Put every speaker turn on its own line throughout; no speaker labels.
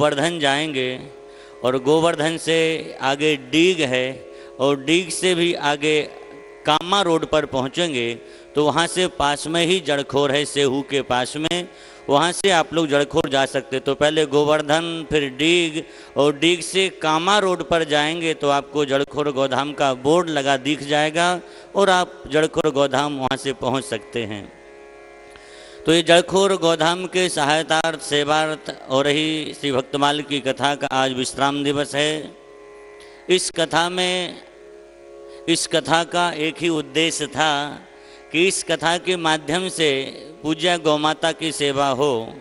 गोवर्धन जाएँगे और गोवर्धन से आगे डीग है और डीग से भी आगे कामा रोड पर पहुँचेंगे तो वहाँ से पास में ही जड़खोर है सेहू के पास में। वहाँ से आप लोग जड़खोर जा सकते। तो पहले गोवर्धन, फिर डीग और डीग से कामा रोड पर जाएँगे तो आपको जड़खोर गोधाम का बोर्ड लगा दिख जाएगा और आप जड़खोर गोधाम वहाँ से पहुँच सकते हैं। तो ये जड़खोर गोधाम के सहायतार्थ सेवार्थ हो रही श्री भक्तमाल की कथा का आज विश्राम दिवस है। इस कथा में, इस कथा का एक ही उद्देश्य था कि इस कथा के माध्यम से पूज्य गौमाता की सेवा हो।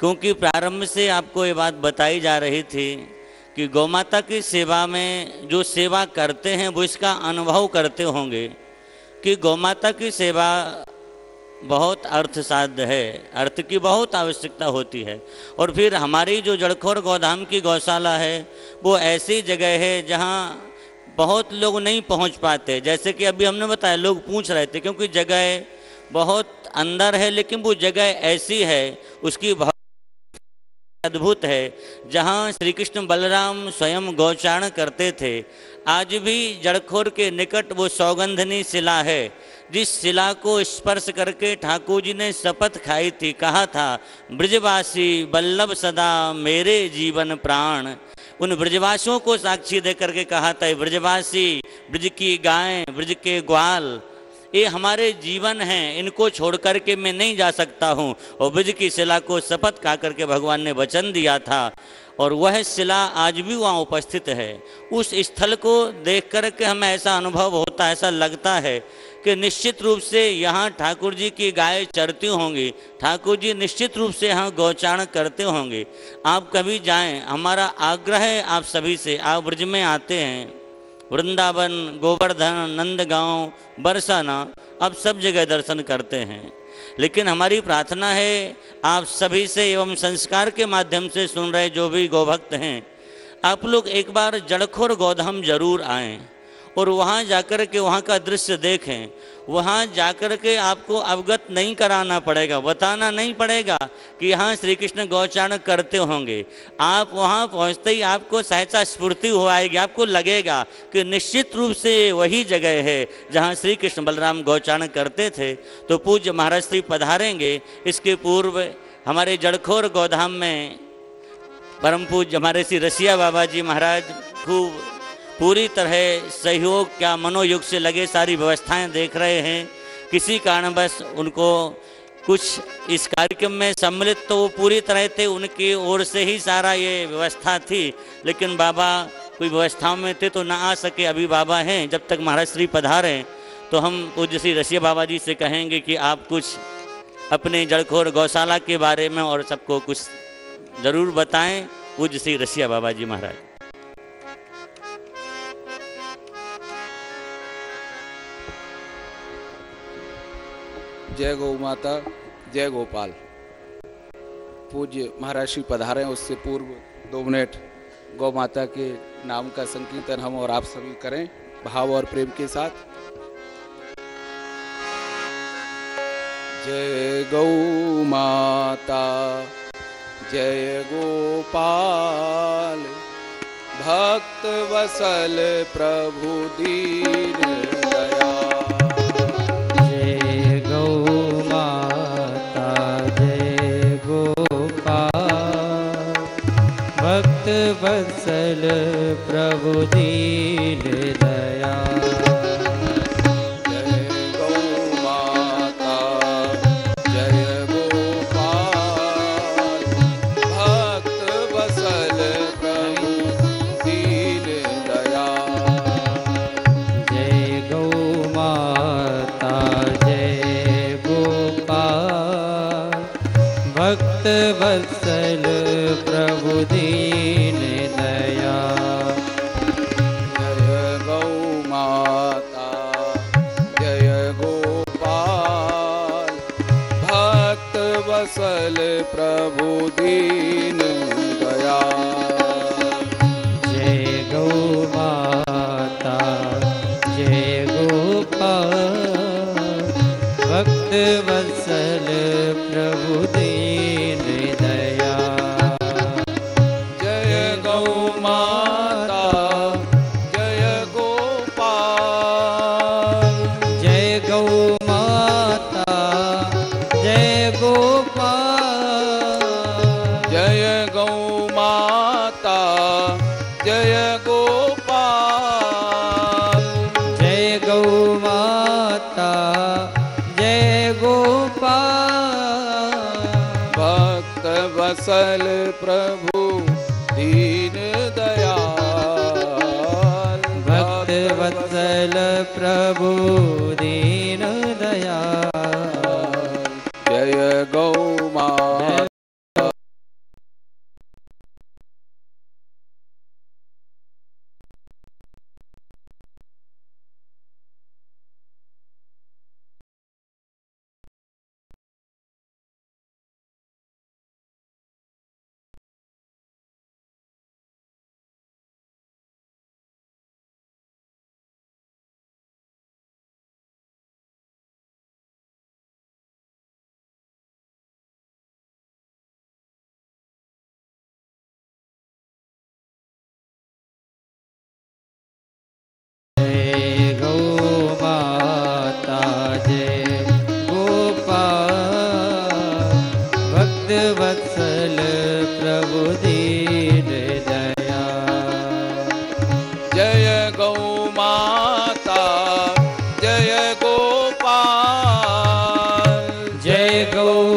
क्योंकि प्रारंभ से आपको ये बात बताई जा रही थी कि गौमाता की सेवा में जो सेवा करते हैं, वो इसका अनुभव करते होंगे कि गौमाता की सेवा बहुत अर्थ साध्य है। अर्थ की बहुत आवश्यकता होती है। और फिर हमारी जो जड़खोर गोधाम की गौशाला है, वो ऐसी जगह है जहाँ बहुत लोग नहीं पहुँच पाते। जैसे कि अभी हमने बताया, लोग पूछ रहे थे क्योंकि जगह बहुत अंदर है, लेकिन वो जगह ऐसी है, उसकी अद्भुत है, जहाँ श्री कृष्ण बलराम स्वयं गौचारण करते थे। आज भी जड़खोर के निकट वो सौगंधनी शिला है। जिस शिला को स्पर्श करके ठाकुर जी ने शपथ खाई थी, कहा था, ब्रजवासी बल्लभ सदा मेरे जीवन प्राण। उन ब्रजवासियों को साक्षी दे करके कहा था ब्रजवासी, ब्रज की गाय, ब्रज के ग्वाल, ये हमारे जीवन हैं, इनको छोड़ करके मैं नहीं जा सकता हूँ। और ब्रज की शिला को शपथ खा करके भगवान ने वचन दिया था। और वह शिला आज भी वहाँ उपस्थित है। उस स्थल को देख करके हमें ऐसा अनुभव होता है ऐसा लगता है कि निश्चित रूप से यहाँ ठाकुर जी की गाय चरती होंगी। ठाकुर जी निश्चित रूप से यहाँ गौचारण करते होंगे। आप कभी जाएँ, हमारा आग्रह है आप सभी से, आप ब्रज में आते हैं। वृंदावन, गोवर्धन, नंदगांव, बरसाना, अब सब जगह दर्शन करते हैं। लेकिन हमारी प्रार्थना है, आप सभी से एवं संस्कार के माध्यम से सुन रहे जो भी गोभक्त हैं, आप लोग एक बार जड़खोर गोधाम ज़रूर आएँ। और वहाँ जाकर के वहाँ का दृश्य देखें, वहाँ जाकर के आपको अवगत नहीं कराना पड़ेगा, बताना नहीं पड़ेगा कि यहाँ श्री कृष्ण गौचारण करते होंगे। आप वहाँ पहुँचते ही आपको सहसा स्फूर्ति हो आएगी, आपको लगेगा कि निश्चित रूप से वही जगह है जहाँ श्री कृष्ण बलराम गौचारण करते थे। तो पूज्य महाराज श्री पधारेंगे, इसके पूर्व हमारे जड़खोर गोधाम में परम पूज्य हमारे श्री रसिया बाबा जी महाराज खूब पूरी तरह सहयोग क्या मनोयुग से लगे सारी व्यवस्थाएँ देख रहे हैं। किसी कारणवश उनको कुछ इस कार्यक्रम में सम्मिलित तो वो पूरी तरह थे, उनकी ओर से ही सारा ये व्यवस्था थी। लेकिन बाबा कोई व्यवस्थाओं में थे तो ना आ सके, अभी बाबा हैं, जब तक महाराज श्री पधारे तो हम पूज्य श्री रसिया बाबा जी से कहेंगे कि आप कुछ अपने जड़खोर गौशाला के बारे में और सबको कुछ ज़रूर बताएँ। पूज्य श्री रसिया बाबा जी महाराज।
जय गौ माता, जय गोपाल। पूज्य महाराज श्री पधारे उससे पूर्व दो मिनट गौ माता के नाम का संकीर्तन हम और आप सभी करें भाव और प्रेम के साथ। जय गौ माता, जय गोपाल, भक्त वसल प्रभु दीन दया बसल प्रभु
जय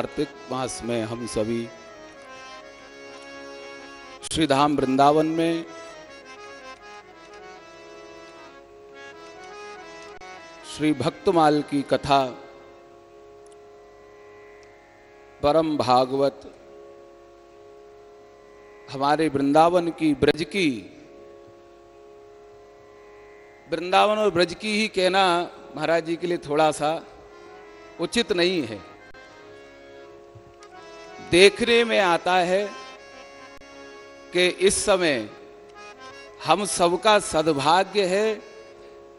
कार्तिक मास में हम सभी श्री धाम वृंदावन में श्री भक्तमाल की कथा, परम भागवत, हमारे वृंदावन की ब्रज की। वृंदावन और ब्रज की ही कहना महाराज जी के लिए थोड़ा सा उचित नहीं है। देखने में आता है कि इस समय हम सबका सद्भाग्य है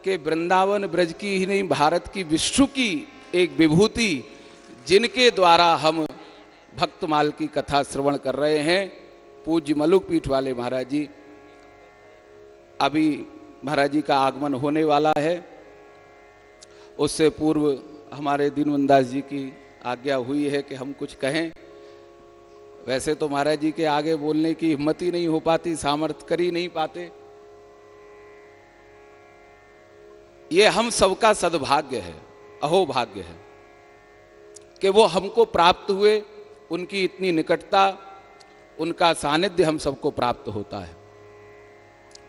कि वृंदावन ब्रज की ही नहीं, भारत की विश्व की एक विभूति जिनके द्वारा हम भक्तमाल की कथा श्रवण कर रहे हैं। पूज्य मलुक पीठ वाले महाराज जी, अभी महाराज जी का आगमन होने वाला है। उससे पूर्व हमारे दीनवन दास जी की आज्ञा हुई है कि हम कुछ कहें। वैसे तो महाराज जी के आगे बोलने की हिम्मत ही नहीं हो पाती सामर्थ्य कर ही नहीं पाते। ये हम सबका सद्भाग्य है, अहोभाग्य है, कि वो हमको प्राप्त हुए, उनकी इतनी निकटता, उनका सानिध्य हम सबको प्राप्त होता है।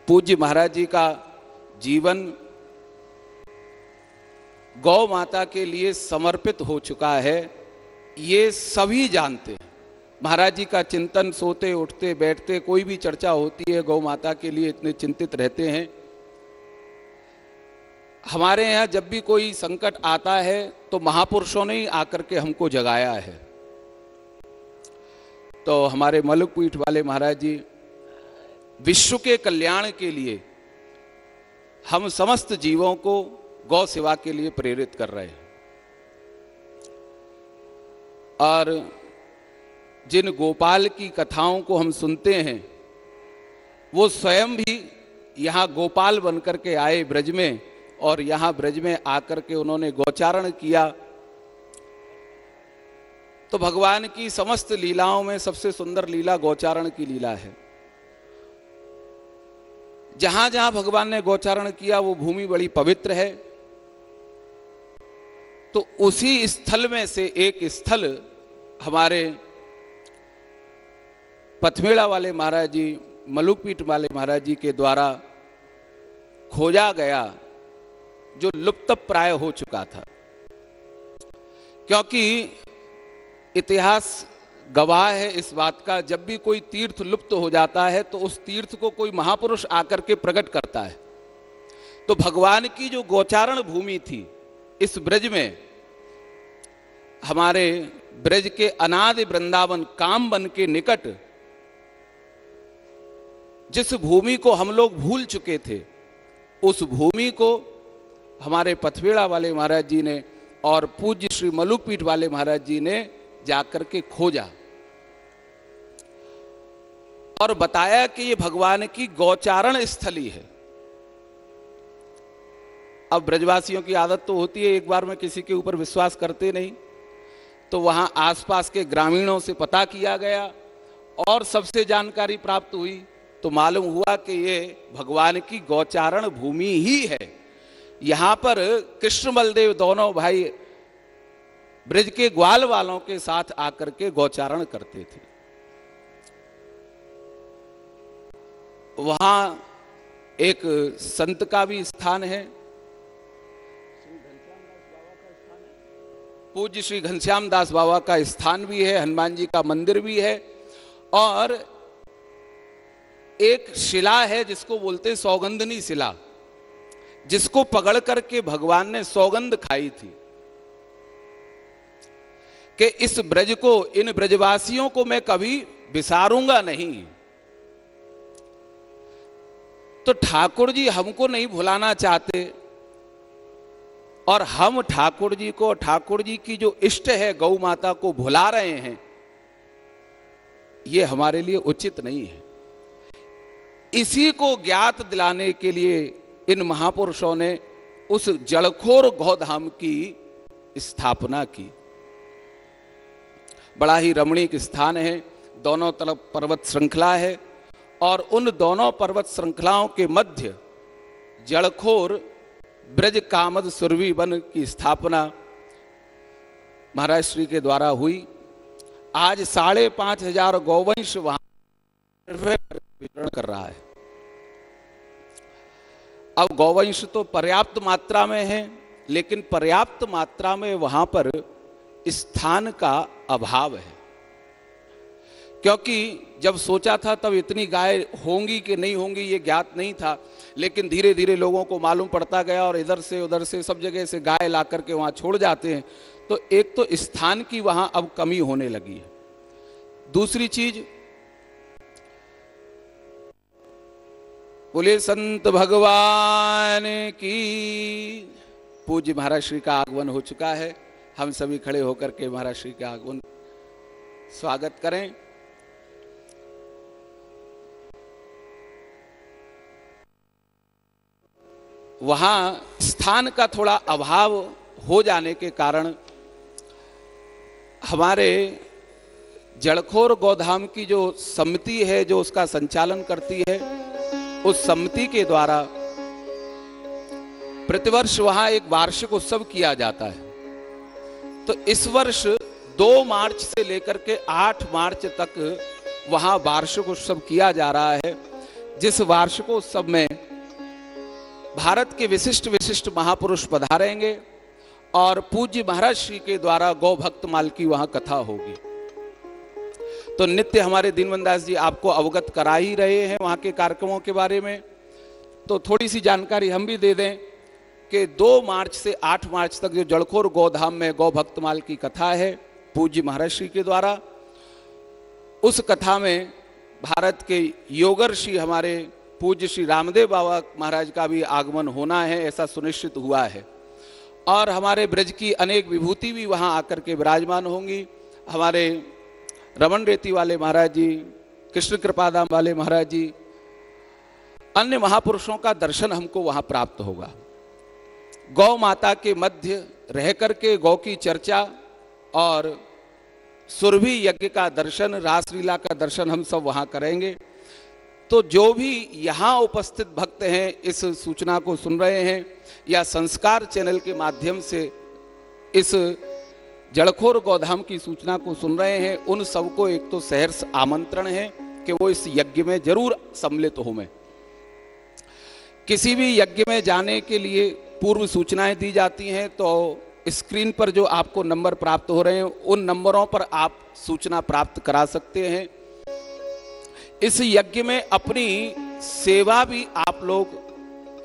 पूज्य महाराज जी का जीवन गौ माता के लिए समर्पित हो चुका है, ये सभी जानते हैं। महाराज जी का चिंतन सोते, उठते, बैठते, कोई भी चर्चा होती है, गौ माता के लिए इतने चिंतित रहते हैं। हमारे यहाँ जब भी कोई संकट आता है तो महापुरुषों ने ही आकर के हमको जगाया है। तो हमारे मलुक पीठ वाले महाराज जी, विश्व के कल्याण के लिए हम समस्त जीवों को गौ सेवा के लिए प्रेरित कर रहे हैं। और जिन गोपाल की कथाओं को हम सुनते हैं, वो स्वयं भी यहाँ गोपाल बनकर के आए ब्रज में और यहाँ ब्रज में आकर के उन्होंने गोचारण किया। तो भगवान की समस्त लीलाओं में सबसे सुंदर लीला गोचारण की लीला है। जहाँ जहाँ भगवान ने गोचारण किया, वो भूमि बड़ी पवित्र है। तो उसी स्थल में से एक स्थल हमारे पथमेड़ा वाले महाराज जी, मलुकपीठ वाले महाराज जी के द्वारा खोजा गया, जो लुप्त प्राय हो चुका था। क्योंकि इतिहास गवाह है इस बात का, जब भी कोई तीर्थ लुप्त हो जाता है तो उस तीर्थ को कोई महापुरुष आकर के प्रकट करता है। तो भगवान की जो गोचारण भूमि थी, इस ब्रज में, हमारे ब्रज के अनादि वृंदावन, काम बन के निकट जिस भूमि को हम लोग भूल चुके थे, उस भूमि को हमारे पथवेड़ा वाले महाराज जी ने और पूज्य श्री मलुकपीठ वाले महाराज जी ने जाकर के खोजा और बताया कि ये भगवान की गौचारण स्थली है। अब ब्रजवासियों की आदत तो होती है, एक बार में किसी के ऊपर विश्वास करते नहीं तो वहाँ आसपास के ग्रामीणों से पता किया गया और सबसे जानकारी प्राप्त हुई तो मालूम हुआ कि ये भगवान की गौचारण भूमि ही है। यहाँ पर कृष्ण बलदेव दोनों भाई ब्रज के ग्वाल वालों के साथ आकर के गौचारण करते थे। वहाँ एक संत का भी स्थान है। पूज्य श्री घनश्याम दास बाबा का स्थान भी है, हनुमान जी का मंदिर भी है और एक शिला है जिसको बोलते सौगंधनी शिला, जिसको पकड़ करके भगवान ने सौगंध खाई थी कि इस ब्रज को, इन ब्रजवासियों को मैं कभी विसारूँगा नहीं। तो ठाकुर जी हमको नहीं भुलाना चाहते और हम ठाकुर जी को, ठाकुर जी की जो इष्ट है गौ माता को भुला रहे हैं, ये हमारे लिए उचित नहीं है। इसी को ज्ञात दिलाने के लिए इन महापुरुषों ने उस जड़खोर गौधाम की स्थापना की। बड़ा ही रमणीक स्थान है, दोनों तरफ़ पर्वत श्रृंखला है और उन दोनों पर्वत श्रृंखलाओं के मध्य जड़खोर ब्रज कामद सुरवी वन की स्थापना महाराज श्री के द्वारा हुई। आज साढ़े पाँच हज़ार गौवंश वहाँ वितरण कर रहा है। अब गौवंश तो पर्याप्त मात्रा में है, लेकिन पर्याप्त मात्रा में वहाँ पर स्थान का अभाव है। क्योंकि जब सोचा था तब इतनी गाय होंगी कि नहीं होंगी ये ज्ञात नहीं था, लेकिन धीरे धीरे लोगों को मालूम पड़ता गया और इधर से उधर से सब जगह से गाय ला करके वहाँ छोड़ जाते हैं तो एक तो स्थान की वहाँ अब कमी होने लगी है। दूसरी चीज़ बोले संत भगवान की पूज्य महाराज श्री का आगमन हो चुका है। हम सभी खड़े होकर के महाराज श्री का आगमन स्वागत करें। वहाँ स्थान का थोड़ा अभाव हो जाने के कारण हमारे जड़खोर गौधाम की जो समिति है, जो उसका संचालन करती है उस समिति के द्वारा प्रतिवर्ष वहाँ एक वार्षिक उत्सव किया जाता है। तो इस वर्ष दो मार्च से लेकर के आठ मार्च तक वहाँ वार्षिक उत्सव किया जा रहा है। जिस वार्षिक उत्सव में
भारत के विशिष्ट विशिष्ट महापुरुष पधारेंगे और पूज्य महाराज श्री के द्वारा गौ भक्त माल की वहाँ कथा होगी। तो नित्य हमारे दीनवन दास जी आपको अवगत करा ही रहे हैं वहाँ के कार्यक्रमों के बारे में। तो थोड़ी सी जानकारी हम भी दे दें कि 2 मार्च से 8 मार्च तक जो जड़खोर गौधाम में गौ भक्तमाल की कथा है, पूज्य महाराज श्री के द्वारा, उस कथा में भारत के योगर्षि हमारे पूज्य श्री रामदेव बाबा महाराज का भी आगमन होना है, ऐसा सुनिश्चित हुआ है। और हमारे ब्रज की अनेक विभूति भी वहाँ आकर के विराजमान होंगी। हमारे रमन रेती वाले महाराज जी, कृष्ण कृपादाम वाले महाराज जी, अन्य महापुरुषों का दर्शन हमको वहाँ प्राप्त होगा। गौ माता के मध्य रह करके गौ की चर्चा और सुरभि यज्ञ का दर्शन, रासलीला का दर्शन हम सब वहाँ करेंगे। तो जो भी यहाँ उपस्थित भक्त हैं, इस सूचना को सुन रहे हैं या संस्कार चैनल के माध्यम से इस जड़खोर गौधाम की सूचना को सुन रहे हैं। उन सबको एक तो सहर्ष आमंत्रण है कि वो इस यज्ञ में ज़रूर सम्मिलित हो में। किसी भी यज्ञ में जाने के लिए पूर्व सूचनाएँ दी जाती हैं तो स्क्रीन पर जो आपको नंबर प्राप्त हो रहे हैं, उन नंबरों पर आप सूचना प्राप्त करा सकते हैं। इस यज्ञ में अपनी सेवा भी आप लोग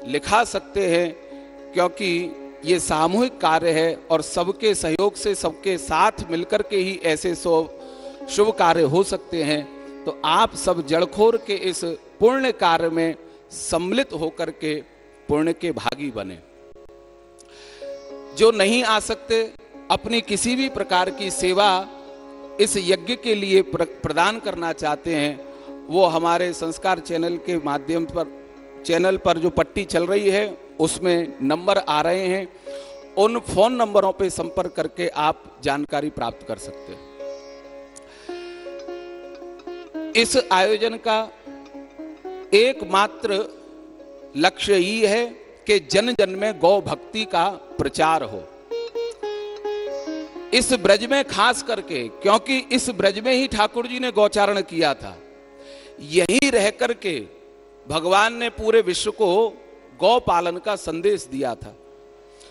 लिखा सकते हैं, क्योंकि ये सामूहिक कार्य है और सबके सहयोग से सबके साथ मिलकर के ही ऐसे शुभ कार्य हो सकते हैं। तो आप सब जड़खोर के इस पुण्य कार्य में सम्मिलित होकर के पुण्य के भागी बने। जो नहीं आ सकते अपनी किसी भी प्रकार की सेवा इस यज्ञ के लिए प्र, प्रदान करना चाहते हैं वो हमारे संस्कार चैनल के माध्यम पर चैनल पर जो पट्टी चल रही है उसमें नंबर आ रहे हैं। उन फ़ोन नंबरों पर संपर्क करके आप जानकारी प्राप्त कर सकते हैं। इस आयोजन का एकमात्र लक्ष्य ये है कि जन जन में गौ भक्ति का प्रचार हो। इस ब्रज में खास करके, क्योंकि इस ब्रज में ही ठाकुर जी ने गौचारण किया था, यही रह करके भगवान ने पूरे विश्व को गौ पालन का संदेश दिया था।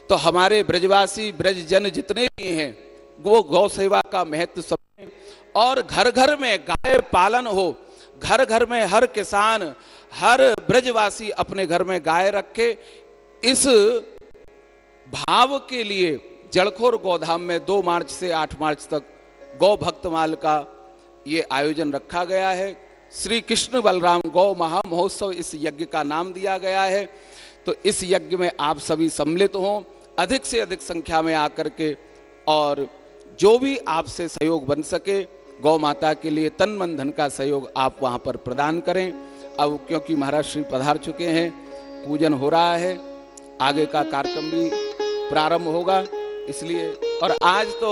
तो हमारे ब्रजवासी ब्रज जन जितने भी हैं, वो गौ सेवा का महत्व सब और घर घर में गाय पालन हो घर घर में हर किसान, हर ब्रजवासी अपने घर में गाय रखे, इस भाव के लिए जड़खोर गौधाम में दो मार्च से आठ मार्च तक गौ भक्तमाल का ये आयोजन रखा गया है। श्री कृष्ण बलराम गौ महामहोत्सव इस यज्ञ का नाम दिया गया है। तो इस यज्ञ में आप सभी सम्मिलित हों, अधिक से अधिक संख्या में आकर के और जो भी आपसे सहयोग बन सके, गौ माता के लिए तन मन धन का सहयोग आप वहाँ पर प्रदान करें। अब क्योंकि महाराज श्री पधार चुके हैं, पूजन हो रहा है, आगे का कार्यक्रम भी प्रारंभ होगा, इसलिए और आज तो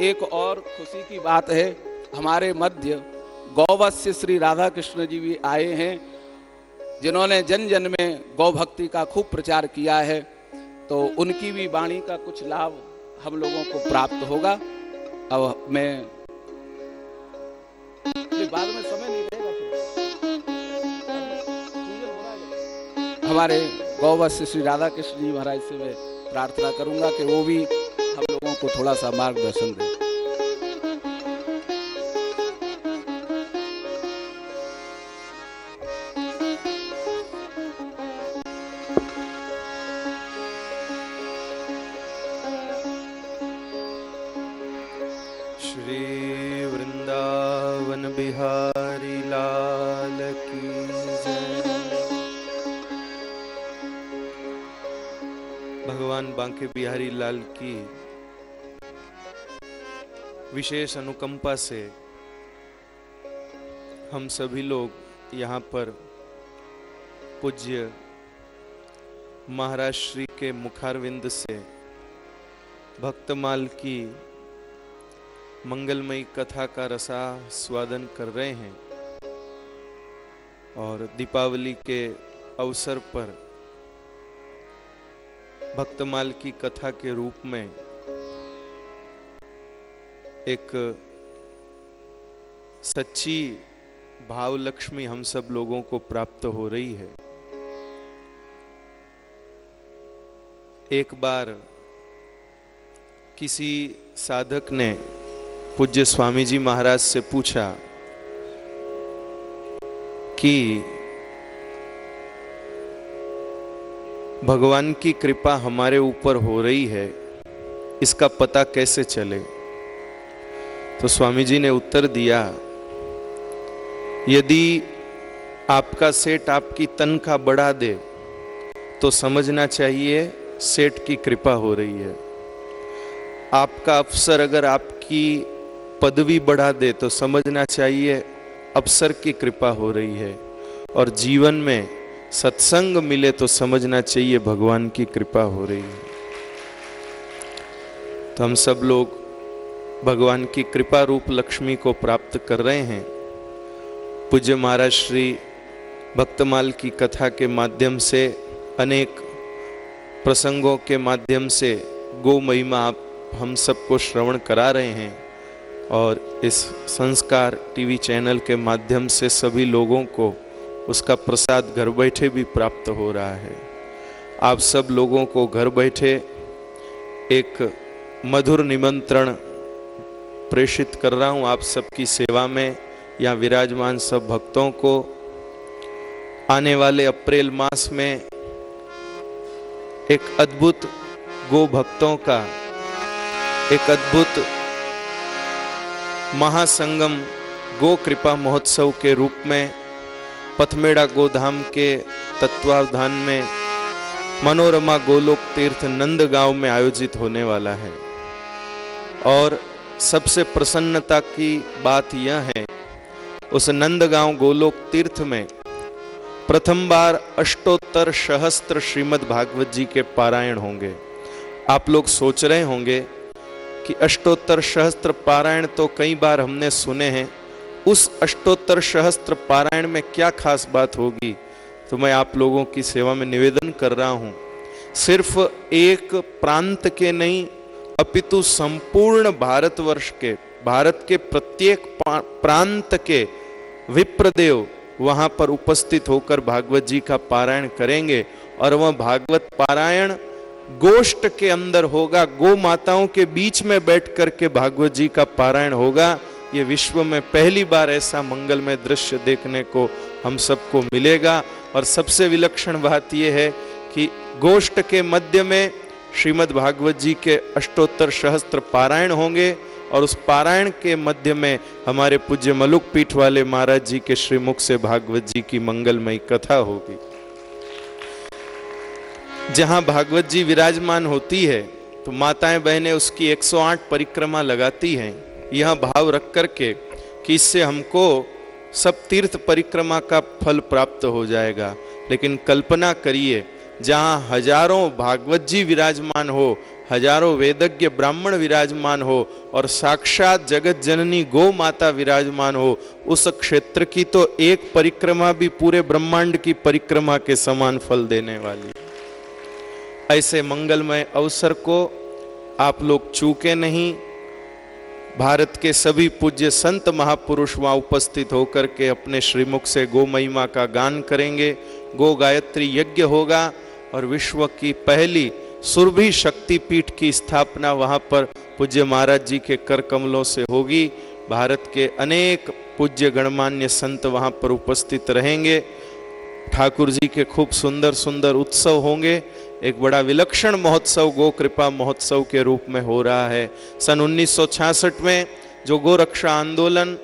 एक और खुशी की बात है, हमारे मध्य गौवत्स्य श्री राधा कृष्ण जी भी आए हैं जिन्होंने जन जन में गौ भक्ति का खूब प्रचार किया है तो उनकी भी वाणी का कुछ लाभ हम लोगों को प्राप्त होगा। अब मैं बाद में समय नहीं हमारे गौवत्स श्री राधा कृष्ण जी महाराज से मैं प्रार्थना करूँगा कि वो भी हम लोगों को थोड़ा सा मार्गदर्शन दें।
लाल की विशेष अनुकंपा से हम सभी लोग यहाँ पर पूज्य महाराज श्री के मुखारविंद से भक्तमाल की मंगलमयी कथा का रसा स्वादन कर रहे हैं और दीपावली के अवसर पर भक्तमाल की कथा के रूप में एक सच्ची भाव लक्ष्मी हम सब लोगों को प्राप्त हो रही है। एक बार किसी साधक ने पूज्य स्वामी जी महाराज से पूछा कि भगवान की कृपा हमारे ऊपर हो रही है, इसका पता कैसे चले? तो स्वामी जी ने उत्तर दिया, यदि आपका सेठ आपकी तनख्वाह बढ़ा दे तो समझना चाहिए सेठ की कृपा हो रही है। आपका अफसर अगर आपकी पदवी बढ़ा दे तो समझना चाहिए अफसर की कृपा हो रही है। और जीवन में सत्संग मिले तो समझना चाहिए भगवान की कृपा हो रही है। तो हम सब लोग भगवान की कृपा रूप लक्ष्मी को प्राप्त कर रहे हैं। पूज्य महाराज श्री भक्तमाल की कथा के माध्यम से, अनेक प्रसंगों के माध्यम से गो महिमा आप हम सबको श्रवण करा रहे हैं और इस संस्कार टीवी चैनल के माध्यम से सभी लोगों को उसका प्रसाद घर बैठे भी प्राप्त हो रहा है। आप सब लोगों को घर बैठे एक मधुर निमंत्रण प्रेषित कर रहा हूँ आप सबकी सेवा में या विराजमान सब भक्तों को। आने वाले अप्रैल मास में एक अद्भुत गो भक्तों का, एक अद्भुत महासंगम गो कृपा महोत्सव के रूप में पथमेड़ा गोधाम के तत्वावधान में मनोरमा गोलोक तीर्थ नंद गाँव में आयोजित होने वाला है। और सबसे प्रसन्नता की बात यह है, उस नंदगांव गोलोक तीर्थ में प्रथम बार अष्टोत्तर सहस्त्र श्रीमद् भागवत जी के पारायण होंगे। आप लोग सोच रहे होंगे कि अष्टोत्तर सहस्त्र पारायण तो कई बार हमने सुने हैं उस अष्टोत्तर सहस्त्र पारायण में क्या खास बात होगी? तो मैं आप लोगों की सेवा में निवेदन कर रहा हूँ। सिर्फ़ एक प्रांत के नहीं, अपितु संपूर्ण भारतवर्ष के, भारत के प्रत्येक प्रांत के विप्रदेव वहाँ पर उपस्थित होकर भागवत जी का पारायण करेंगे और वह भागवत पारायण गोष्ठ के अंदर होगा, गो माताओं के बीच में बैठ करके भागवत जी का पारायण होगा। ये विश्व में पहली बार ऐसा मंगलमय दृश्य देखने को हम सबको मिलेगा। और सबसे विलक्षण बात यह है कि गोष्ठ के मध्य में श्रीमद् भागवत जी के अष्टोत्तर सहस्त्र पारायण होंगे और उस पारायण के मध्य में हमारे पूज्य मलुक पीठ वाले महाराज जी के श्रीमुख से भागवत जी की मंगलमयी कथा होगी। जहाँ भागवत जी विराजमान होती है तो माताएँ बहनें उसकी 108 परिक्रमा लगाती हैं। यह भाव रख करके कि इससे हमको सब तीर्थ परिक्रमा का फल प्राप्त हो जाएगा। लेकिन कल्पना करिए, जहाँ हज़ारों भागवत जी विराजमान हो, हज़ारों वेदज्ञ ब्राह्मण विराजमान हो, और साक्षात जगत जननी गो माता विराजमान हो, उस क्षेत्र की तो एक परिक्रमा भी पूरे ब्रह्मांड की परिक्रमा के समान फल देने वाली। ऐसे मंगलमय अवसर को आप लोग चूके नहीं भारत के सभी पूज्य संत महापुरुष वहाँ उपस्थित होकर के अपने श्रीमुख से गो महिमा का गान करेंगे। गो गायत्री यज्ञ होगा और विश्व की पहली सुरभि शक्तिपीठ की स्थापना वहाँ पर पूज्य महाराज जी के कर कमलों से होगी। भारत के अनेक पूज्य गणमान्य संत वहाँ पर उपस्थित रहेंगे। ठाकुर जी के खूब सुंदर सुंदर उत्सव होंगे। एक बड़ा विलक्षण महोत्सव, गो कृपा महोत्सव के रूप में हो रहा है। सन 1966 में जो गोरक्षा आंदोलन,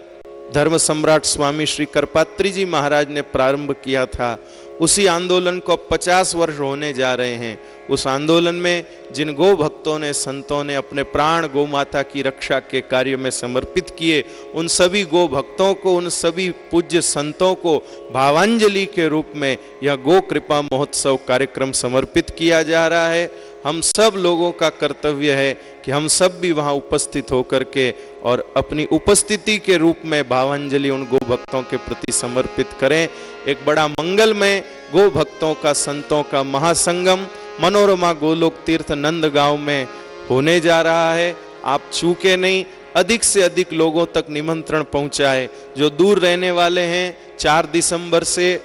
धर्म सम्राट स्वामी श्री करपात्री जी महाराज ने प्रारंभ किया था उसी आंदोलन को 50 वर्ष होने जा रहे हैं। उस आंदोलन में जिन गो भक्तों ने, संतों ने अपने प्राण गो माता की रक्षा के कार्य में समर्पित किए, उन सभी गो भक्तों को, उन सभी पूज्य संतों को भावांजलि के रूप में यह गो कृपा महोत्सव कार्यक्रम समर्पित किया जा रहा है। हम सब लोगों का कर्तव्य है कि हम सब भी वहाँ उपस्थित होकर के और अपनी उपस्थिति के रूप में भावांजलि उन गो भक्तों के प्रति समर्पित करें। एक बड़ा मंगलमय गो भक्तों का, संतों का महासंगम मनोरमा गोलोक तीर्थ नंद गाँव में होने जा रहा है। आप चूके नहीं, अधिक से अधिक लोगों तक निमंत्रण पहुँचाए। जो दूर रहने वाले हैं, चार दिसंबर से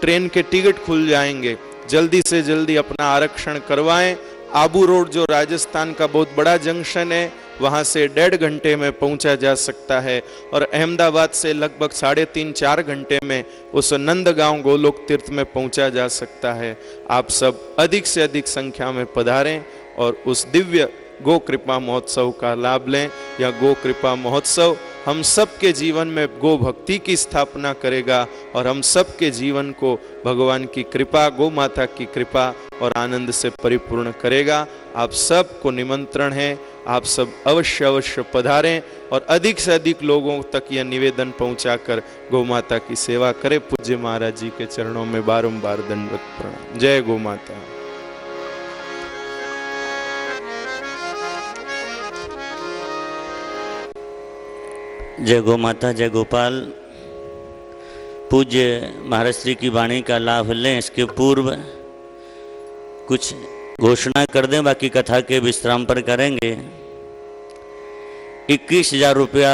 ट्रेन के टिकट खुल जाएँगे। जल्दी से जल्दी अपना आरक्षण करवाएँ आबू रोड, जो राजस्थान का बहुत बड़ा जंक्शन है, वहाँ से डेढ़ घंटे में पहुँचा जा सकता है। और अहमदाबाद से लगभग साढ़े तीन, चार घंटे में उस नंदगांव गोलोक तीर्थ में पहुँचा जा सकता है। आप सब अधिक से अधिक संख्या में पधारें और उस दिव्य गो कृपा महोत्सव का लाभ लें यह गो कृपा महोत्सव हम सबके जीवन में गो भक्ति की स्थापना करेगा और हम सबके जीवन को भगवान की कृपा गो माता की कृपा और आनंद से परिपूर्ण करेगा। आप सबको निमंत्रण है, आप सब अवश्य अवश्य पधारें और अधिक से अधिक लोगों तक यह निवेदन पहुंचाकर गौ माता की सेवा करें। पूज्य महाराज जी के चरणों में बारंबार दंडवत प्रणाम। जय गौ माता
जय गो माता, जय गोपाल। पूज्य महाराज श्री की वाणी का लाभ लें, इसके पूर्व कुछ घोषणा कर दें, बाकी कथा के विश्राम पर करेंगे। इक्कीस हज़ार रुपया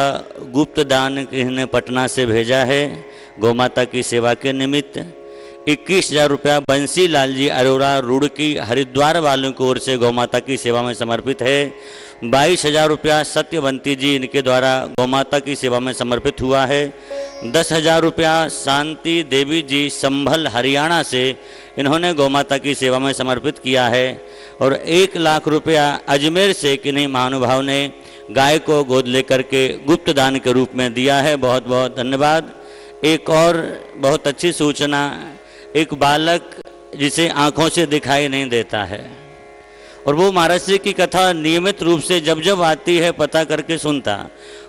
गुप्त दान किन्होंने पटना से भेजा है, गौ माता की सेवा के निमित्त। इक्कीस हज़ार रुपया बंसी लाल जी अरोड़ा रुड़की हरिद्वार वालों की ओर से गौ माता की सेवा में समर्पित है। बाईस हज़ार रुपया सत्यवंती जी इनके द्वारा गौ माता की सेवा में समर्पित हुआ है। दस हज़ार रुपया शांति देवी जी संभल हरियाणा से इन्होंने गौ माता की सेवा में समर्पित किया है। और एक लाख रुपया अजमेर से किन्हीं महानुभाव ने गाय को गोद लेकर के गुप्त दान के रूप में दिया है। बहुत बहुत धन्यवाद। एक और बहुत अच्छी सूचना एक बालक जिसे आँखों से दिखाई नहीं देता है। और वो महाराज जी की कथा नियमित रूप से जब जब आती है, पता करके सुनता।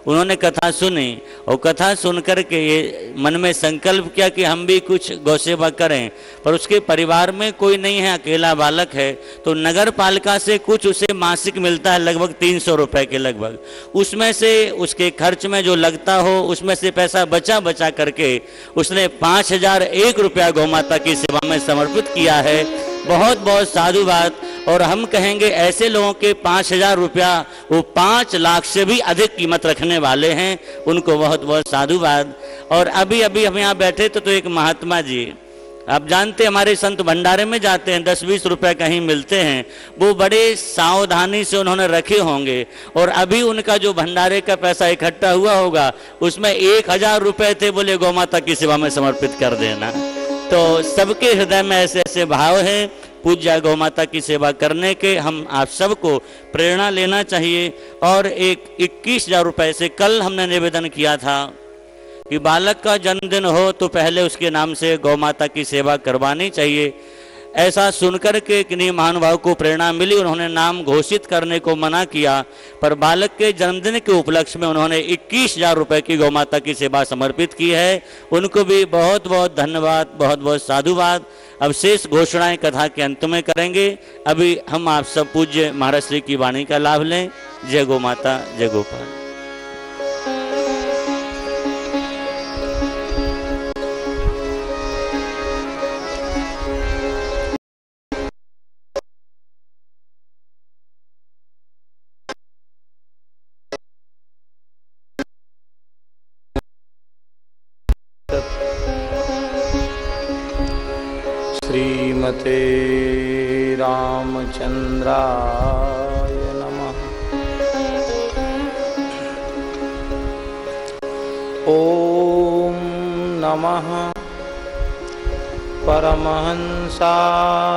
उन्होंने कथा सुनी और कथा सुन कर के ये मन में संकल्प किया कि हम भी कुछ गौ सेवा करें। पर उसके परिवार में कोई नहीं है, अकेला बालक है तो नगर पालिका से कुछ उसे मासिक मिलता है, लगभग तीन सौ रुपये के लगभग। उसमें से उसके खर्च में जो लगता हो, उसमें से पैसा बचा बचा करके उसने पाँच हज़ार एक रुपया गौ माता की सेवा में समर्पित किया है। बहुत बहुत साधुवाद और हम कहेंगे ऐसे लोगों के पाँच हज़ार रुपया वो पाँच लाख से भी अधिक कीमत रखने वाले हैं। उनको बहुत बहुत साधुवाद और अभी अभी हम यहाँ बैठे तो, तो एक महात्मा जी। आप जानते हमारे संत भंडारे में जाते हैं दस बीस रुपए कहीं मिलते हैं। वो बड़े सावधानी से उन्होंने रखे होंगे। और अभी उनका जो भंडारे का पैसा इकट्ठा हुआ होगा उसमें एक हज़ार रुपए थे बोले गौ माता की सेवा में समर्पित कर देना। तो सबके हृदय में ऐसे ऐसे भाव हैं। पूज्य गौ माता की सेवा करने के हम आप सबको प्रेरणा लेना चाहिए। और एक इक्कीस हज़ार रुपये से कल हमने निवेदन किया था कि बालक का जन्मदिन हो तो पहले उसके नाम से गौ माता की सेवा करवानी चाहिए। ऐसा सुनकर के किन्हीं महानुभाव को प्रेरणा मिली, उन्होंने नाम घोषित करने को मना किया, पर बालक के जन्मदिन के उपलक्ष्य में उन्होंने इक्कीस हज़ार रुपये की गौ माता की सेवा समर्पित की है। उनको भी बहुत बहुत धन्यवाद बहुत बहुत साधुवाद। अब शेष घोषणाएँ कथा के अंत में करेंगे। अभी हम आप सब पूज्य महाराज श्री की वाणी का लाभ लें। जय गो माता जय गोपाल।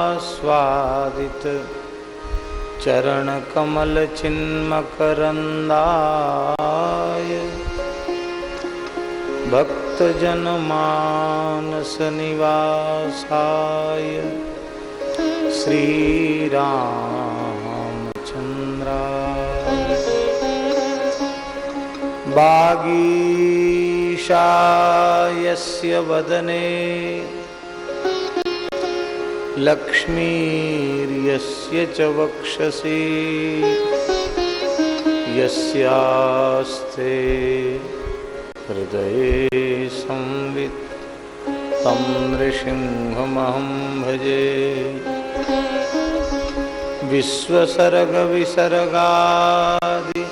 परमहंसास्वादित चरणकमलचिन्मकरन्दाय भक्तजनमानसनिवासाय श्रीरामचन्द्राय बागीशायस्य वदने लक्ष्मीर्यस्य च वक्षसि। यस्यास्ते हृदये संवित् तं नृसिंहमहं भजे। विश्वसर्गविसर्गादि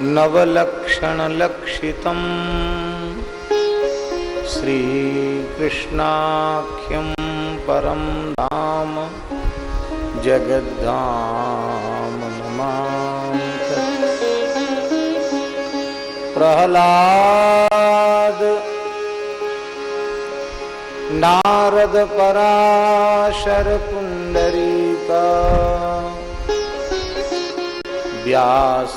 नवलक्षणलक्षितं कृष्णाख्यम परं धाम जगद्धाम प्रहलाद नारद पराशर पुण्डरीका व्यासाम्बरीश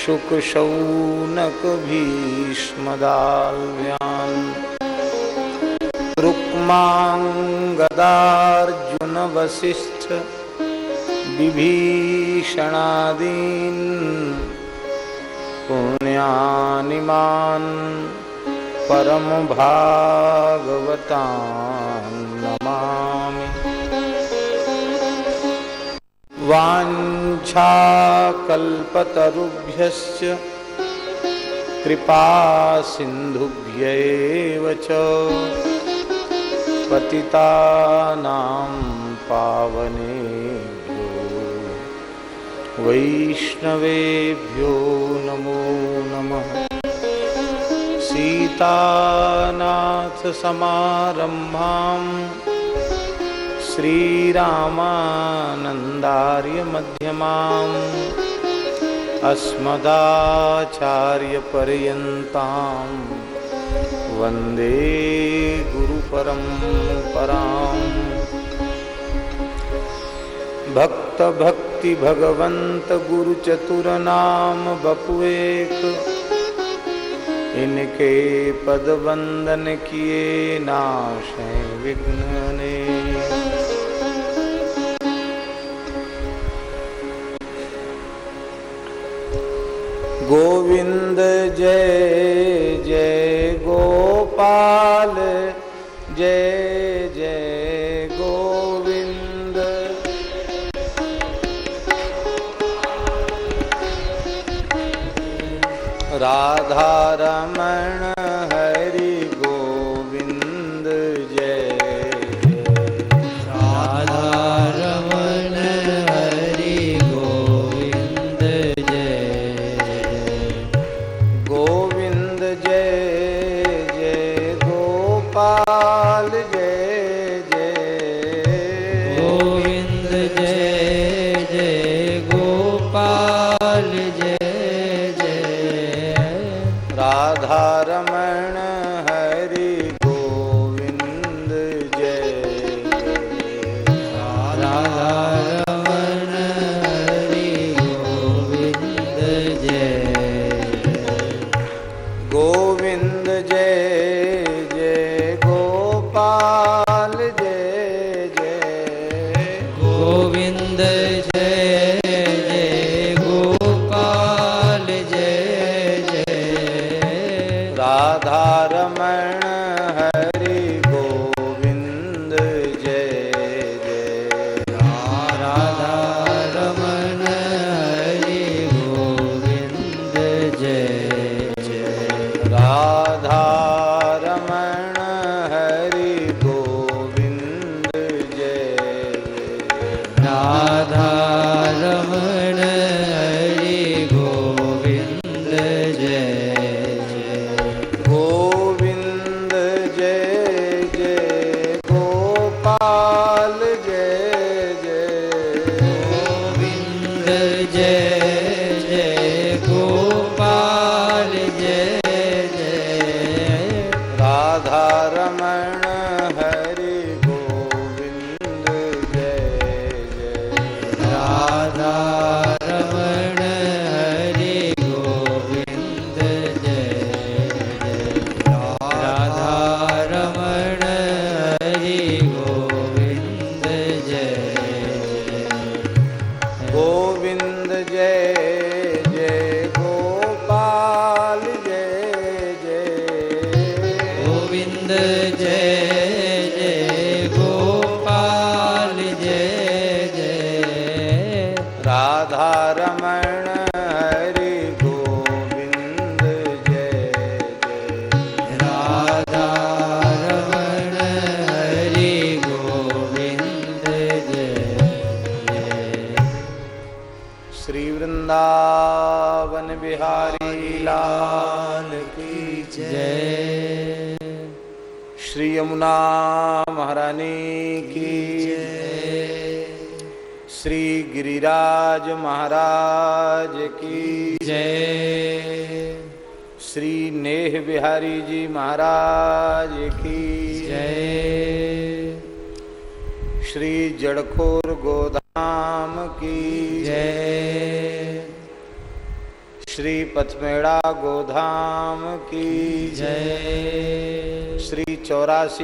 शुकशौनकभीष्मदाल्व्यान् रुक्माङ्गदार्जुनवसिष्ठ विभीषणादीन् पुण्यानिमान् परमभागवतान् नमामि। वाञ्छाकल्पतरुभ्यश्च कृपा सिन्धुभ्य एव च पतितानां पावनेभ्यो। वैष्णवेभ्यो नमो नमः। सीतानाथसमारम्भाम् श्रीरामानन्दार्य भक्त भक्ति भगवंत गुरु चतुर नाम बपुएक इनके पद वंदन किए नाश विघ्न ने गोविंद जय
जय
गोपाल जय जय
गोविंद।
राधा रमण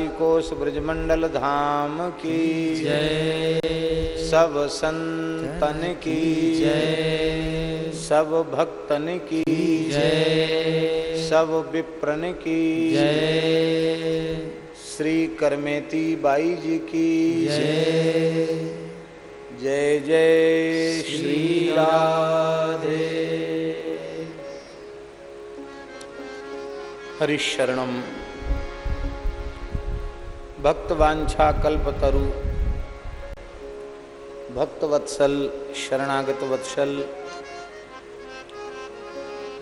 कोष ब्रजमंडल धाम की।
जय
सब संतन की।
जय
सब भक्तन की।
जय
सब विप्रन की।
जय
श्री करमेती बाई जी की।
जय
जय जय श्री राधे। हरिशरणम भक्तवांछा कल्पतरु भक्तवत्सल शरणागत वत्सल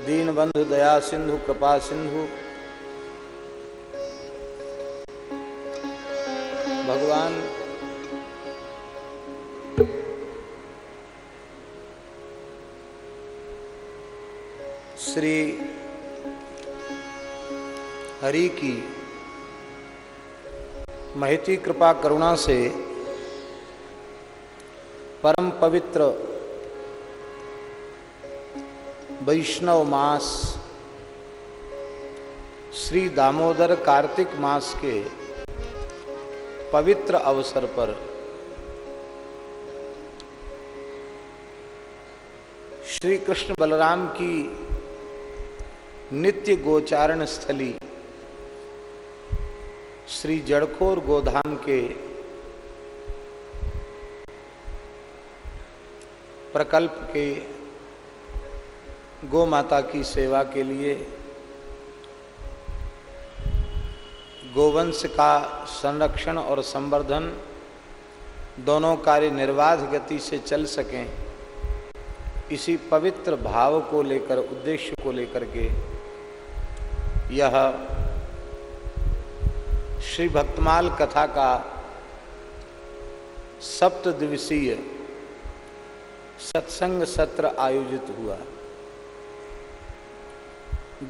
दीनबंधु दया सिंधु कृपा सिंधु भगवान श्री हरि की महती कृपा करुणा से परम पवित्र वैष्णव मास, श्री दामोदर कार्तिक मास के पवित्र अवसर पर श्री कृष्ण बलराम की नित्य गोचारण स्थली श्री जड़खोर गोधाम के प्रकल्प के गो माता की सेवा के लिए गोवंश का संरक्षण और संवर्धन दोनों कार्य निर्बाध गति से चल सकें, इसी पवित्र भाव को लेकर, उद्देश्य को लेकर के यह श्री भक्तमाल कथा का सप्त दिवसीय सत्संग सत्र आयोजित हुआ।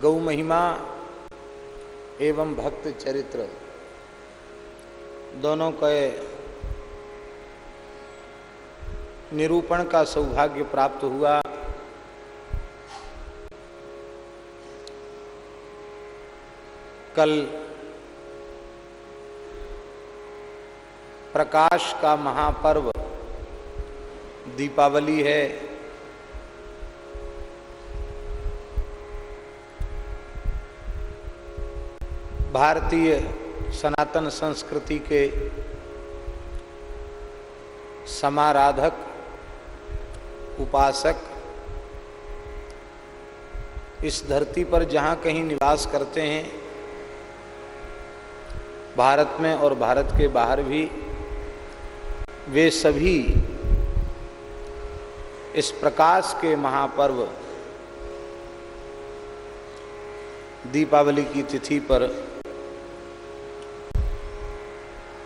गौ महिमा एवं भक्त चरित्र दोनों के निरूपण का सौभाग्य प्राप्त हुआ। कल प्रकाश का महापर्व दीपावली है। भारतीय सनातन संस्कृति के समाराधक, उपासक इस धरती पर जहाँ कहीं निवास करते हैं, भारत में और भारत के बाहर भी वे सभी इस प्रकाश के महापर्व दीपावली की तिथि पर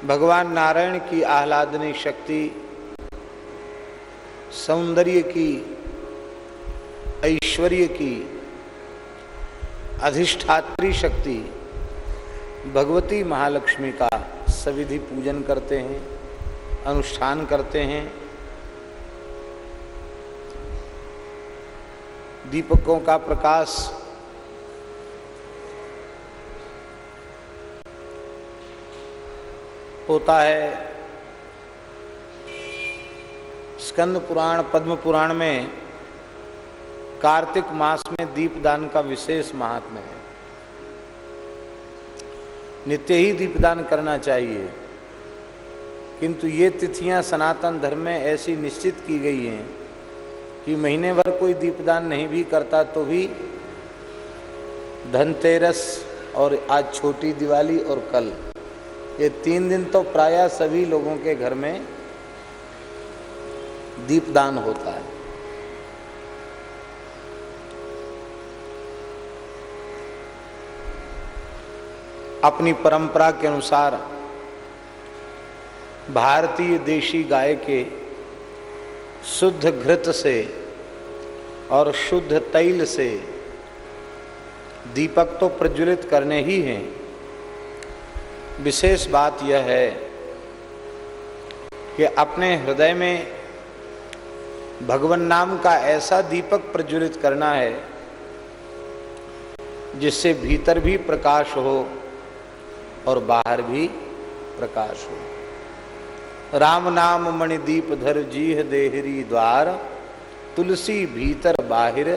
भगवान नारायण की आह्लादनी शक्ति, सौंदर्य की, ऐश्वर्य की, अधिष्ठात्री शक्ति, भगवती महालक्ष्मी का सविधि पूजन करते हैं। अनुष्ठान करते हैं। दीपकों का प्रकाश। होता है। स्कंद पुराण, पद्म पुराण में कार्तिक मास में दीपदान का विशेष महात्मा है। नित्य ही दीपदान करना चाहिए। किंतु ये तिथियाँ सनातन धर्म में ऐसी निश्चित की गई हैं कि महीने भर कोई दीपदान नहीं भी करता तो भी धनतेरस और आज छोटी दिवाली और कल। ये तीन दिन तो प्रायः सभी लोगों के घर में दीपदान होता है। अपनी परंपरा के अनुसार भारतीय देशी गाय के शुद्ध घृत से और शुद्ध तैल से दीपक तो प्रज्वलित करने ही हैं। विशेष बात यह है कि अपने हृदय में भगवान नाम का ऐसा दीपक प्रज्वलित करना है, जिससे भीतर भी प्रकाश हो और बाहर भी प्रकाश हो। राम नाम मणिदीप धर जीह देहरी द्वार, तुलसी भीतर बाहिर,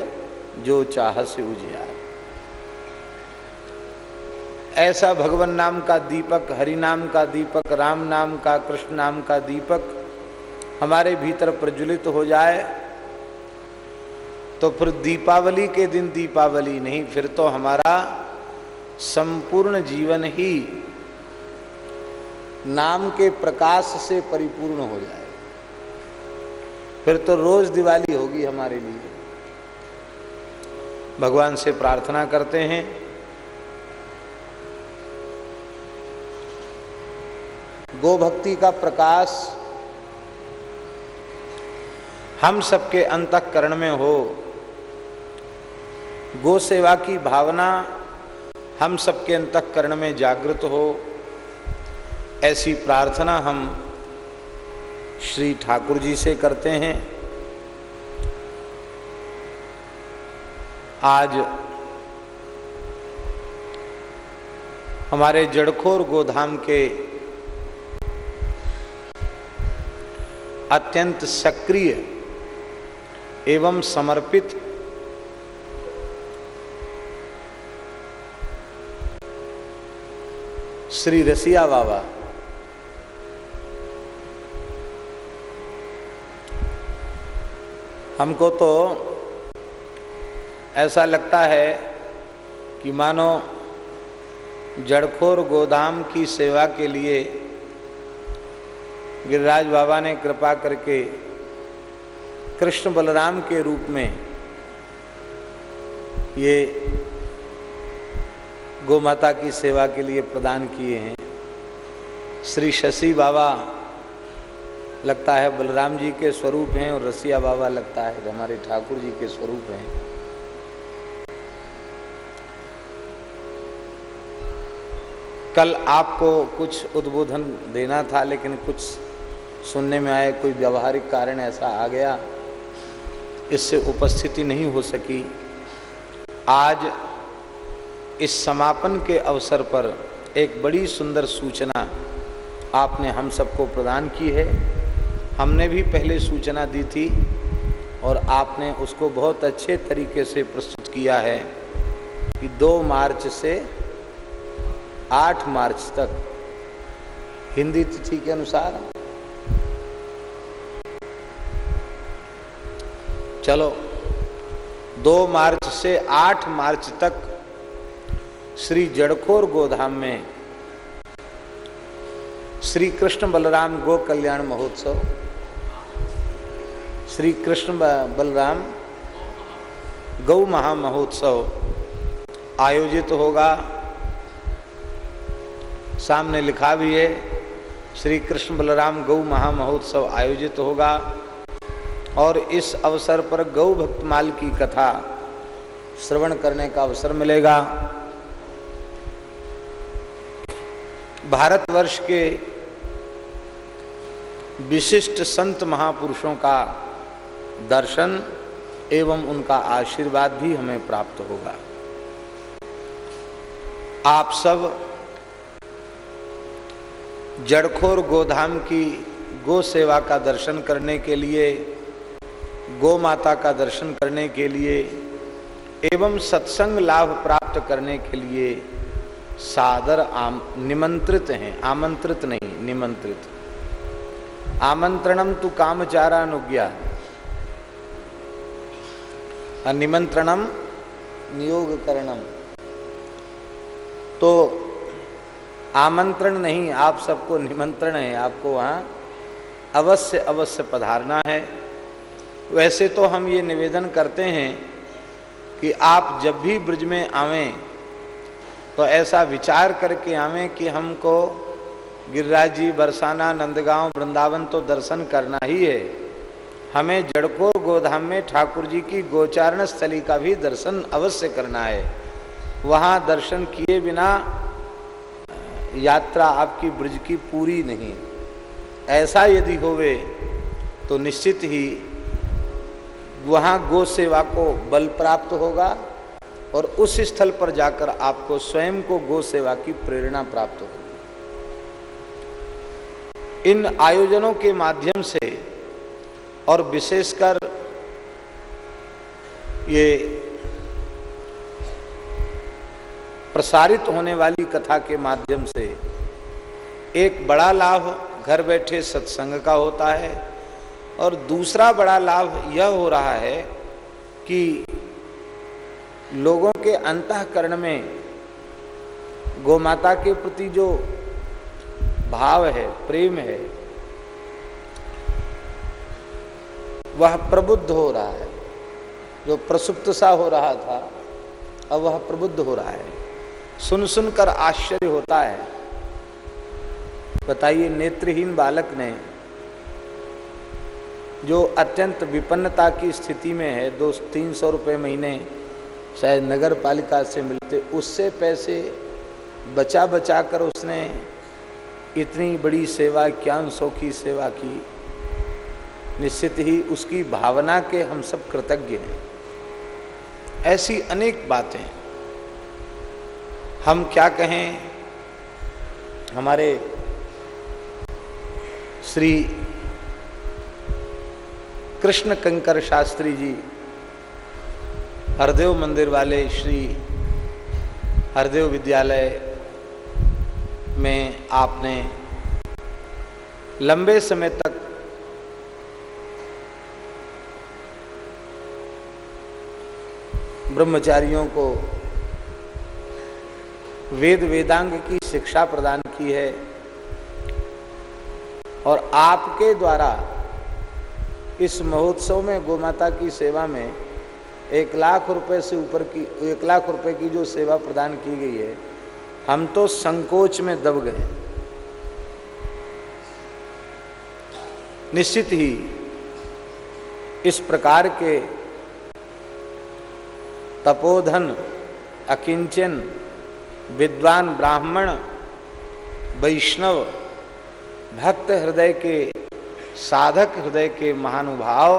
जो चाह से उजियार। ऐसा भगवान नाम का दीपक, हरि नाम का दीपक, राम नाम का, कृष्ण नाम का दीपक हमारे भीतर प्रज्वलित हो जाए तो फिर दीपावली के दिन दीपावली नहीं, फिर तो हमारा संपूर्ण जीवन ही नाम के प्रकाश से परिपूर्ण हो जाए। फिर तो रोज दिवाली होगी हमारे लिए। भगवान से प्रार्थना करते हैं। गो भक्ति का प्रकाश हम सबके अंतकरण में हो। गो सेवा की भावना हम सबके अंतकरण में जागृत हो। ऐसी प्रार्थना हम श्री ठाकुर जी से करते हैं। आज हमारे जड़खोर गोधाम के अत्यंत सक्रिय एवं समर्पित श्री रसिया बाबा हमको तो ऐसा लगता है कि मानो जड़खोर गोदाम की सेवा के लिए गिरिराज बाबा ने कृपा करके कृष्ण बलराम के रूप में ये गौ माता की सेवा के लिए प्रदान किए हैं। श्री शशि बाबा लगता है बलराम जी के स्वरूप हैं और रसिया बाबा लगता है हमारे ठाकुर जी के स्वरूप हैं। कल आपको कुछ उद्बोधन देना था, लेकिन कुछ सुनने में आए, कोई व्यवहारिक कारण ऐसा आ गया, इससे उपस्थिति नहीं हो सकी। आज इस समापन के अवसर पर एक बड़ी सुंदर सूचना आपने हम सबको प्रदान की है। हमने भी पहले सूचना दी थी और आपने उसको बहुत अच्छे तरीके से प्रस्तुत किया है कि 2 मार्च से 8 मार्च तक हिंदी तिथि के अनुसार। चलो 2 मार्च से 8 मार्च तक श्री जड़खोर गोधाम में श्री कृष्ण बलराम गो कल्याण महोत्सव श्री कृष्ण बलराम, गौ महामहोत्सव आयोजित होगा। सामने लिखा भी है श्री कृष्ण बलराम गौ महामहोत्सव आयोजित होगा। और इस अवसर पर गौ भक्तमाल की कथा श्रवण करने का अवसर मिलेगा। भारतवर्ष के विशिष्ट संत महापुरुषों का दर्शन एवं उनका आशीर्वाद भी हमें प्राप्त होगा। आप सब जड़खोर गोधाम की गो सेवा का दर्शन करने के लिए, गो माता का दर्शन करने के लिए, एवं सत्संग लाभ प्राप्त करने के लिए सादर आम, निमंत्रित हैं। आमंत्रित नहीं, निमंत्रित। आमंत्रणम तु कामचारानुज्ञा। निमंत्रणम नियोग करणम तो आमंत्रण नहीं, आप सबको निमंत्रण है, आपको वहाँ अवश्य अवश्य पधारना है। वैसे तो हम ये निवेदन करते हैं कि आप जब भी ब्रज में आवें तो ऐसा विचार करके आवें कि हमको गिरिराज जी, बरसाना, नंदगांव, वृंदावन तो दर्शन करना ही है। हमें जड़कोर गोधाम में ठाकुर जी की गोचारण स्थली का भी दर्शन अवश्य करना है। वहाँ दर्शन किए बिना यात्रा आपकी ब्रज की पूरी नहीं। ऐसा यदि होवे तो निश्चित ही वहाँ गो सेवा को बल प्राप्त होगा और उस स्थल पर जाकर आपको स्वयं को गो सेवा की प्रेरणा प्राप्त होगी। इन आयोजनों के माध्यम से और विशेषकर ये प्रसारित होने वाली कथा के माध्यम से एक बड़ा लाभ घर बैठे सत्संग का होता है और दूसरा बड़ा लाभ यह हो रहा है कि लोगों के अंतकरण में गोमाता के प्रति जो भाव है, प्रेम है वह प्रबुद्ध हो रहा है। जो प्रसुप्त सा हो रहा था, अब वह प्रबुद्ध हो रहा है। सुन सुनकर आश्चर्य होता है। बताइए नेत्रहीन बालक ने, जो अत्यंत विपन्नता की स्थिति में है, दो तीन सौ रुपये महीने शायद नगर पालिका से मिलते, उससे पैसे बचा बचा कर उसने इतनी बड़ी सेवा इक्यावन सौ की सेवा की। निश्चित ही उसकी भावना के हम सब कृतज्ञ हैं। ऐसी अनेक बातें। हम क्या कहें? हमारे श्री कृष्ण कंकर शास्त्री जी, हरदेव मंदिर वाले श्री हरदेव विद्यालय में आपने लंबे समय तक ब्रह्मचारियों को वेद वेदांग की शिक्षा प्रदान की है और आपके द्वारा इस महोत्सव में गोमाता की सेवा में एक लाख रुपए से ऊपर की, एक लाख रुपए की जो सेवा प्रदान की गई है, हम तो संकोच में दब गए। निश्चित ही इस प्रकार के तपोधन, अकिंचन, विद्वान ब्राह्मण, वैष्णव, भक्त हृदय के, साधक हृदय के महानुभाव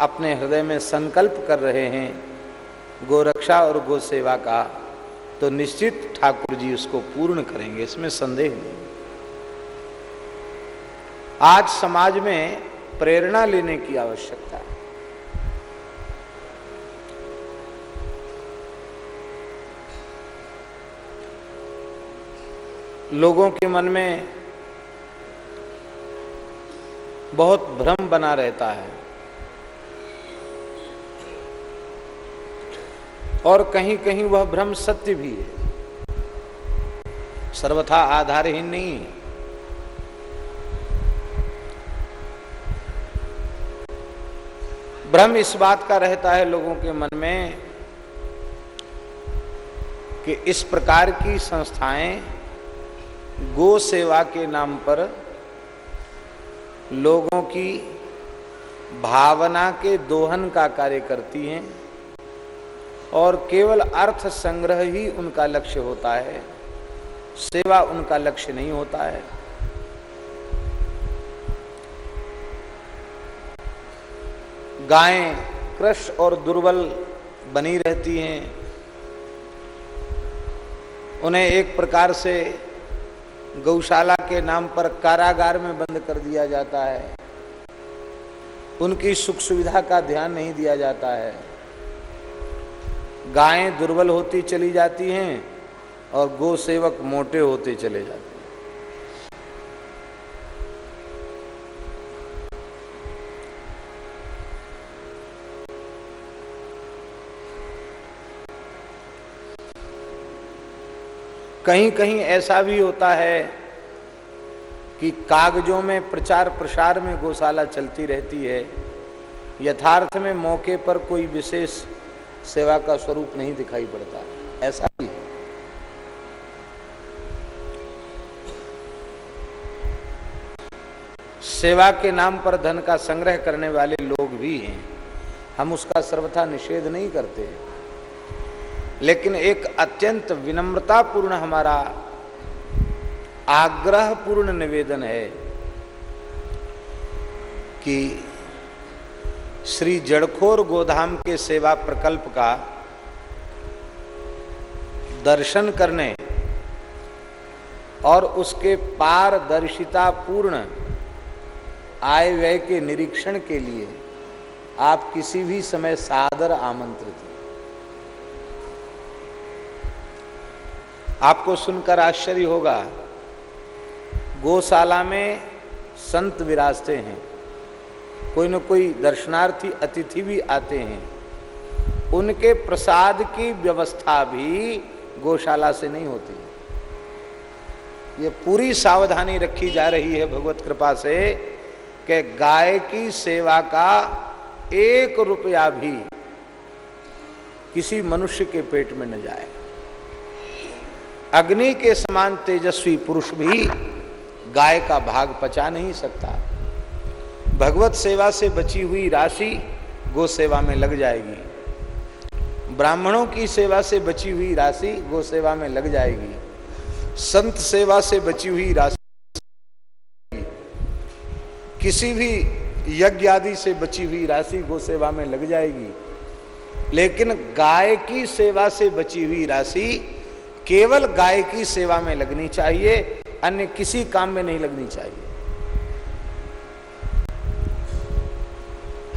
अपने हृदय में संकल्प कर रहे हैं गोरक्षा और गो सेवा का तो निश्चित ठाकुर जी उसको पूर्ण करेंगे, इसमें संदेह नहीं। आज समाज में प्रेरणा लेने की आवश्यकता लोगों के मन में बहुत भ्रम बना रहता है। और कहीं कहीं वह भ्रम सत्य भी है। सर्वथा आधारहीन नहीं है। भ्रम इस बात का रहता है लोगों के मन में कि इस प्रकार की संस्थाएँ गो सेवा के नाम पर लोगों की भावना के दोहन का कार्य करती हैं और केवल अर्थ संग्रह ही उनका लक्ष्य होता है, सेवा उनका लक्ष्य नहीं होता है। गायें कृष और दुर्बल बनी रहती हैं। उन्हें एक प्रकार से गौशाला के नाम पर कारागार में बंद कर दिया जाता है। उनकी सुख सुविधा का ध्यान नहीं दिया जाता है। गायें दुर्बल होती चली जाती हैं और गौ सेवक मोटे होते चले जाते कहीं कहीं ऐसा भी होता है कि कागजों में प्रचार प्रसार में गौशाला चलती रहती है, यथार्थ में मौके पर कोई विशेष सेवा का स्वरूप नहीं दिखाई पड़ता। ऐसा भी है। सेवा के नाम पर धन का संग्रह करने वाले लोग भी हैं। हम उसका सर्वथा निषेध नहीं करते। लेकिन एक अत्यंत विनम्रतापूर्ण हमारा आग्रहपूर्ण निवेदन है कि श्री जड़खोर गोधाम के सेवा प्रकल्प का दर्शन करने और उसके पारदर्शिता पूर्ण आय व्यय के निरीक्षण के लिए आप किसी भी समय सादर आमंत्रित हैं। आपको सुनकर आश्चर्य होगा, गौशाला में संत विराजते हैं। कोई न कोई दर्शनार्थी, अतिथि भी आते हैं। उनके प्रसाद की व्यवस्था भी गौशाला से नहीं होती। ये पूरी सावधानी रखी जा रही है भगवत कृपा से कि गाय की सेवा का एक रुपया भी किसी मनुष्य के पेट में न जाए। अग्नि के समान तेजस्वी पुरुष भी गाय का भाग पचा नहीं सकता। भगवत सेवा से बची हुई राशि गो सेवा में लग जाएगी। ब्राह्मणों की सेवा से बची हुई राशि गो सेवा में लग जाएगी। संत सेवा से बची हुई राशि किसी भी यज्ञ आदि से बची हुई राशि गो सेवा में लग जाएगी। लेकिन गाय की सेवा से बची हुई राशि केवल गाय की सेवा में लगनी चाहिए, अन्य किसी काम में नहीं लगनी चाहिए।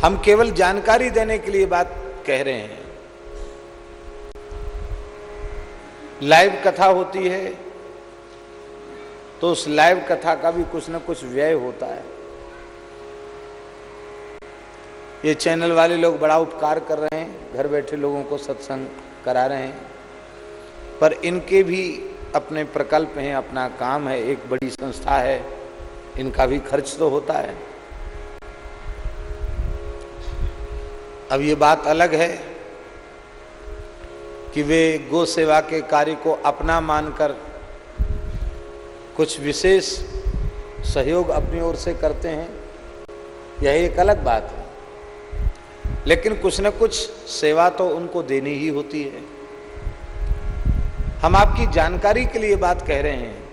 हम केवल जानकारी देने के लिए बात कह रहे हैं। लाइव कथा होती है तो उस लाइव कथा का भी कुछ ना कुछ व्यय होता है। ये चैनल वाले लोग बड़ा उपकार कर रहे हैं, घर बैठे लोगों को सत्संग करा रहे हैं। पर इनके भी अपने प्रकल्प हैं, अपना काम है, एक बड़ी संस्था है, इनका भी खर्च तो होता है। अब ये बात अलग है कि वे गो सेवा के कार्य को अपना मानकर कुछ विशेष सहयोग अपनी ओर से करते हैं, यह एक अलग बात है। लेकिन कुछ न कुछ सेवा तो उनको देनी ही होती है। हम आपकी जानकारी के लिए बात कह रहे हैं।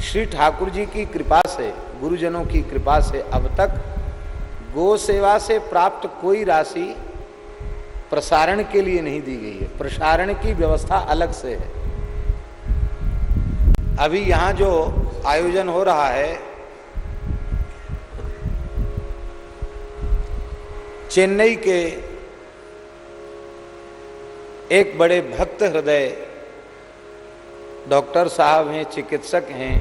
श्री ठाकुर जी की कृपा से, गुरुजनों की कृपा से अब तक गो सेवा से प्राप्त कोई राशि प्रसारण के लिए नहीं दी गई है। प्रसारण की व्यवस्था अलग से है। अभी यहाँ जो आयोजन हो रहा है, चेन्नई के एक बड़े भक्त हृदय डॉक्टर साहब हैं, चिकित्सक हैं।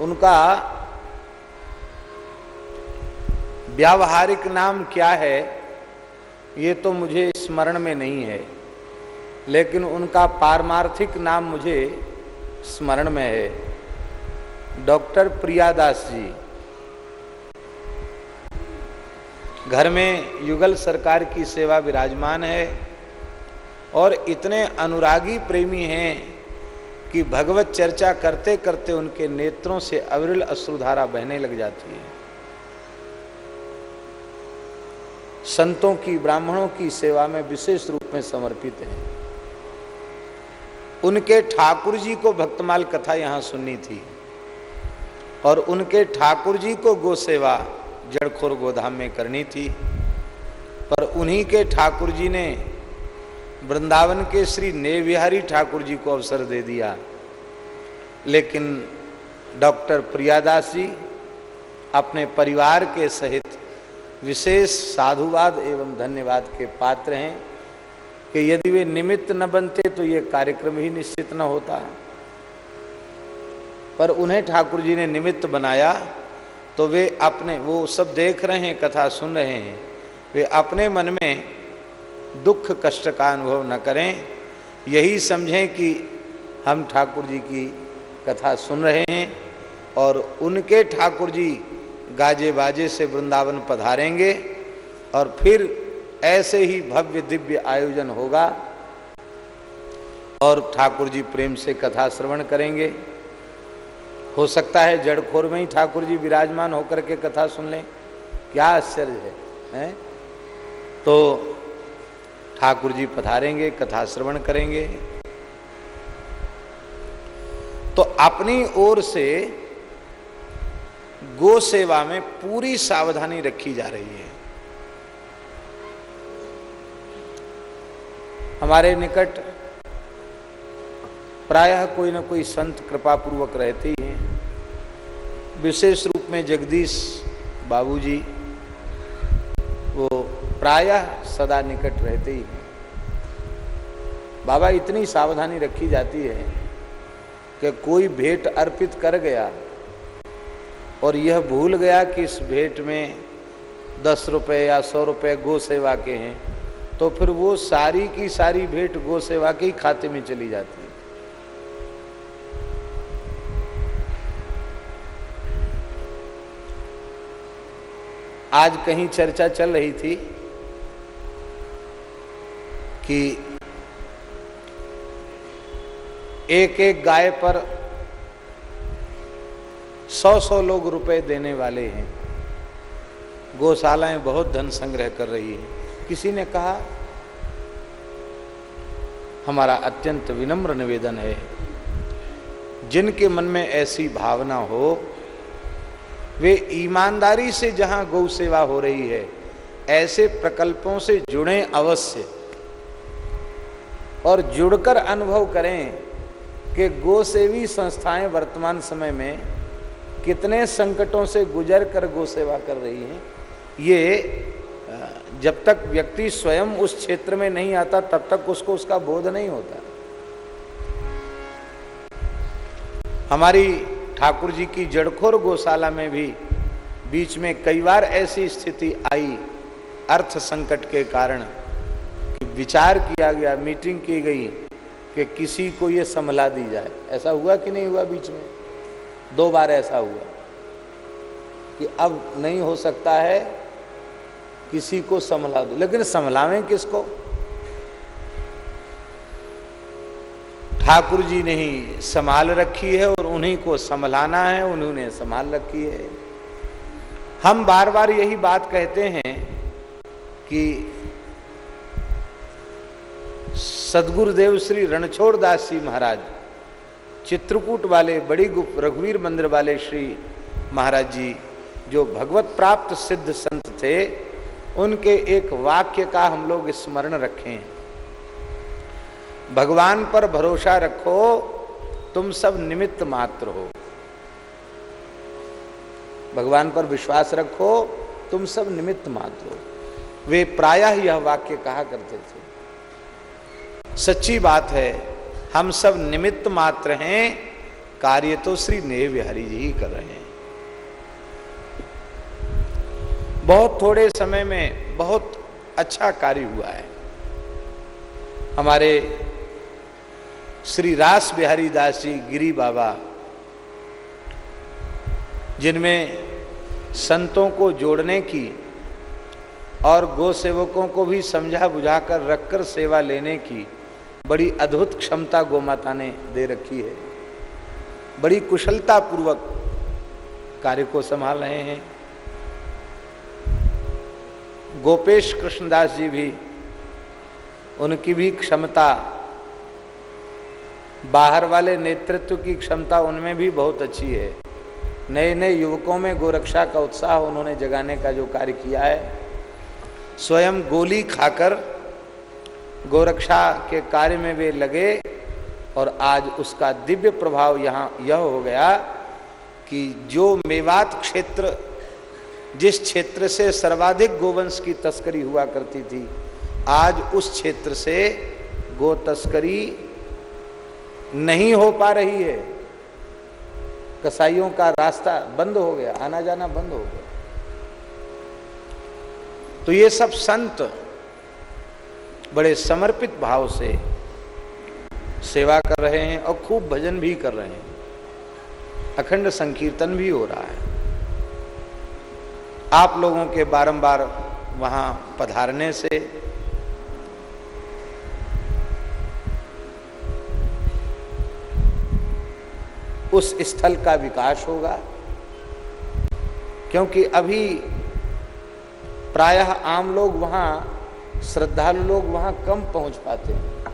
उनका व्यावहारिक नाम क्या है, ये तो मुझे स्मरण में नहीं है, लेकिन उनका पारमार्थिक नाम मुझे स्मरण में है। डॉक्टर प्रियादास जी घर में युगल सरकार की सेवा विराजमान है और इतने अनुरागी प्रेमी हैं कि भगवत चर्चा करते करते उनके नेत्रों से अविरल अश्रुधारा बहने लग जाती है। संतों की, ब्राह्मणों की सेवा में विशेष रूप में समर्पित हैं। उनके ठाकुर जी को भक्तमाल कथा यहाँ सुननी थी और उनके ठाकुर जी को गो सेवा जड़खोर गोधाम में करनी थी। पर उन्हीं के ठाकुर जी ने वृंदावन के श्री नेविहारी ठाकुर जी को अवसर दे दिया। लेकिन डॉक्टर प्रियादास जी अपने परिवार के सहित विशेष साधुवाद एवं धन्यवाद के पात्र हैं कि यदि वे निमित्त न बनते तो ये कार्यक्रम ही निश्चित न होता। पर उन्हें ठाकुर जी ने निमित्त बनाया तो वे अपने, वो सब देख रहे हैं, कथा सुन रहे हैं। वे अपने मन में दुख कष्ट का अनुभव न करें। यही समझें कि हम ठाकुर जी की कथा सुन रहे हैं और उनके ठाकुर जी गाजे बाजे से वृंदावन पधारेंगे और फिर ऐसे ही भव्य दिव्य आयोजन होगा और ठाकुर जी प्रेम से कथा श्रवण करेंगे। हो सकता है जड़खोर में ही ठाकुर जी विराजमान होकर के कथा सुन लें। क्या आश्चर्य है, है? तो ठाकुर जी पधारेंगे कथा श्रवण करेंगे। तो अपनी ओर से गो सेवा में पूरी सावधानी रखी जा रही है। हमारे निकट प्रायः कोई ना कोई संत कृपा पूर्वक रहते ही हैं। विशेष रूप में जगदीश बाबूजी, वो प्रायः सदा निकट रहते ही हैं। बाबा इतनी सावधानी रखी जाती है कि कोई भेंट अर्पित कर गया और यह भूल गया कि इस भेंट में दस रुपये या सौ रुपये गो सेवा के हैं तो फिर वो सारी की सारी भेंट गो सेवा के ही खाते में चली जाती है। आज कहीं चर्चा चल रही थी कि एक एक गाय पर सौ सौ लोग रुपए देने वाले हैं। गौशालाएँ बहुत धन संग्रह कर रही हैं। किसी ने कहा, हमारा अत्यंत विनम्र निवेदन है, जिनके मन में ऐसी भावना हो वे ईमानदारी से जहाँ गौ सेवा हो रही है, ऐसे प्रकल्पों से जुड़े अवश्य। और जुड़कर अनुभव करें कि गो सेवी संस्थाएँ वर्तमान समय में कितने संकटों से गुजर कर गो सेवा कर रही हैं। ये जब तक व्यक्ति स्वयं उस क्षेत्र में नहीं आता, तब तक उसको उसका बोध नहीं होता। हमारी ठाकुर जी की जड़खोर गौशाला में भी बीच में कई बार ऐसी स्थिति आई अर्थ संकट के कारण कि विचार किया गया मीटिंग की गई कि किसी को ये संभला दी जाए। ऐसा हुआ कि नहीं हुआ बीच में? दो बार ऐसा हुआ कि अब नहीं हो सकता है किसी को संभला दो। लेकिन संभलावें किसको? ठाकुर जी ने ही संभाल रखी है और उन्हीं को संभलाना है, उन्होंने संभाल रखी है। हम बार बार यही बात कहते हैं कि सदगुरुदेव श्री रणछोड़ दास जी महाराज, चित्रकूट वाले, बड़ी गुप्त, रघुवीर मंदिर वाले श्री महाराज जी, जो भगवत प्राप्त सिद्ध संत थे, उनके एक वाक्य का हम लोग स्मरण रखें। भगवान पर भरोसा रखो, तुम सब निमित्त मात्र हो। भगवान पर विश्वास रखो, तुम सब निमित्त मात्र हो। वे प्रायः यह वाक्य कहा करते थे। सच्ची बात है, हम सब निमित्त मात्र हैं, कार्य तो श्री नेह बिहारी जी ही कर रहे हैं। बहुत थोड़े समय में बहुत अच्छा कार्य हुआ है। हमारे श्री रास बिहारी दास जी गिरी बाबा, जिनमें संतों को जोड़ने की और गो सेवकों को भी समझा बुझा बुझाकर रखकर सेवा लेने की बड़ी अद्भुत क्षमता गौ माता ने दे रखी है। बड़ी कुशलता पूर्वक कार्य को संभाल रहे हैं। गोपेश कृष्णदास जी भी, उनकी भी क्षमता बाहर वाले नेतृत्व की क्षमता उनमें भी बहुत अच्छी है। नए नए युवकों में गोरक्षा का उत्साह उन्होंने जगाने का जो कार्य किया है, स्वयं गोली खाकर गोरक्षा के कार्य में वे लगे और आज उसका दिव्य प्रभाव यहाँ यह हो गया कि जो मेवात क्षेत्र, जिस क्षेत्र से सर्वाधिक गोवंश की तस्करी हुआ करती थी, आज उस क्षेत्र से गो तस्करी नहीं हो पा रही है। कसाईयों का रास्ता बंद हो गया, आना जाना बंद हो गया। तो ये सब संत बड़े समर्पित भाव से सेवा कर रहे हैं और खूब भजन भी कर रहे हैं। अखंड संकीर्तन भी हो रहा है। आप लोगों के बारंबार वहाँ पधारने से उस स्थल का विकास होगा। क्योंकि अभी प्रायः आम लोग वहाँ, श्रद्धालु लोग वहाँ कम पहुँच पाते हैं।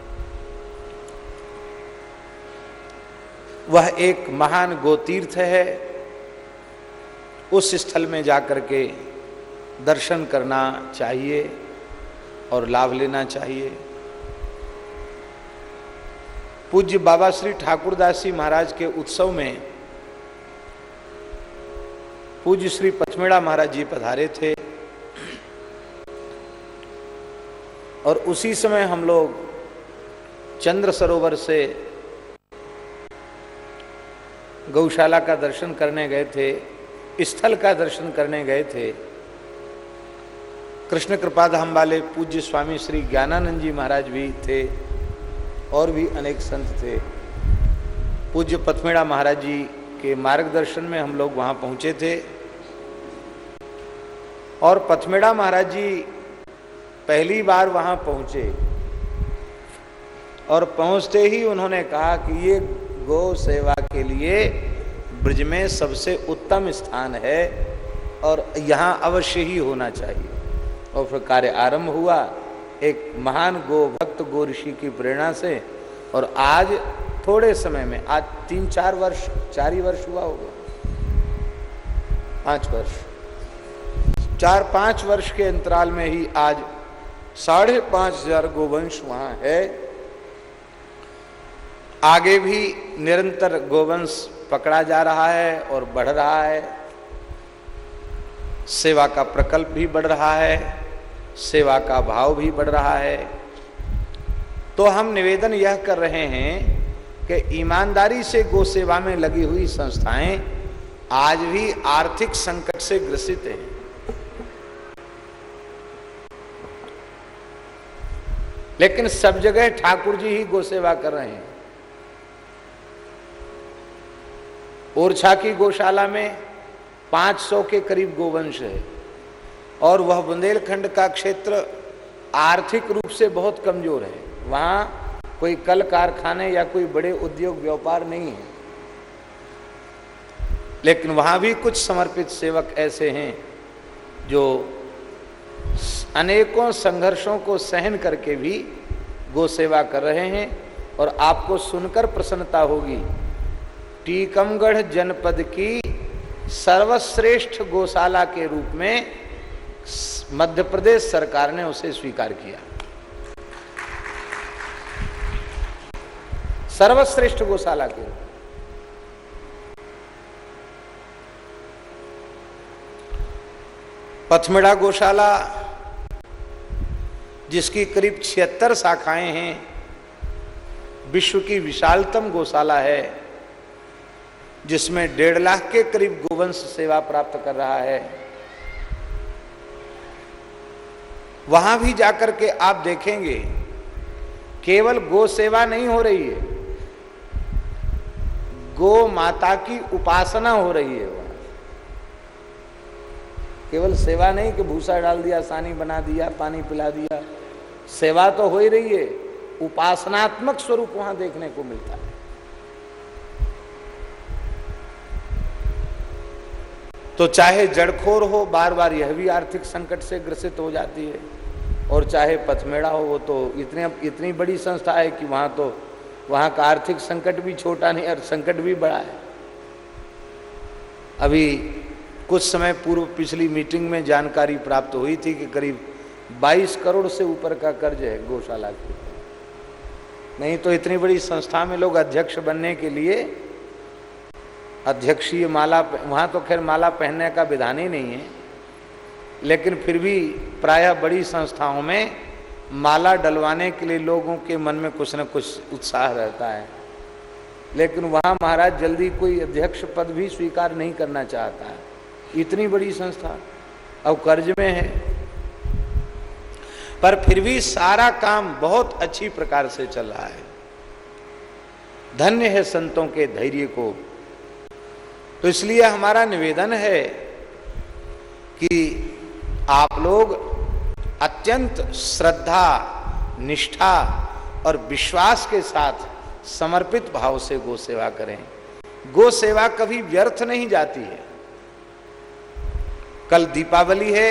वह एक महान गोतीर्थ है। उस स्थल में जाकर के दर्शन करना चाहिए और लाभ लेना चाहिए। पूज्य बाबा श्री ठाकुरदास जी महाराज के उत्सव में पूज्य श्री पचमेड़ा महाराज जी पधारे थे। और उसी समय हम लोग चंद्र सरोवर से गौशाला का दर्शन करने गए थे, स्थल का दर्शन करने गए थे। कृष्ण कृपाधाम वाले पूज्य स्वामी श्री ज्ञानानंद जी महाराज भी थे। और भी अनेक संत थे। पूज्य पथमेड़ा महाराज जी के मार्गदर्शन में हम लोग वहाँ पहुँचे थे। और पथमेड़ा महाराज जी पहली बार वहाँ पहुँचे। और पहुँचते ही उन्होंने कहा कि ये गौ सेवा के लिए ब्रज में सबसे उत्तम स्थान है और यहाँ अवश्य ही होना चाहिए। और फिर कार्य आरंभ हुआ। एक महान गो भक्त गो ऋषि की प्रेरणा से और आज थोड़े समय में, आज तीन चार वर्ष, चार ही वर्ष हुआ होगा। पाँच वर्ष। चार पाँच वर्ष के अंतराल में ही आज साढ़े पाँच हज़ार गोवंश वहाँ है। आगे भी निरंतर गोवंश पकड़ा जा रहा है और बढ़ रहा है। सेवा का प्रकल्प भी बढ़ रहा है। सेवा का भाव भी बढ़ रहा है। तो हम निवेदन यह कर रहे हैं कि ईमानदारी से गो सेवा में लगी हुई संस्थाएँ आज भी आर्थिक संकट से ग्रसित हैं। लेकिन सब जगह ठाकुर जी ही गो सेवा कर रहे हैं। ओरछा की गौशाला में 500 के करीब गोवंश है। और वह बुंदेलखंड का क्षेत्र आर्थिक रूप से बहुत कमज़ोर है। वहाँ कोई कल कारखाने या कोई बड़े उद्योग व्यापार नहीं है। लेकिन वहाँ भी कुछ समर्पित सेवक ऐसे हैं जो अनेकों संघर्षों को सहन करके भी गो सेवा कर रहे हैं और आपको सुनकर प्रसन्नता होगी, टीकमगढ़ जनपद की सर्वश्रेष्ठ गौशाला के रूप में मध्य प्रदेश सरकार ने उसे स्वीकार किया। सर्वश्रेष्ठ गौशाला के। पथमेड़ा गौशाला, जिसकी करीब छिहत्तर शाखाएँ हैं, विश्व की विशालतम गौशाला है, जिसमें डेढ़ लाख के करीब गोवंश सेवा प्राप्त कर रहा है। वहाँ भी जाकर के आप देखेंगे, केवल गो सेवा नहीं हो रही है। गो माता की उपासना हो रही है वहाँ। केवल सेवा नहीं कि भूसा डाल दिया, सानी बना दिया, पानी पिला दिया। सेवा तो हो ही रही है। उपासनात्मक स्वरूप वहाँ देखने को मिलता है। तो चाहे जड़खोर हो बार बार यह भी आर्थिक संकट से ग्रसित हो जाती है। और चाहे पथमेड़ा हो, वो तो इतने, इतनी बड़ी संस्था है कि वहाँ तो वहाँ का आर्थिक संकट भी छोटा नहीं और संकट भी बड़ा है। अभी कुछ समय पूर्व पिछली मीटिंग में जानकारी प्राप्त हुई थी कि करीब 22 करोड़ से ऊपर का कर्ज है गौशाला के। नहीं तो इतनी बड़ी संस्था में लोग अध्यक्ष बनने के लिए अध्यक्षीय माला वहाँ तो खैर माला पहनने का विधान ही नहीं है। लेकिन फिर भी प्रायः बड़ी संस्थाओं में माला डलवाने के लिए लोगों के मन में कुछ न कुछ उत्साह रहता है। लेकिन वहाँ महाराज जल्दी कोई अध्यक्ष पद भी स्वीकार नहीं करना चाहता है। इतनी बड़ी संस्था अब कर्ज में है। पर फिर भी सारा काम बहुत अच्छी प्रकार से चल रहा है। धन्य है संतों के धैर्य को। तो इसलिए हमारा निवेदन है कि आप लोग अत्यंत श्रद्धा, निष्ठा और विश्वास के साथ समर्पित भाव से गो सेवा करें। गो सेवा कभी व्यर्थ नहीं जाती है। कल दीपावली है,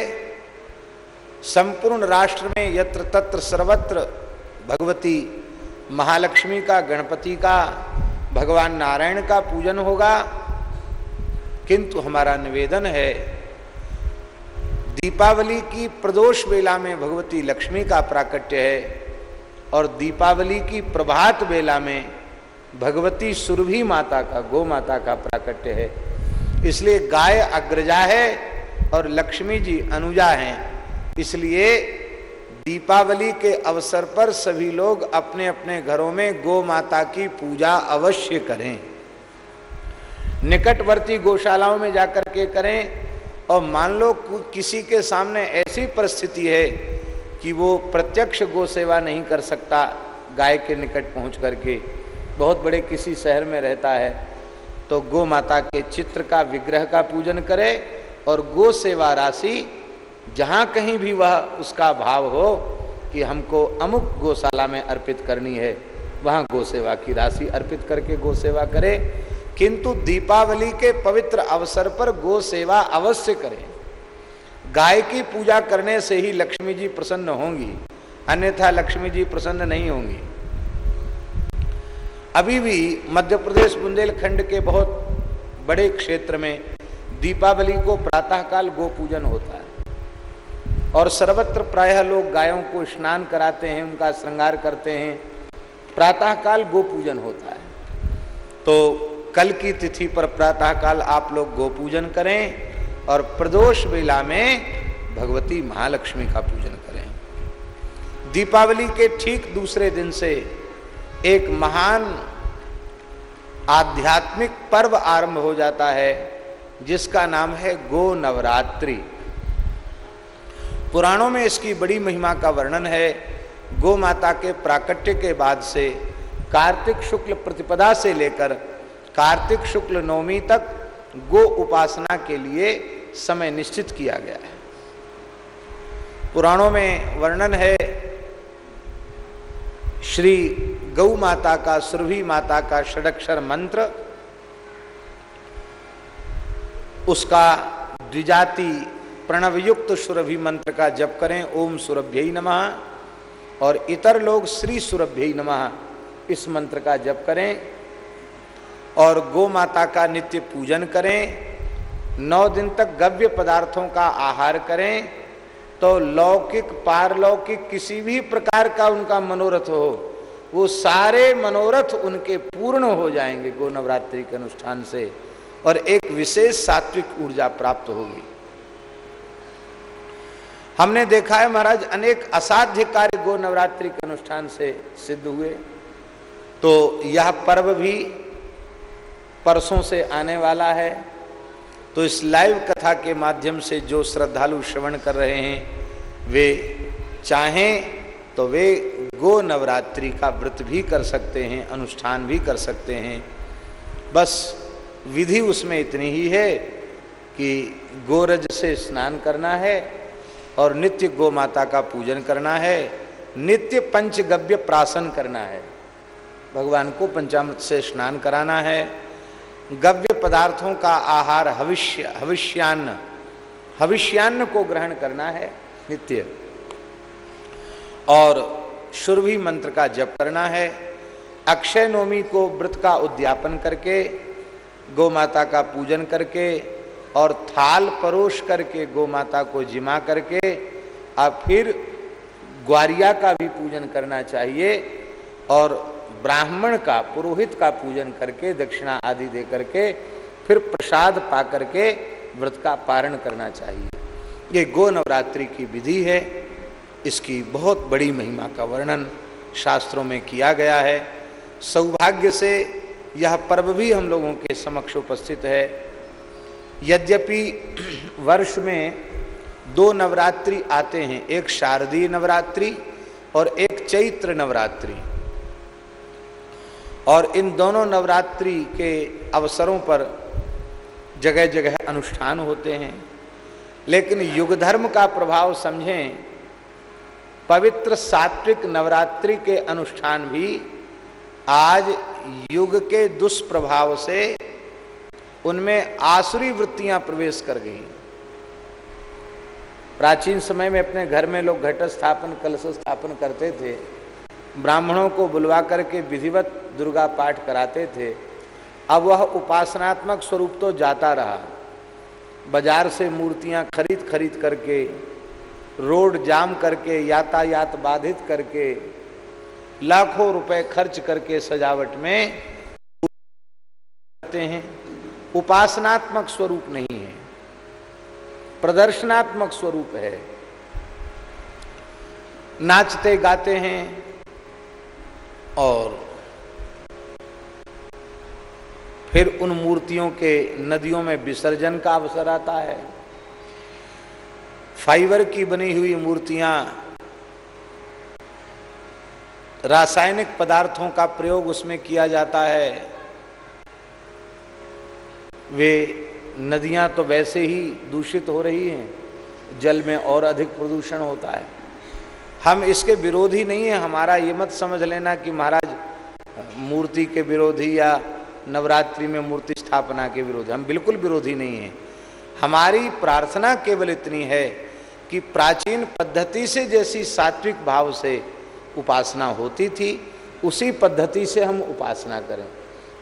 संपूर्ण राष्ट्र में यत्र तत्र सर्वत्र भगवती महालक्ष्मी का, गणपति का, भगवान नारायण का पूजन होगा। किंतु हमारा निवेदन है, दीपावली की प्रदोष वेला में भगवती लक्ष्मी का प्राकट्य है और दीपावली की प्रभात वेला में भगवती सुरभि माता का, गो माता का प्राकट्य है। इसलिए गाय अग्रजा है और लक्ष्मी जी अनुजा हैं। इसलिए दीपावली के अवसर पर सभी लोग अपने अपने घरों में गो माता की पूजा अवश्य करें। निकटवर्ती गौशालाओं में जाकर के करें। और मान लो किसी के सामने ऐसी परिस्थिति है कि वो प्रत्यक्ष गो सेवा नहीं कर सकता गाय के निकट पहुँच करके। बहुत बड़े किसी शहर में रहता है तो गो माता के चित्र का, विग्रह का पूजन करे और गो सेवा राशि जहाँ कहीं भी वह उसका भाव हो कि हमको अमुक गौशाला में अर्पित करनी है, वहाँ गो सेवा की राशि अर्पित करके गो सेवा करे। किंतु दीपावली के पवित्र अवसर पर गो सेवा अवश्य करें। गाय की पूजा करने से ही लक्ष्मी जी प्रसन्न होंगी, अन्यथा लक्ष्मी जी प्रसन्न नहीं होंगी। अभी भी मध्य प्रदेश बुंदेलखंड के बहुत बड़े क्षेत्र में दीपावली को प्रातःकाल गो पूजन होता है। और सर्वत्र प्रायः लोग गायों को स्नान कराते हैं, उनका श्रृंगार करते हैं। प्रातःकाल गो पूजन होता है। तो कल की तिथि पर प्रातःकाल आप लोग गो पूजन करें और प्रदोष बेला में भगवती महालक्ष्मी का पूजन करें। दीपावली के ठीक दूसरे दिन से एक महान आध्यात्मिक पर्व आरंभ हो जाता है, जिसका नाम है गो नवरात्रि। पुराणों में इसकी बड़ी महिमा का वर्णन है। गो माता के प्राकट्य के बाद से कार्तिक शुक्ल प्रतिपदा से लेकर कार्तिक शुक्ल नवमी तक गो उपासना के लिए समय निश्चित किया गया है। पुराणों में वर्णन है, श्री गौ माता का, सुरभि माता का षडक्षर मंत्र, उसका द्विजाति प्रणवयुक्त सुरभि मंत्र का जप करें, ओम सुरभ्य नमः, और इतर लोग श्री सुरभ्य नमः, इस मंत्र का जप करें। और गो माता का नित्य पूजन करें, नौ दिन तक गव्य पदार्थों का आहार करें तो लौकिक, पारलौकिक किसी भी प्रकार का उनका मनोरथ हो, वो सारे मनोरथ उनके पूर्ण हो जाएँगे गो नवरात्रि के अनुष्ठान से और एक विशेष सात्विक ऊर्जा प्राप्त होगी। हमने देखा है महाराज, अनेक असाध्य कार्य गो नवरात्रि के अनुष्ठान से सिद्ध हुए तो यह पर्व भी परसों से आने वाला है। तो इस लाइव कथा के माध्यम से जो श्रद्धालु श्रवण कर रहे हैं, वे चाहें तो वे गो नवरात्रि का व्रत भी कर सकते हैं, अनुष्ठान भी कर सकते हैं। बस विधि उसमें इतनी ही है कि गोरज से स्नान करना है और नित्य गो माता का पूजन करना है, नित्य पंचगव्य प्राशन करना है। भगवान को पंचामृत से स्नान कराना है गव्य पदार्थों का आहार हविष्य, हविष्यान्न। हविष्यान्न को ग्रहण करना है नित्य। और शुरभि मंत्र का जप करना है। अक्षय नवमी को व्रत का उद्यापन करके गौ माता का पूजन करके, और थाल परोश करके गौ माता को जिमा करके, और फिर ग्वारिया का भी पूजन करना चाहिए। और ब्राह्मण का, पुरोहित का पूजन करके, दक्षिणा आदि दे करके, फिर प्रसाद पा करके व्रत का पारण करना चाहिए। ये गो नवरात्रि की विधि है। इसकी बहुत बड़ी महिमा का वर्णन शास्त्रों में किया गया है। सौभाग्य से यह पर्व भी हम लोगों के समक्ष उपस्थित है। यद्यपि वर्ष में दो नवरात्रि आते हैं, एक शारदीय नवरात्रि और एक चैत्र नवरात्रि। और इन दोनों नवरात्रि के अवसरों पर जगह जगह अनुष्ठान होते हैं। लेकिन युग धर्म का प्रभाव समझें, पवित्र सात्विक नवरात्रि के अनुष्ठान भी आज युग के दुष्प्रभाव से उनमें आसुरी वृत्तियाँ प्रवेश कर गई। प्राचीन समय में अपने घर में लोग घट स्थापन कलश स्थापन करते थे। ब्राह्मणों को बुलवा करके विधिवत दुर्गा पाठ कराते थे। अब वह उपासनात्मक स्वरूप तो जाता रहा। बाज़ार से मूर्तियाँ खरीद खरीद करके, रोड जाम करके, यातायात बाधित करके, लाखों रुपए खर्च करके सजावट में करते हैं। उपासनात्मक स्वरूप नहीं है। प्रदर्शनात्मक स्वरूप है। नाचते गाते हैं और फिर उन मूर्तियों के नदियों में विसर्जन का अवसर आता है। फाइबर की बनी हुई मूर्तियाँ रासायनिक पदार्थों का प्रयोग उसमें किया जाता है। वे नदियाँ तो वैसे ही दूषित हो रही हैं, जल में और अधिक प्रदूषण होता है। हम इसके विरोधी नहीं है, हमारा ये मत समझ लेना कि महाराज, मूर्ति के विरोधी या नवरात्रि में मूर्ति स्थापना के विरोधी, हम बिल्कुल विरोधी नहीं हैं। हमारी प्रार्थना केवल इतनी है कि प्राचीन पद्धति से जैसी सात्विक भाव से उपासना होती थी, उसी पद्धति से हम उपासना करें।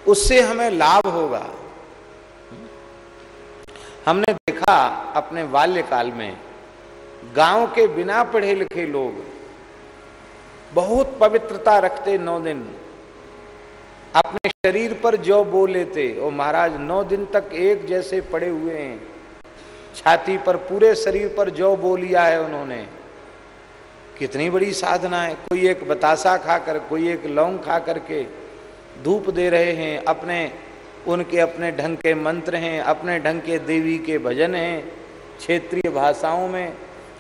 उससे हमें लाभ होगा। हमने देखा अपने बाल्यकाल में, गाँव के बिना पढ़े लिखे लोग बहुत पवित्रता रखते नौ दिन। अपने शरीर पर जो बो लेते और महाराज, नौ दिन तक एक जैसे पड़े हुए हैं। छाती पर पूरे शरीर पर जो बो लिया है उन्होंने। कितनी बड़ी साधना है। कोई एक बतासा खाकर, कोई एक लौंग खा करके धूप दे रहे हैं। अपने, उनके अपने ढंग के मंत्र हैं, अपने ढंग के देवी के भजन हैं, क्षेत्रीय भाषाओं में।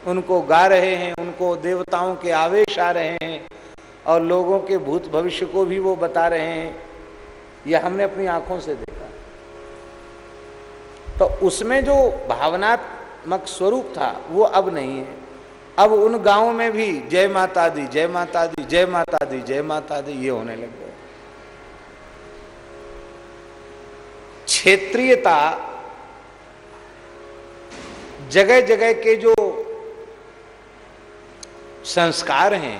उनको गा रहे हैं, उनको देवताओं के आवेश आ रहे हैं और लोगों के भूत भविष्य को भी वो बता रहे हैं। यह हमने अपनी आँखों से देखा। तो उसमें जो भावनात्मक स्वरूप था, वो अब नहीं है। अब उन गाँवों में भी जय माता दी, जय माता दी, जय माता दी, जय माता दी, ये होने लग गए क्षेत्रीयता जगह जगह के जो संस्कार हैं,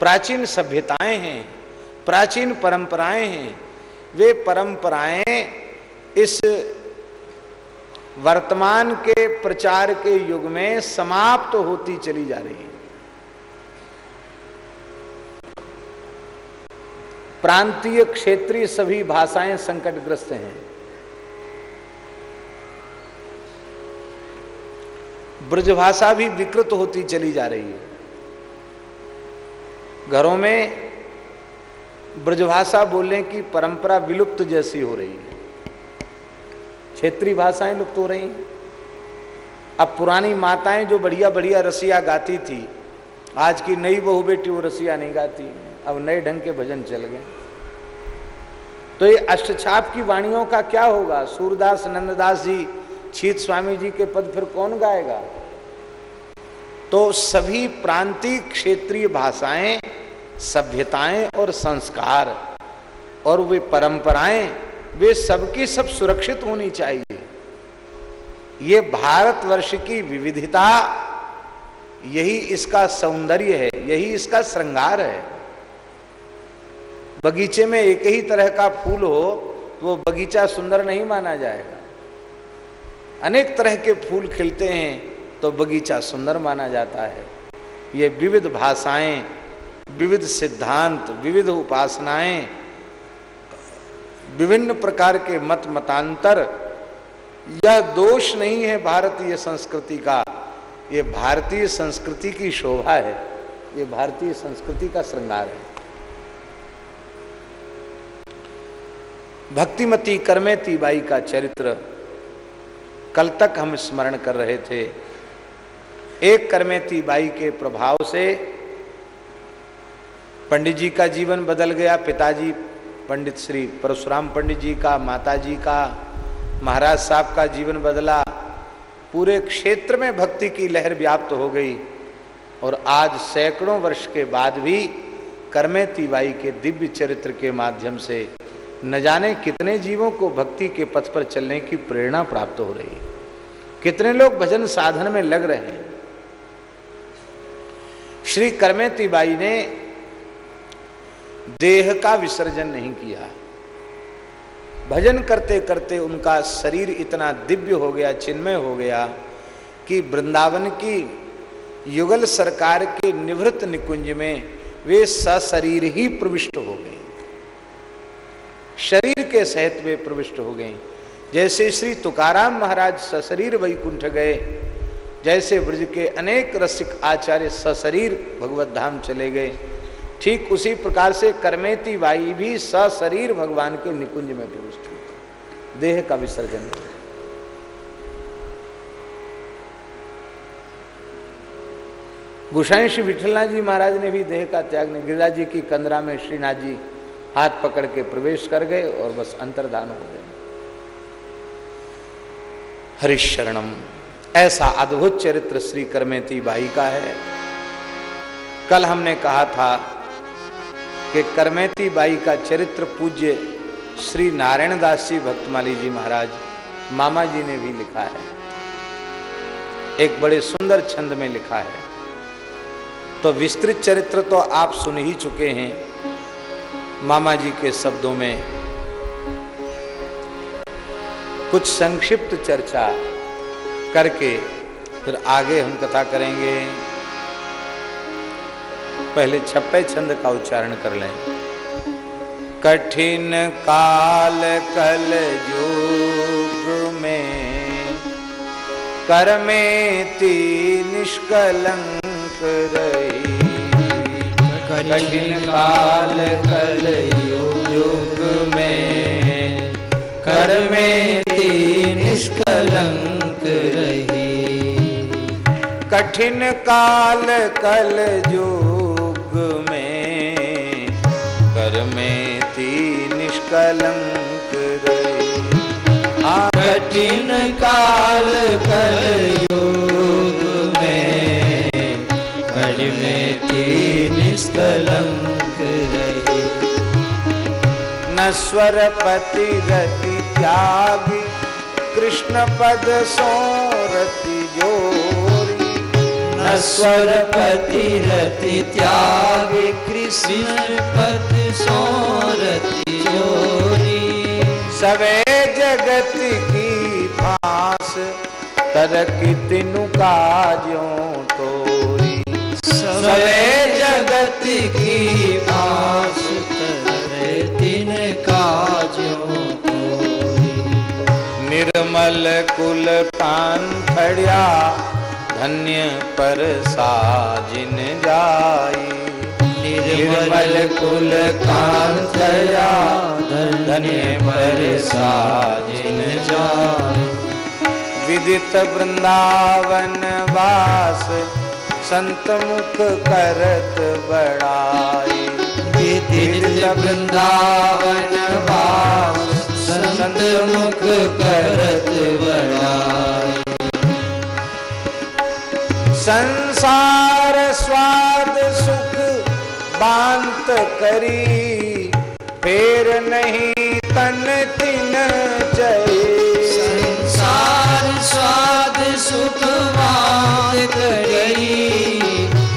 प्राचीन सभ्यताएँ हैं, प्राचीन परंपराएँ हैं, वे परंपराएँ इस वर्तमान के प्रचार के युग में समाप्त तो होती चली जा रही है। प्रांतीय क्षेत्रीय सभी भाषाएँ संकटग्रस्त हैं। ब्रजभाषा भी विकृत होती चली जा रही है। घरों में ब्रजभाषा बोलने की परंपरा विलुप्त जैसी हो रही है। क्षेत्रीय भाषाएँ लुप्त हो रही अब पुरानी माताएँ जो बढ़िया बढ़िया रसिया गाती थी, आज की नई बहू बेटी वो रसिया नहीं गाती अब नए ढंग के भजन चल गए। तो ये अष्टछाप की वाणियों का क्या होगा? सूरदास, नंददास जी, छीत स्वामी जी के पद फिर कौन गाएगा? तो सभी प्रांतिक क्षेत्रीय भाषाएँ, सभ्यताएँ और संस्कार और वे परंपराएँ, वे सबकी सब सुरक्षित होनी चाहिए। ये भारतवर्ष की विविधता, यही इसका सौंदर्य है, यही इसका श्रृंगार है। बगीचे में एक ही तरह का फूल हो तो वो बगीचा सुंदर नहीं माना जाएगा। अनेक तरह के फूल खिलते हैं तो बगीचा सुंदर माना जाता है। ये विविध भाषाएँ, विविध सिद्धांत, विविध उपासनाएँ, विभिन्न प्रकार के मत मतांतर यह दोष नहीं है भारतीय संस्कृति का। ये भारतीय संस्कृति की शोभा है। ये भारतीय संस्कृति का श्रृंगार है। भक्तिमती करमेती बाई का चरित्र कल तक हम स्मरण कर रहे थे। एक करमेती बाई के प्रभाव से पंडित जी का जीवन बदल गया। पिताजी पंडित श्री परशुराम पंडित जी का माता जी का, महाराज साहब का जीवन बदला। पूरे क्षेत्र में भक्ति की लहर व्याप्त हो गई और आज सैकड़ों वर्ष के बाद भी करमेती बाई के दिव्य चरित्र के माध्यम से न जाने कितने जीवों को भक्ति के पथ पर चलने की प्रेरणा प्राप्त हो रही है। कितने लोग भजन साधन में लग रहे हैं। श्री करमेती बाई ने देह का विसर्जन नहीं किया। भजन करते करते उनका शरीर इतना दिव्य हो गया, चिन्मय हो गया कि वृंदावन की युगल सरकार के निवृत्त निकुंज में वे सशरीर ही प्रविष्ट हो गए। शरीर के सहित वे प्रविष्ट हो गए। जैसे श्री तुकाराम महाराज सशरीर वैकुंठ गए जैसे ब्रज के अनेक रसिक आचार्य सशरीर भगवत धाम चले गए, ठीक उसी प्रकार से करमेती वाई भी सशरीर भगवान के निकुंज में प्रविष्ट हुई। देह का विसर्जन। गुसाई विठलनाथ जी महाराज ने भी देह का त्याग नहीं, गिरिराज जी की कंदरा में श्रीनाथ जी हाथ पकड़ के प्रवेश कर गए और बस अंतर्दान हो गए। हरिशरणम। ऐसा अद्भुत चरित्र श्री करमेती बाई का है। कल हमने कहा था कि करमेती बाई का चरित्र पूज्य श्री नारायण दास जी, भक्तमाली जी महाराज, मामा जी ने भी लिखा है। एक बड़े सुंदर छंद में लिखा है। तो विस्तृत चरित्र तो आप सुन ही चुके हैं मामा जी के शब्दों में। कुछ संक्षिप्त चर्चा करके फिर आगे हम कथा करेंगे। पहले छप्पे छंद का उच्चारण कर लें। कठिन काल कल युग में कर में ती निष्कलंक रही। कठिन काल कल युग में
कर में ती निष्कलंक
कठिन काल, कल युग में कर में ती निष्कलंक रही
कठिन काल, कल युग में कर में ती निष्कलंक रही
नस्वर पति रति त्यागी कृष्ण पद सोरति जोरी
नस्वर पति रति त्याग कृष्ण पद सोरति जोरी।
सवे जगत की फांस तरक तिनु काजों तोरी।
सवे जगत की करे दिन काजों कोई
निर्मल कुल कांठड़िया धन्य पर साजिन जाई।
निर्मल कुल कांतया धन्य पर साजिन जाए
विदित वृंदावन वास, संत मुख करत बड़ाई।
वृंदावन भाव संत मुख करत बड़ाई।
संसार स्वाद सुख बांत करी फेर नहीं तन तिन जय
संसार स्वाद सुख बात करी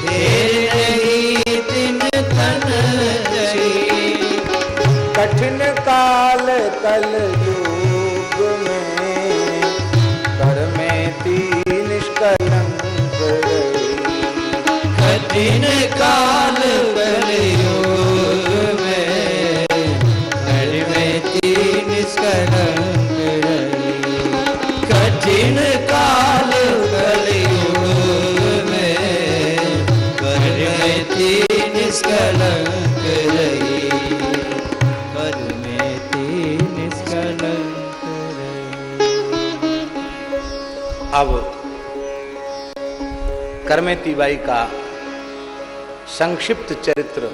फेर नहीं तिन तन जई
कठिन काल कल
कठिन काल कलयुग में में तीन कलंक कठिन काल कलयुग में में तीन कलंक रही। घर
अब करमेती बाई का संक्षिप्त चरित्र,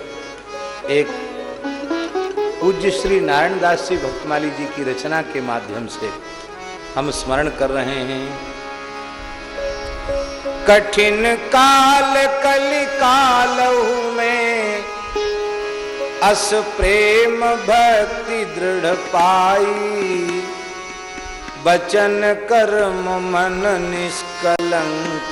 एक पूज्य श्री नारायण दास जी भक्तमाली जी की रचना के माध्यम से हम स्मरण कर रहे हैं। कठिन काल कलि कालहु में अस प्रेम भक्ति दृढ़ पाई। बचन कर्म मन निष्कलंक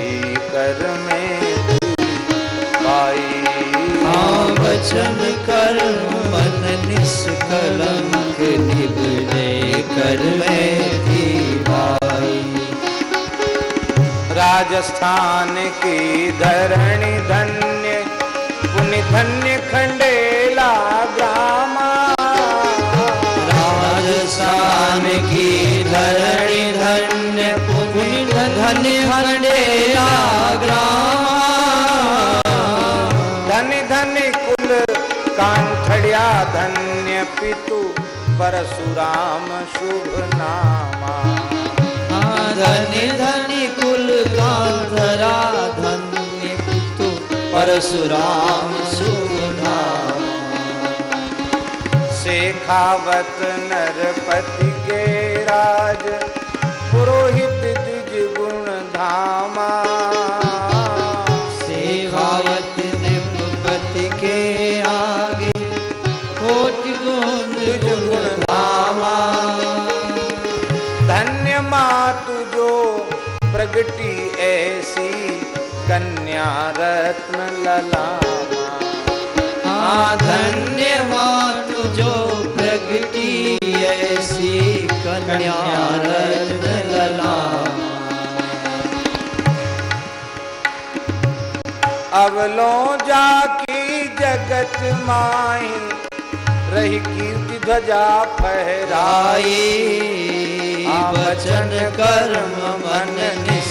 वचन कर्म मन निष्कलंक निवहे कर
राजस्थान की धरणी धन्य पुण्य धन्य खंडेला ग्रामा
राजस्थान की धरणी धन्य पुण्य धन्य हंडेला ग्राम
पितु परशुराम शुभ नामा।
धन्य धन्य कुल कांधरा धन्य पितु परशुराम सुनाम
शेखावत नरपति के राज पुरोहित द्विज गुण धामा। प्रगति ऐसी कन्या रत्न ललामा।
हाँ धन्य मानु जो प्रगति ऐसी कन्या रत्न ललामा।
अवलो जाकी जगत माई, रही कीर्ति ध्वजा फहराई।
वचन कर्म मन निष्कलंक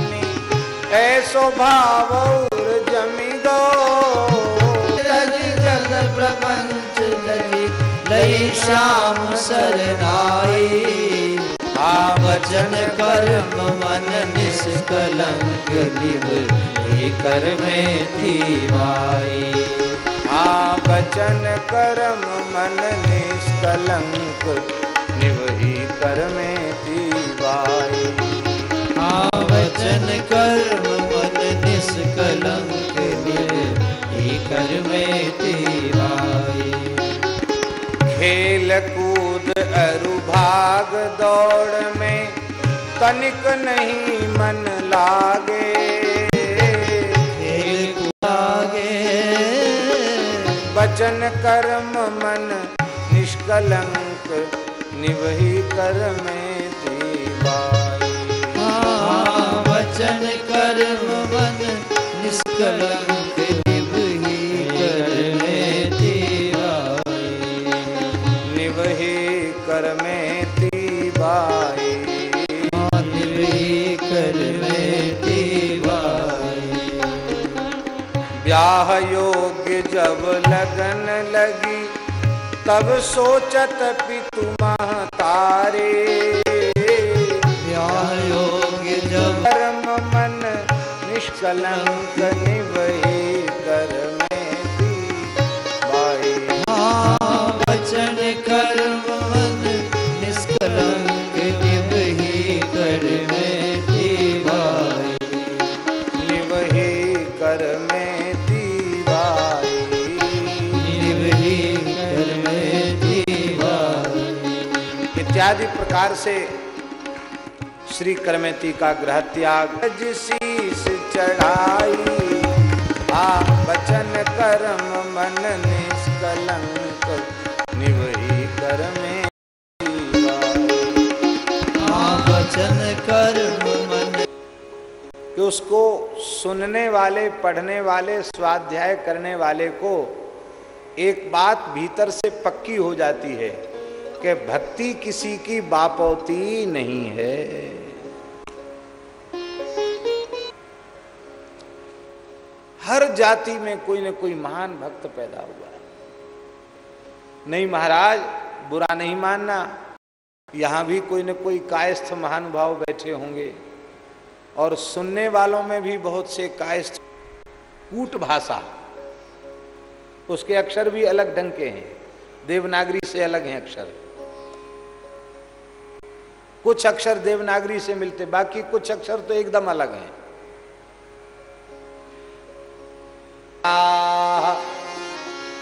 ऐसो भाव और जमी गो
रज जग प्रपंच लई लई श्याम सरनाई आ वचन कर्म मन निष्कलंक निभ कर में
आ बचन कर्म मन निष्कलंक निवही कर में
वचन कर्म मन निष्कलंक निभ कर में
खेल कूद अरु भाग दौड़ में तनिक नहीं मन लागे।
खेल कुलागे
बचन कर्म मन निष्कलंक निवही कर में
हाँ, कर्म मन निष्कलंक निभही कर में
कर में दीवाई
निभही कर में दीवाई
ब्याह योग्य जब लगन लगी तब सोचत पितु तारे।
ब्याह योग्य जब
कर्म मन निष्कलंक निवही कर में दीवाई
हाँ, वचन कर्म मन निष्कलंक कर
निवही कर में दीवाई
निभही कर में दीवाई
इत्यादि प्रकार से श्री करमेती का ग्रह त्याग। शीश चढ़ाई, आ बचन कर्म मन निष्कलंक। निवही वचन
कर्म मन।
कि उसको सुनने वाले, पढ़ने वाले, स्वाध्याय करने वाले को एक बात भीतर से पक्की हो जाती है कि भक्ति किसी की बापौती नहीं है। हर जाति में कोई न कोई महान भक्त पैदा हुआ है। नहीं महाराज, बुरा नहीं मानना। यहाँ भी कोई न कोई कायस्थ महानुभाव बैठे होंगे। और सुनने वालों में भी बहुत से कायस्थ कूट भाषा। उसके अक्षर भी अलग ढंग के हैं। देवनागरी से अलग हैं अक्षर। कुछ अक्षर देवनागरी से मिलते, बाकी कुछ अक्षर तो एकदम अलग हैं।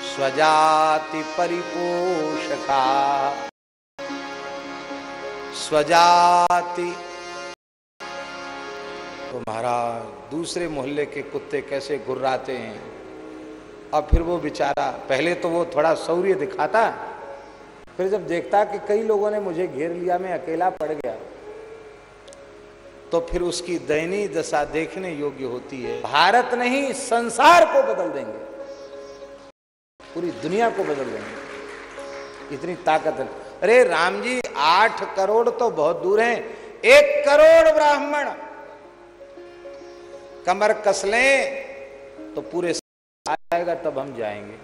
स्वजाति परिपोषका। स्वजाति। तो महाराज, दूसरे मोहल्ले के कुत्ते कैसे गुर्राते हैं? और फिर वो बेचारा, पहले तो वो थोड़ा शौर्य दिखाता, फिर जब देखता कि कई लोगों ने मुझे घेर लिया, मैं अकेला पड़ गया। तो फिर उसकी दयनीय दशा देखने योग्य होती है। भारत नहीं, संसार को बदल देंगे। पूरी दुनिया को बदल देंगे। इतनी ताकत है। अरे राम जी आठ करोड़ तो बहुत दूर हैं। एक करोड़ ब्राह्मण। कमर कस लें तो पूरे आएगा, तब हम जाएँगे।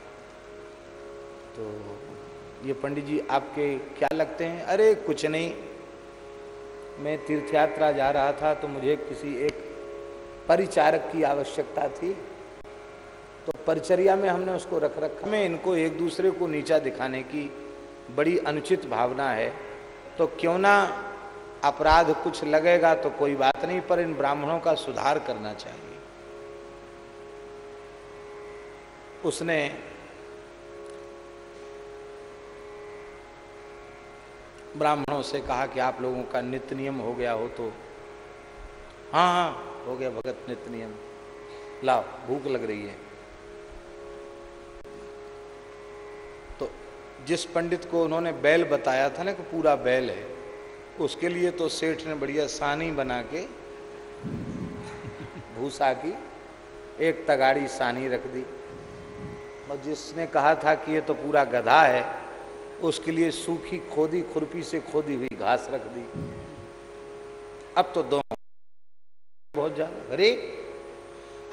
तो ये पंडित जी, आपके क्या लगते हैं? अरे कुछ नहीं। मैं तीर्थ यात्रा जा रहा था तो मुझे किसी एक परिचारक की आवश्यकता थी। तो परिचर्या में हमने उसको रख रखा। में इनको एक दूसरे को नीचा दिखाने की बड़ी अनुचित भावना है। तो क्यों ना अपराध कुछ लगेगा तो कोई बात नहीं, पर इन ब्राह्मणों का सुधार करना चाहिए। उसने ब्राह्मणों से कहा कि आप लोगों का नित्य नियम हो गया हो तो हाँ हाँ हो गया भगत नित्य नियम। लाओ, भूख लग रही है। तो जिस पंडित को उन्होंने बैल बताया था ना कि पूरा बैल है, उसके लिए तो सेठ ने बढ़िया सानी बना के भूसा की एक तगाड़ी सानी रख दी। और जिसने कहा था कि ये तो पूरा गधा है उसके लिए सूखी खोदी, खुरपी से खोदी हुई घास रख दी। अब तो दोनों बहुत ज़्यादा। अरे,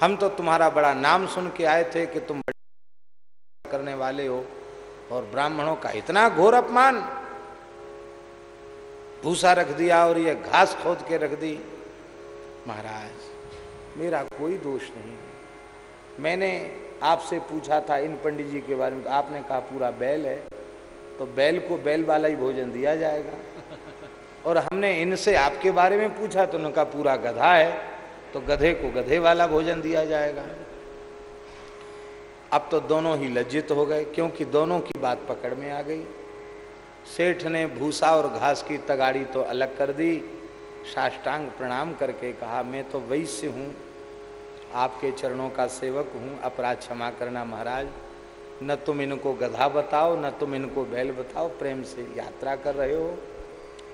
हम तो तुम्हारा बड़ा नाम सुन के आए थे कि तुम करने वाले हो और ब्राह्मणों का इतना घोर अपमान। भूसा रख दिया और ये घास खोद के रख दी। महाराज, मेरा कोई दोष नहीं मैंने आपसे पूछा था इन पंडित जी के बारे में, आपने कहा पूरा बैल है। तो बैल को बैल वाला ही भोजन दिया जाएगा। और हमने इनसे आपके बारे में पूछा तो उनका पूरा गधा है तो गधे को गधे वाला भोजन दिया जाएगा। अब तो दोनों ही लज्जित हो गए, क्योंकि दोनों की बात पकड़ में आ गई। सेठ ने भूसा और घास की तगाड़ी तो अलग कर दी। साष्टांग प्रणाम करके कहा, मैं तो वैश्य हूँ, आपके चरणों का सेवक हूँ, अपराध क्षमा करना महाराज। न तुम इनको गधा बताओ, न तुम इनको बैल बताओ, प्रेम से यात्रा कर रहे हो।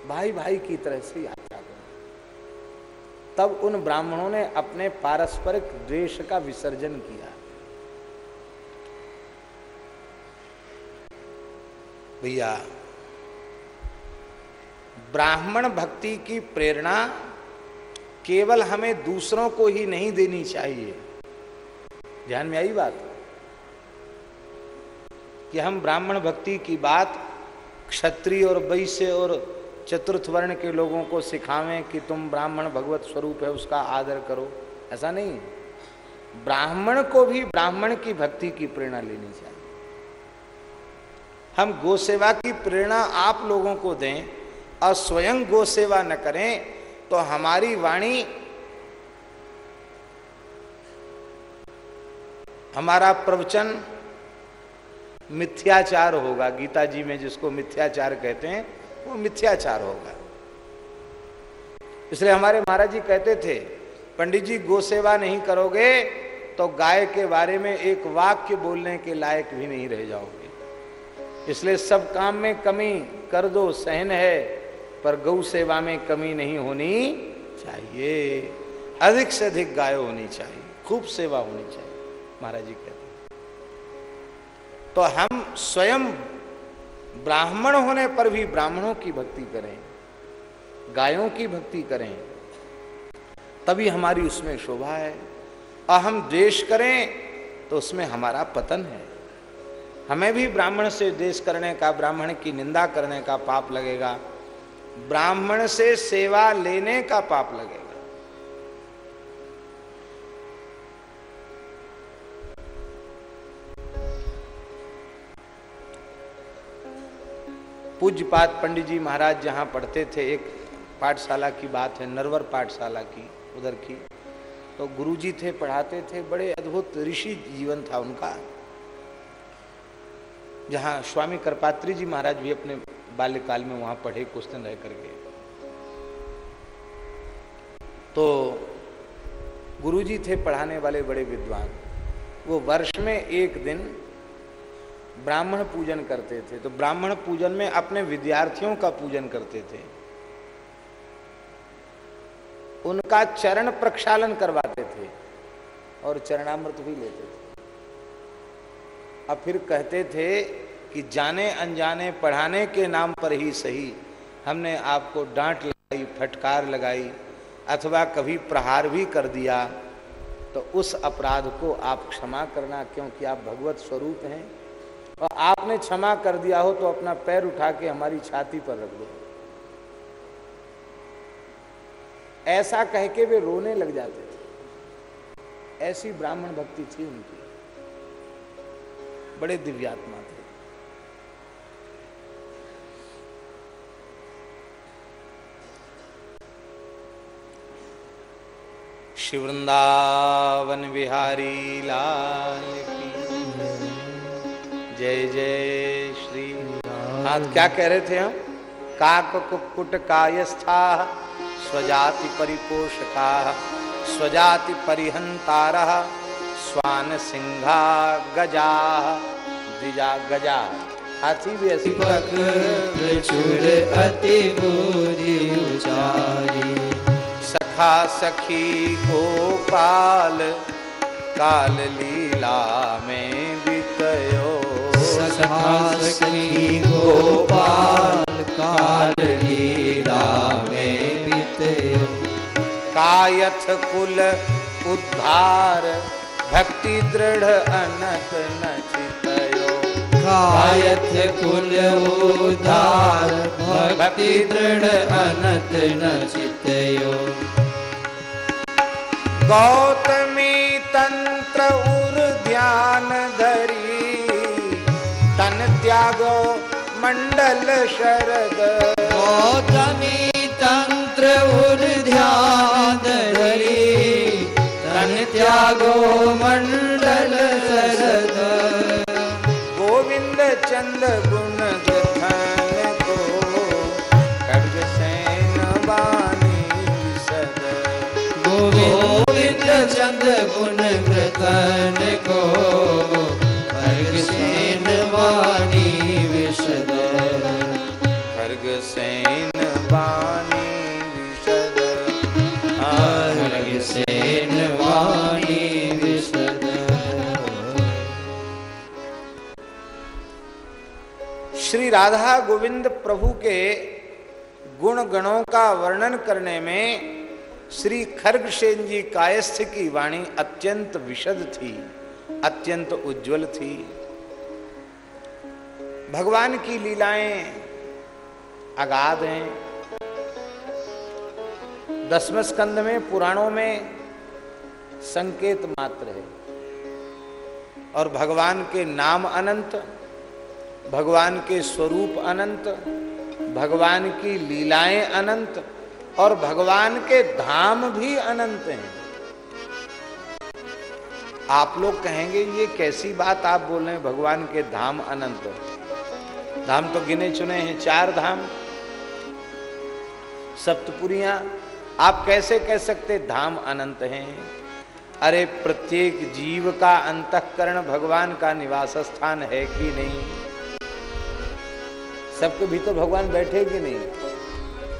भाई भाई की तरह से यात्रा करो। तब उन ब्राह्मणों ने अपने पारस्परिक द्वेष का विसर्जन किया। भैया, ब्राह्मण भक्ति की प्रेरणा केवल हमें दूसरों को ही नहीं देनी चाहिए। ध्यान में आई बात? कि हम ब्राह्मण भक्ति की बात क्षत्रिय और वैश्य और चतुर्थ वर्ण के लोगों को सिखावें कि तुम ब्राह्मण भगवत स्वरूप है, उसका आदर करो। ऐसा नहीं ब्राह्मण को भी ब्राह्मण की भक्ति की प्रेरणा लेनी चाहिए। हम गो सेवा की प्रेरणा आप लोगों को दें, और स्वयं गो सेवा न करें तो हमारी वाणी हमारा प्रवचन मिथ्याचार होगा। गीता जी में जिसको मिथ्याचार कहते हैं, वो मिथ्याचार होगा। इसलिए हमारे महाराज जी कहते थे, पंडित जी, गो सेवा नहीं करोगे तो गाय के बारे में एक वाक्य बोलने के लायक भी नहीं रह जाओगे। इसलिए सब काम में कमी कर दो, सहन है, पर गौ सेवा में कमी नहीं होनी चाहिए। अधिक से अधिक गाय होनी चाहिए, खूब सेवा होनी चाहिए। महाराज जी तो हम स्वयं ब्राह्मण होने पर भी ब्राह्मणों की भक्ति करें, गायों की भक्ति करें, तभी हमारी उसमें शोभा है। और हम द्वेष करें तो उसमें हमारा पतन है। हमें भी ब्राह्मण से देश करने का, ब्राह्मण की निंदा करने का पाप लगेगा। ब्राह्मण से सेवा लेने का पाप लगेगा। पूज्यपात पंडित जी महाराज जहाँ पढ़ते थे, एक पाठशाला की बात है, नरवर पाठशाला की, उधर की। तो गुरुजी थे, पढ़ाते थे, बड़े अद्भुत ऋषि जीवन था उनका। जहाँ स्वामी करपात्री जी महाराज भी अपने बाल्यकाल में वहाँ पढ़े कुछ दिन रह करके। तो गुरुजी थे, पढ़ाने वाले बड़े विद्वान। वो वर्ष में एक दिन ब्राह्मण पूजन करते थे तो ब्राह्मण पूजन में अपने विद्यार्थियों का पूजन करते थे। उनका चरण प्रक्षालन करवाते थे और चरणामृत भी लेते थे। अब फिर कहते थे कि जाने अनजाने पढ़ाने के नाम पर ही सही, हमने आपको डांट लगाई, फटकार लगाई, अथवा कभी प्रहार भी कर दिया तो उस अपराध को आप क्षमा करना, क्योंकि आप भगवत स्वरूप हैं। और आपने क्षमा कर दिया हो तो अपना पैर उठा के हमारी छाती पर रख दो। ऐसा कह के वे रोने लग जाते थे। ऐसी ब्राह्मण भक्ति थी उनकी। बड़े दिव्यात्मा थे। शिवृंदावन बिहारी लाल की जय जय श्री हाँ क्या कह रहे थे हम? काक कुक्कुट कायस्था स्वजाति परिपोषका स्वजाति परिहंतार स्वान सिंहा गजा द्विजा गजा। हाथी भी ऐसी।
अति बुरी
सखा सखी गोपाल काल लीला में बितयो
सखा गोपाल काल में
कायथ कुल उद्धार, भक्ति दृढ़ अनत नचितयो।
कायथ कुल उदार भक्ति दृढ़ अनत न चितयो
गौतमी तन मंडल शरद।
गौतमी तंत्र उर ध्यान धरी तन त्यागो मंडल शरद।
गोविंद चंद गुण
गोविंद चंद गुण कृतन को
श्री राधा गोविंद प्रभु के गुण गणों का वर्णन करने में श्री खर्गसेन जी कायस्थ की वाणी अत्यंत विशद थी, अत्यंत उज्जवल थी। भगवान की लीलाएँ अगाध हैं। दसवें स्कंद में पुराणों में संकेत मात्र है और भगवान के नाम अनंत भगवान के स्वरूप अनंत, भगवान की लीलाएँ अनंत और भगवान के धाम भी अनंत हैं। आप लोग कहेंगे, ये कैसी बात आप बोल रहे हैं? भगवान के धाम अनंत। धाम तो गिने चुने हैं, चार धाम। सप्तपुरियाँ, आप कैसे कह सकते धाम अनंत हैं? अरे, प्रत्येक जीव का अंतकरण भगवान का निवास स्थान है कि नहीं? सबके भीतर भगवान बैठे कि नहीं?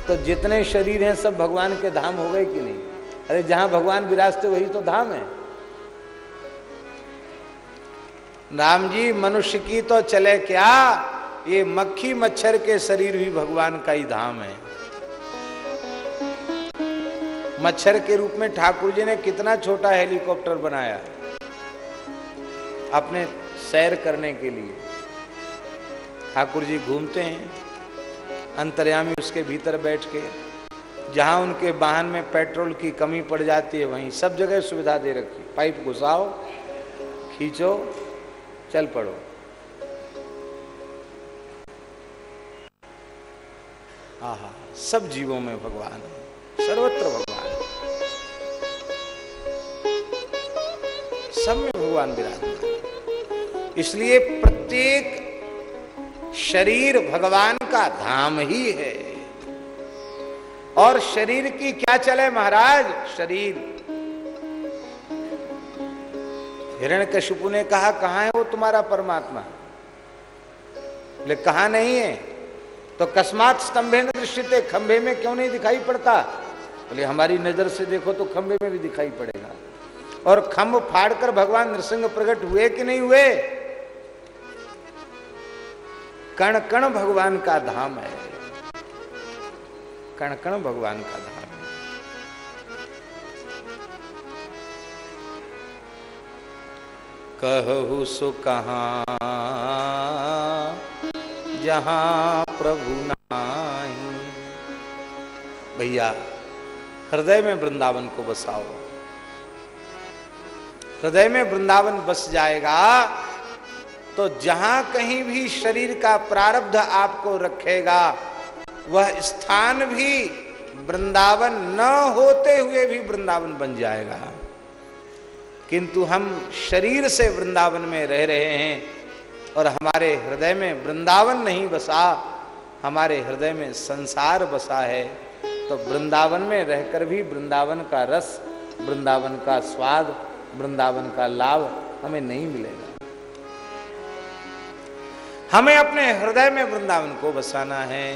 तो जितने शरीर हैं, सब भगवान के धाम हो गए कि नहीं? अरे, जहाँ भगवान विराजते वही तो धाम है। राम जी, मनुष्य की तो चले क्या? ये मक्खी मच्छर के शरीर भी भगवान का ही धाम है। मच्छर के रूप में ठाकुर जी ने कितना छोटा हेलीकॉप्टर बनाया अपने सैर करने के लिए। ठाकुर जी घूमते हैं, अंतर्यामी उसके भीतर बैठ के, जहाँ उनके वाहन में पेट्रोल की कमी पड़ जाती है, वहीं सब जगह सुविधा दे रखी। पाइप घुसाओ, खींचो, चल पड़ो। आहा, सब जीवों में भगवान है, सर्वत्र भगवान सब में भगवान विराजमान इसलिए प्रत्येक शरीर भगवान का धाम ही है। और शरीर की क्या चले महाराज? शरीर। हिरण कशिपु ने कहा कहा है वो तुम्हारा परमात्मा? बोले, कहा नहीं है। तो कस्मात स्तंभे न दृश्यते, खंभे में क्यों नहीं दिखाई पड़ता? बोले, हमारी नज़र से देखो तो खंभे में भी दिखाई पड़ेगा। और खंभ फाड़कर भगवान नृसिंह प्रकट हुए कि नहीं हुए? कण कण भगवान का धाम है। कण कण भगवान का धाम है। कहु सु कहा, जहाँ प्रभु नाही। भैया, हृदय में वृंदावन को बसाओ। हृदय में वृंदावन बस जाएगा तो जहाँ कहीं भी शरीर का प्रारब्ध आपको रखेगा, वह स्थान भी वृंदावन न होते हुए भी वृंदावन बन जाएगा। किंतु हम शरीर से वृंदावन में रह रहे हैं और हमारे हृदय में वृंदावन नहीं बसा, हमारे हृदय में संसार बसा है तो वृंदावन में रहकर भी वृंदावन का रस, वृंदावन का स्वाद, वृंदावन का लाभ हमें नहीं मिलेगा। हमें अपने हृदय में वृंदावन को बसाना है।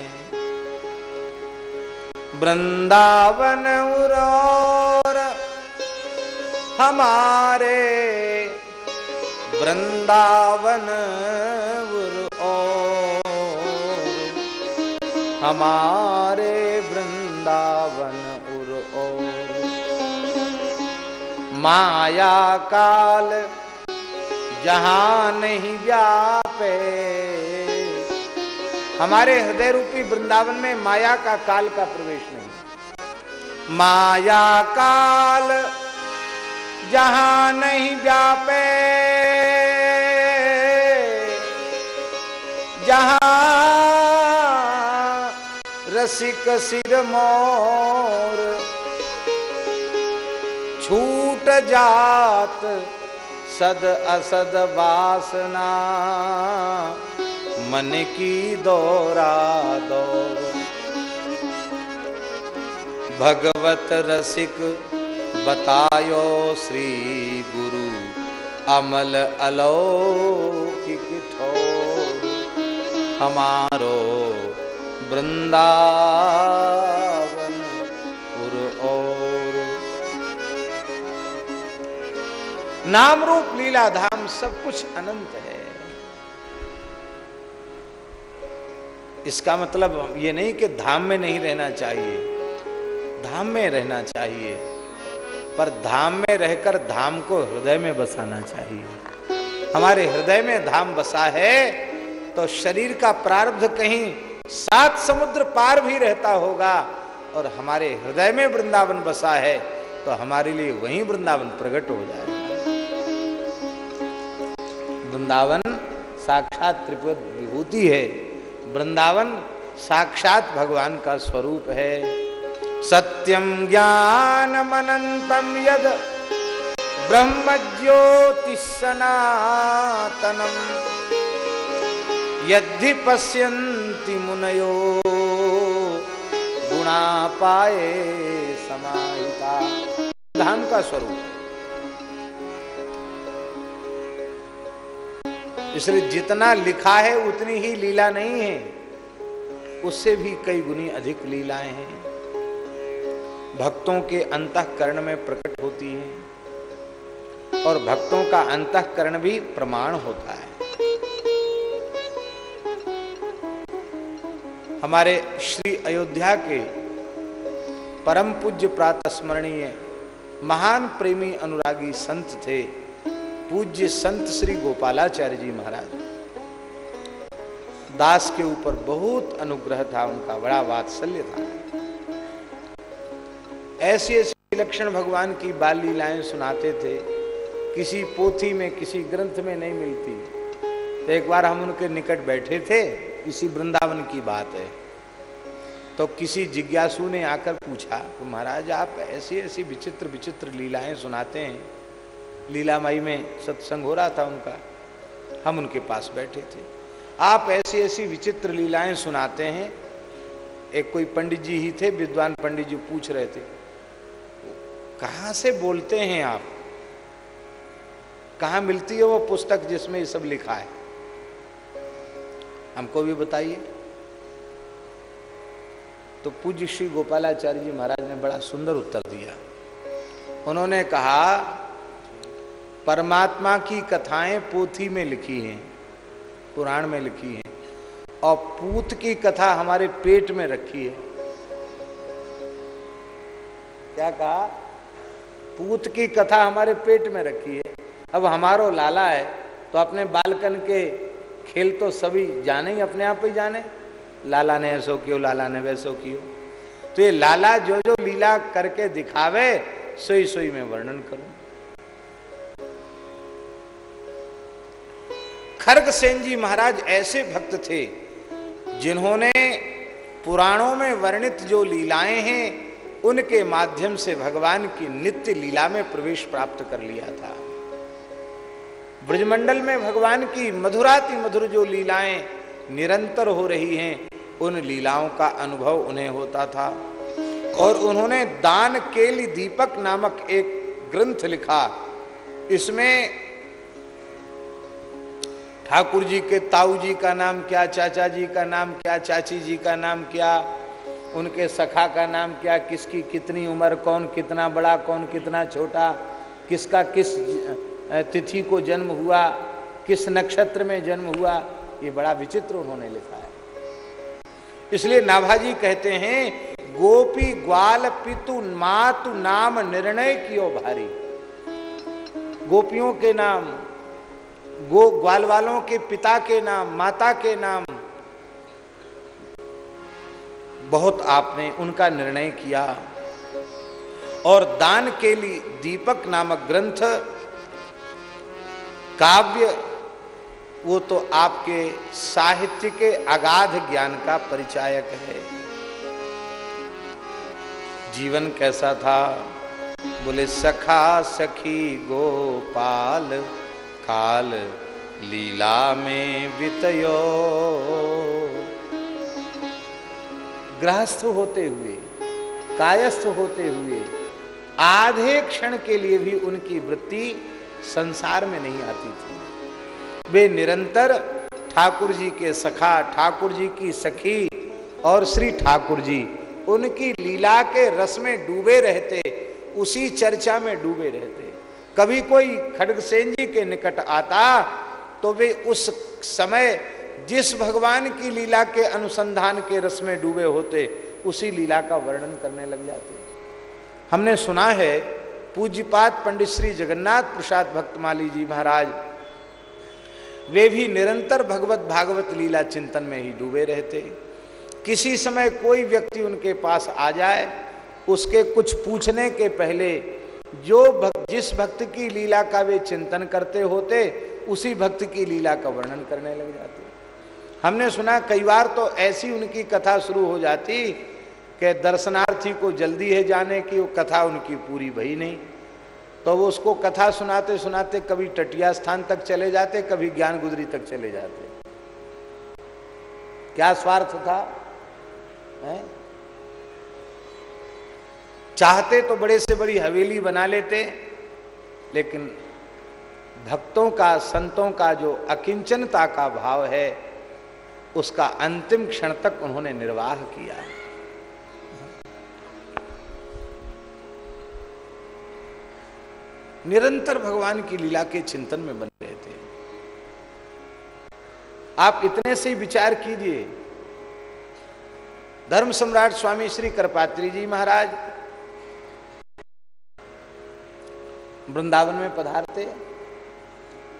वृंदावन उरोर, हमारे वृंदावन हमारे वृंदावन उर और माया काल जहाँ नहीं व्यापे हमारे हृदय रूपी वृंदावन में माया का काल का प्रवेश नहीं। माया काल जहाँ नहीं व्यापे जहाँ रसिक सिर मोर छूट जात सद असद वासना। मन की दौरा दौर। भगवत रसिक बतायो श्री गुरु, अमल अलौकिक हमारो वृंदावन नाम रूप लीला धाम सब कुछ अनंत है। इसका मतलब ये नहीं कि धाम में नहीं रहना चाहिए। धाम में रहना चाहिए। पर धाम में रहकर धाम को हृदय में बसाना चाहिए। हमारे हृदय में धाम बसा है तो शरीर का प्रारब्ध कहीं सात समुद्र पार भी रहता होगा और हमारे हृदय में वृंदावन बसा है तो हमारे लिए वही वृंदावन प्रकट हो जाएगा। वृंदावन साक्षात त्रिपुर विभूति है। वृंदावन साक्षात भगवान का स्वरूप है। सत्यम ज्ञान मनंतम यद ब्रह्म ज्योति सनातनम यदि पश्यन्ति मुनयो गुणा पाए समाहिता। धाम का स्वरूप। इसलिए जितना लिखा है उतनी ही लीला नहीं है। उससे भी कई गुनी अधिक लीलाएँ हैं। भक्तों के अंतकरण में प्रकट होती हैं और भक्तों का अंतकरण भी प्रमाण होता है। हमारे श्री अयोध्या के परम पूज्य प्रातः स्मरणीय महान प्रेमी अनुरागी संत थे। पूज्य संत श्री गोपालाचार्य जी महाराज। दास के ऊपर बहुत अनुग्रह था, उनका बड़ा वात्सल्य था। ऐसे ऐसे लक्षण भगवान की बाल लीलाएँ सुनाते थे, किसी पोथी में, किसी ग्रंथ में नहीं मिलती। तो एक बार हम उनके निकट बैठे थे, इसी वृंदावन की बात है। तो किसी जिज्ञासु ने आकर पूछा, महाराज, आप ऐसी ऐसी विचित्र विचित्र लीलाएँ सुनाते हैं लीलामाई में सत्संग हो रहा था उनका। हम उनके पास बैठे थे। आप ऐसी ऐसी विचित्र लीलाएँ सुनाते हैं। एक कोई पंडित जी ही थे, विद्वान पंडित जी पूछ रहे थे, कहाँ से बोलते हैं आप? कहा मिलती है वो पुस्तक जिसमें ये सब लिखा है? हमको भी बताइए। तो पूज्य श्री गोपालाचार्य जी महाराज ने बड़ा सुंदर उत्तर दिया। उन्होंने कहा परमात्मा की कथाएँ पोथी में लिखी हैं, पुराण में लिखी हैं, और पूत की कथा हमारे पेट में रखी है। क्या कहा? पूत की कथा हमारे पेट में रखी है। अब हमारो लाला है तो अपने बालकन के खेल तो सभी जाने ही, अपने आप ही जाने। लाला ने ऐसो कियो, लाला ने वैसो कियो। तो ये लाला जो जो लीला करके दिखावे सोई सोई में वर्णन करूँ। खर्ग सेन जी महाराज ऐसे भक्त थे, जिन्होंने पुराणों में वर्णित जो लीलाएँ हैं, उनके माध्यम से भगवान की नित्य लीला में प्रवेश प्राप्त कर लिया था। ब्रजमंडल में भगवान की मधुराति मधुर जो लीलाएँ निरंतर हो रही हैं, उन लीलाओं का अनुभव उन्हें होता था। और उन्होंने दान केली दीपक नामक एक ग्रंथ लिखा, इसमें ठाकुर जी के ताऊ जी का नाम क्या चाचा जी का नाम क्या चाची जी का नाम क्या, उनके सखा का नाम क्या, किसकी कितनी उम्र, कौन कितना बड़ा, कौन कितना छोटा, किसका किस तिथि को जन्म हुआ, किस नक्षत्र में जन्म हुआ, ये बड़ा विचित्र उन्होंने लिखा है। इसलिए नाभाजी कहते हैं, गोपी ग्वाल पितु मातु नाम निर्णय कियो भारी। गोपियों के नाम गो ग्वाल वालों के पिता के नाम, माता के नाम। बहुत आपने उनका निर्णय किया। और दान के लिए दीपक नामक ग्रंथ, काव्य, वो तो आपके साहित्य के अगाध ज्ञान का परिचायक है। जीवन कैसा था? बोले, सखा, सखी, गोपाल। काल लीला में वितयो गृहस्थ होते हुए, कायस्थ होते हुए, आधे क्षण के लिए भी उनकी वृत्ति संसार में नहीं आती थी। वे निरंतर ठाकुर जी के सखा ठाकुर जी की सखी और श्री ठाकुर जी उनकी लीला के रस में डूबे रहते, उसी चर्चा में डूबे रहते। कभी कोई खड़गसेन जी के निकट आता तो वे उस समय जिस भगवान की लीला के अनुसंधान के रस में डूबे होते, उसी लीला का वर्णन करने लग जाते। हमने सुना है पूज्यपात पंडित श्री जगन्नाथ प्रसाद भक्तमाली जी महाराज, वे भी निरंतर भगवत भागवत लीला चिंतन में ही डूबे रहते। किसी समय कोई व्यक्ति उनके पास आ जाए, उसके कुछ पूछने के पहले जो भक्त, जिस भक्त की लीला का वे चिंतन करते होते, उसी भक्त की लीला का वर्णन करने लग जाते। हमने सुना, कई बार तो ऐसी उनकी कथा शुरू हो जाती कि दर्शनार्थी को जल्दी है जाने की, वो कथा उनकी पूरी भई नहीं। तो वो उसको कथा सुनाते सुनाते कभी टटिया स्थान तक चले जाते, कभी ज्ञान गुदरी तक चले जाते। क्या स्वार्थ था? है? चाहते तो बड़े से बड़ी हवेली बना लेते, लेकिन भक्तों का, संतों का जो अकिंचनता का भाव है, उसका अंतिम क्षण तक उन्होंने निर्वाह किया। निरंतर भगवान की लीला के चिंतन में बन रहे थे आप इतने से ही विचार कीजिए। धर्म सम्राट स्वामी श्री करपात्री जी महाराज वृंदावन में पधारते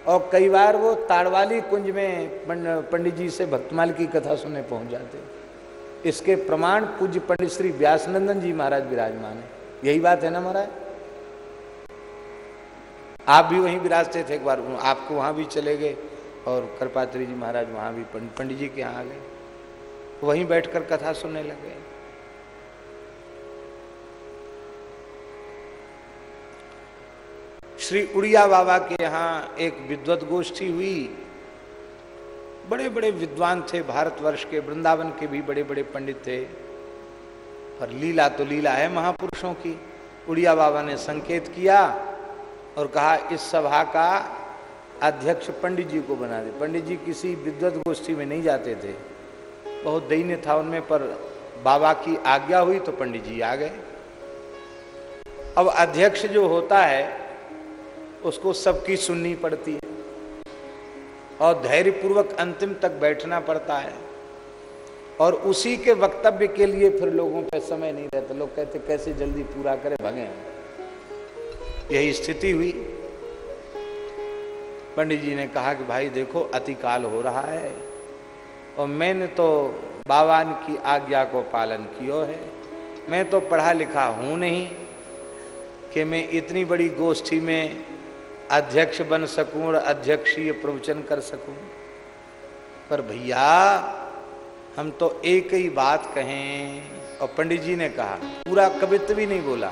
और कई बार वो ताड़वाली कुंज में पंडित जी से भक्तमाल की कथा सुनने पहुँच जाते। इसके प्रमाण पूज्य पंडित श्री व्यासनंदन जी महाराज विराजमान है। यही बात है ना महाराज? आप भी वहीं विराजते थे एक बार, आपको वहाँ भी चले गए और करपात्री जी महाराज वहाँ भी पंडित जी के यहाँ आ गए। वहीं बैठकर कथा सुनने लगे श्री उड़िया बाबा के यहाँ एक विद्वत गोष्ठी हुई। बड़े बड़े विद्वान थे, भारतवर्ष के, वृंदावन के भी बड़े बड़े पंडित थे। पर लीला तो लीला है महापुरुषों की। उड़िया बाबा ने संकेत किया और कहा, इस सभा का अध्यक्ष पंडित जी को बना दे। पंडित जी किसी विद्वत गोष्ठी में नहीं जाते थे। बहुत दैन्य था उनमें, पर बाबा की आज्ञा हुई तो पंडित जी आ गए। अब अध्यक्ष जो होता है उसको सबकी सुननी पड़ती है। और धैर्यपूर्वक अंतिम तक बैठना पड़ता है। और उसी के वक्तव्य के लिए फिर लोगों पे समय नहीं रहता। लोग कहते, कैसे जल्दी पूरा करें? भगे। यही स्थिति हुई। पंडित जी ने कहा कि, भाई देखो, अतिकाल हो रहा है। और मैंने तो बाबान की आज्ञा को पालन किया है। मैं तो पढ़ा लिखा हूँ नहीं कि मैं इतनी बड़ी गोष्ठी में अध्यक्ष बन सकूँ और अध्यक्षीय प्रवचन कर सकूँ। पर भैया, हम तो एक ही बात कहें, और पंडित जी ने कहा, पूरा कवित्व भी नहीं बोला।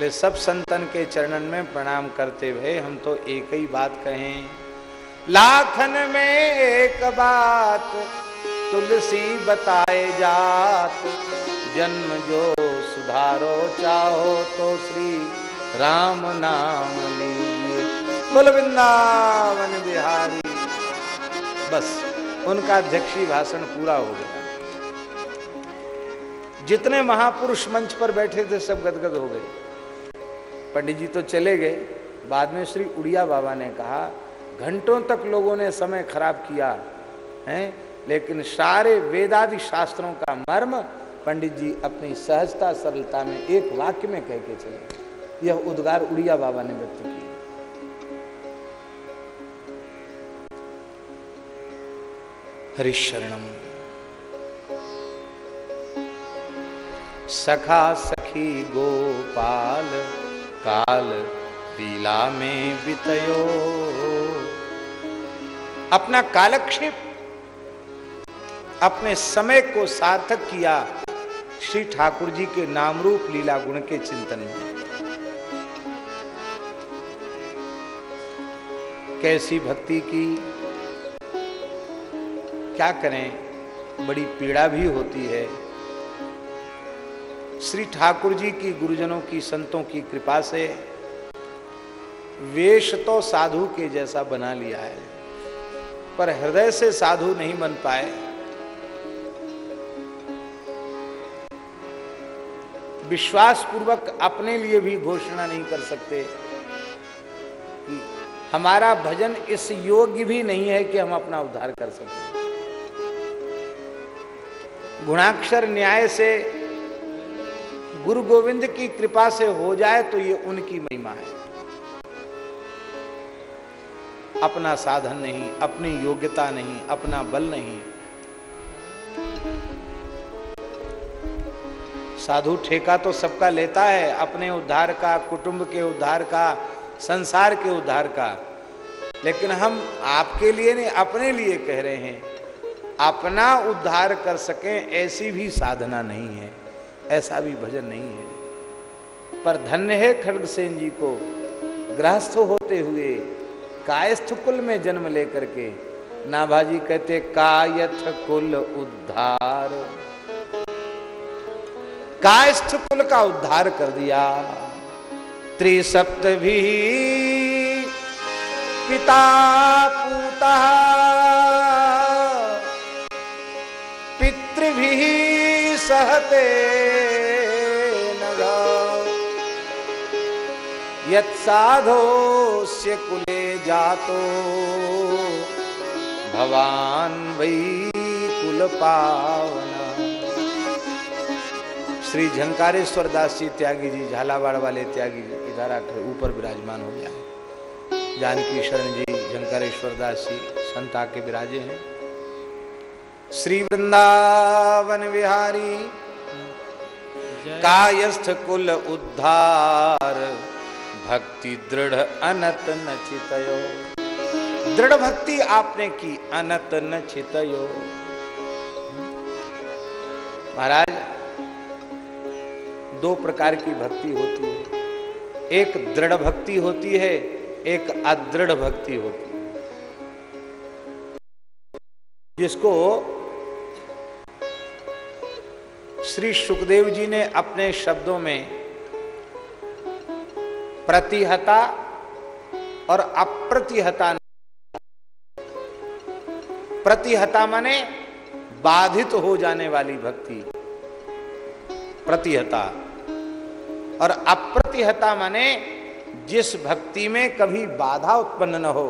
ले सब संतन के चरणन में प्रणाम करते हुए हम तो एक ही बात कहें, लाखन में एक बात तुलसी बताए जात, जन्म जो सुधारो चाहो तो श्री राम नाम लीजिए बोल, वृंदावन बिहारी। बस, उनका अध्यक्षी भाषण पूरा हो गया। जितने महापुरुष मंच पर बैठे थे, सब गदगद हो गए। पंडित जी तो चले गए। बाद में श्री उड़िया बाबा ने कहा, घंटों तक लोगों ने समय खराब किया है, लेकिन सारे वेदादि शास्त्रों का मर्म पंडित जी अपनी सहजता, सरलता में एक वाक्य में कह के चले यह उद्गार उड़िया बाबा ने व्यक्त किया। हरिशरणम सखा सखी गोपाल, काल लीला में बितयो। अपना कालक्षेप, अपने समय को सार्थक किया श्री ठाकुर जी के नाम रूप लीला गुण के चिंतन में। कैसी भक्ति की? क्या करें? बड़ी पीड़ा भी होती है। श्री ठाकुर जी की गुरुजनों की, संतों की कृपा से वेश तो साधु के जैसा बना लिया है, पर हृदय से साधु नहीं बन पाए। विश्वास पूर्वक अपने लिए भी घोषणा नहीं कर सकते। हमारा भजन इस योग्य भी नहीं है कि हम अपना उद्धार कर सकें। गुणाक्षर न्याय से गुरु गोविंद की कृपा से हो जाए तो ये उनकी महिमा है। अपना साधन नहीं, अपनी योग्यता नहीं, अपना बल नहीं। साधु ठेका तो सबका लेता है, अपने उद्धार का, कुटुंब के उद्धार का संसार के उद्धार का। लेकिन हम आपके लिए नहीं, अपने लिए कह रहे हैं, अपना उद्धार कर सकें ऐसी भी साधना नहीं है, ऐसा भी भजन नहीं है। पर धन्य है खड़गसेन जी को गृहस्थ होते हुए, कायस्थ कुल में जन्म लेकर के। नाभाजी कहते कायथ कुल उद्धार। कायस्थ कुल का उद्धार कर दिया। त्रिसप्त भी पिता पूता। भी सहते न यत्साधो से कुले जातो। भवान वही कुल पावना श्री झंकारेश्वर दास जी त्यागी जी, झालावाड़ वाले त्यागी जी, इधर आकर ऊपर विराजमान हो गया जानकी शरण जी, झंकारेश्वर दास जी, संत आके विराजे हैं। श्री वृंदावन विहारी, कायस्थ कुल उद्धार, भक्ति दृढ़ अनत न चितयो दृढ़ भक्ति आपने की, अनत न चितयो महाराज दो प्रकार की भक्ति होती है। एक दृढ़ भक्ति होती है, एक अदृढ़ भक्ति होती है। जिसको श्री सुखदेव जी ने अपने शब्दों में प्रतिहता और अप्रतिहता प्रतिहता माने बाधित हो जाने वाली भक्ति। प्रतिहता। और अप्रतिहता माने जिस भक्ति में कभी बाधा उत्पन्न न हो।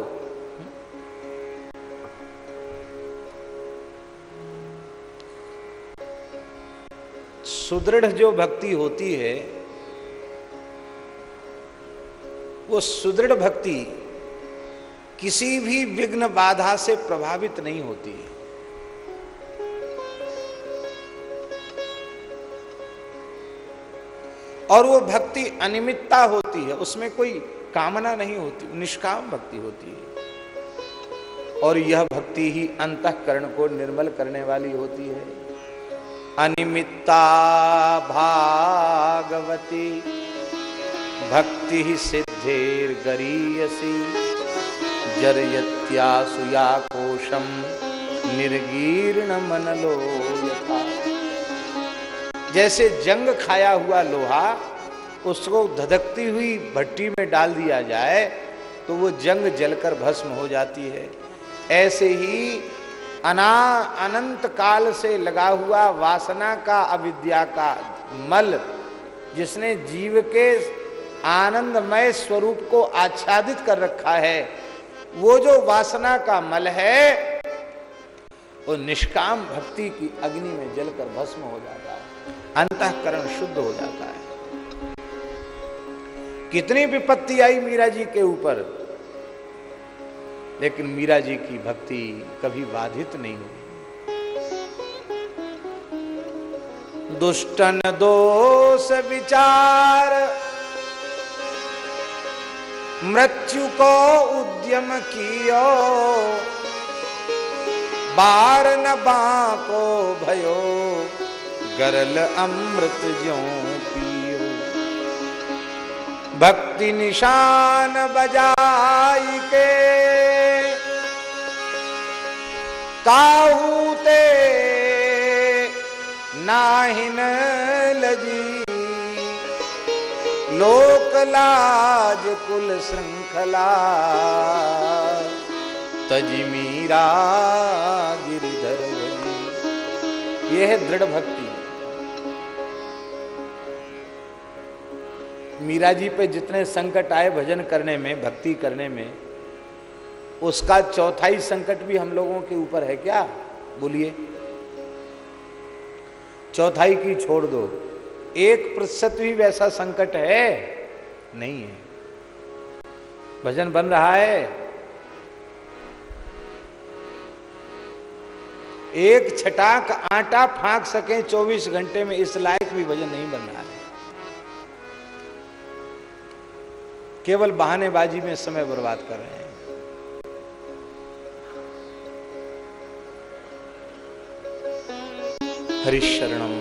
सुदृढ़ जो भक्ति होती है, वो सुदृढ़ भक्ति किसी भी विघ्न बाधा से प्रभावित नहीं होती। है और वो भक्ति अनिमितता होती है, उसमें कोई कामना नहीं होती, निष्काम भक्ति होती है। और यह भक्ति ही अंतकरण को निर्मल करने वाली होती है। अनिमित्ता भागवती, भक्ति ही सिद्धेर गरीयसी जरयत्यासुया कोशम निर्गीर्ण मनलो यथा जैसे जंग खाया हुआ लोहा उसको धधकती हुई भट्टी में डाल दिया जाए तो वो जंग जलकर भस्म हो जाती है। ऐसे ही अना अनंत काल से लगा हुआ वासना का अविद्या का मल, जिसने जीव के आनंदमय स्वरूप को आच्छादित कर रखा है, वो जो वासना का मल है, वो निष्काम भक्ति की अग्नि में जलकर भस्म हो जाता है। अंतकरण शुद्ध हो जाता है। कितनी विपत्ति आई मीरा जी के ऊपर, लेकिन मीरा जी की भक्ति कभी बाधित नहीं हुई। दुष्टन दोष विचार, मृत्यु को उद्यम कियो, बार न बाको भयो। गरल अमृत ज्यो पियो भक्ति निशान बजाई के। काहूते नाहिन लजी। लोक लाज कुल श्रृंखला। तजी मीरा गिरिधर यह दृढ़ भक्ति मीरा जी पे जितने संकट आए भजन करने में, भक्ति करने में, उसका चौथाई संकट भी हम लोगों के ऊपर है क्या? बोलिए। चौथाई की छोड़ दो। एक प्रतिशत भी वैसा संकट है? नहीं है। भजन बन रहा है। एक छटाक आटा फांक सके 24 घंटे में, इस लायक भी भजन नहीं बन रहा है। केवल बहानेबाजी में समय बर्बाद कर रहे हैं। हरिशरणम।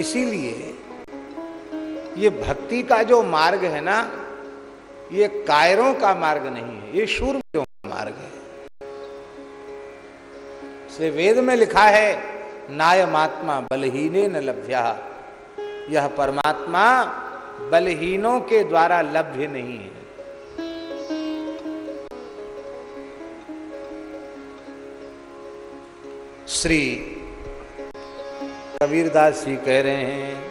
इसीलिए ये भक्ति का जो मार्ग है ना, ये कायरों का मार्ग नहीं है, ये शूरवीरों का मार्ग है। इसलिए वेद में लिखा है, नायमात्मा बलहीने न लभ्या। यह परमात्मा बलहीनों के द्वारा लभ्य नहीं है। श्री कबीरदास जी कह रहे हैं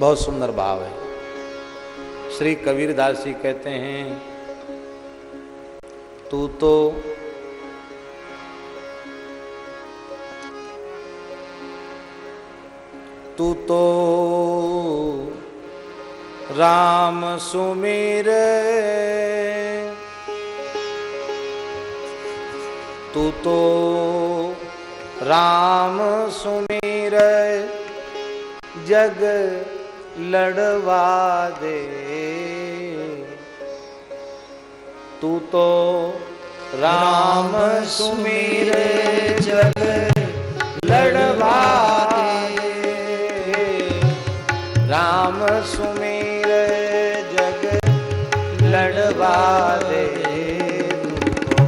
बहुत सुंदर भाव है। श्री कबीरदास जी कहते हैं, तू तो तू तो राम सुमेर तू तो राम सुमेर जग लड़वा दे। तू तो राम सुमेर जग लड़वा दे। राम सुमेर जग लड़वा दे तो।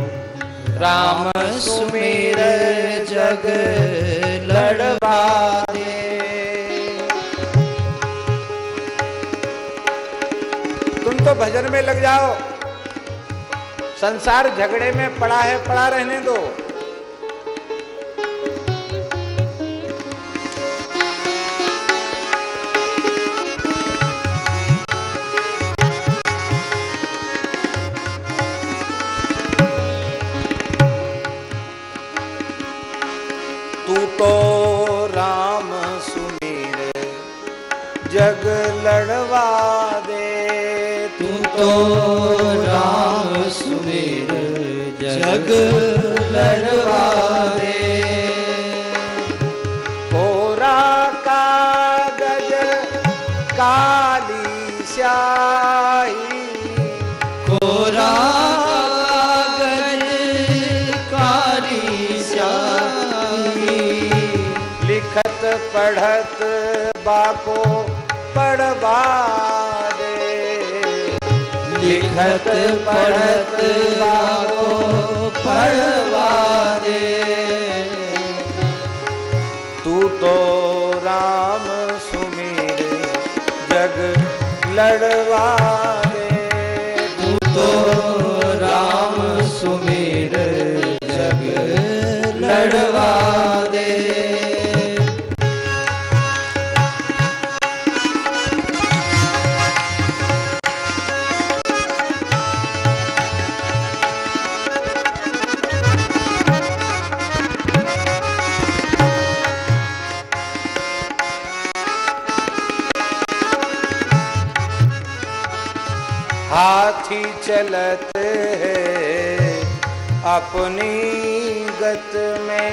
राम सुमेर जग लड़वा दे। तो भजन में लग जाओ। संसार झगड़े में पड़ा है, पड़ा रहने दो। तू जग लड़वा दे तू
राम सुमेर जग लड़वा दे
कोरा कागज़ काली
कोरा कागज़ काली
लिखत पढ़त बाको पढ़वा
लिखत पढ़त बाको पढ़वा
तू तो राम सुमीर, जग लड़वा
तू तो राम सुमेर, जग लड़वा
चलत अपनी गत में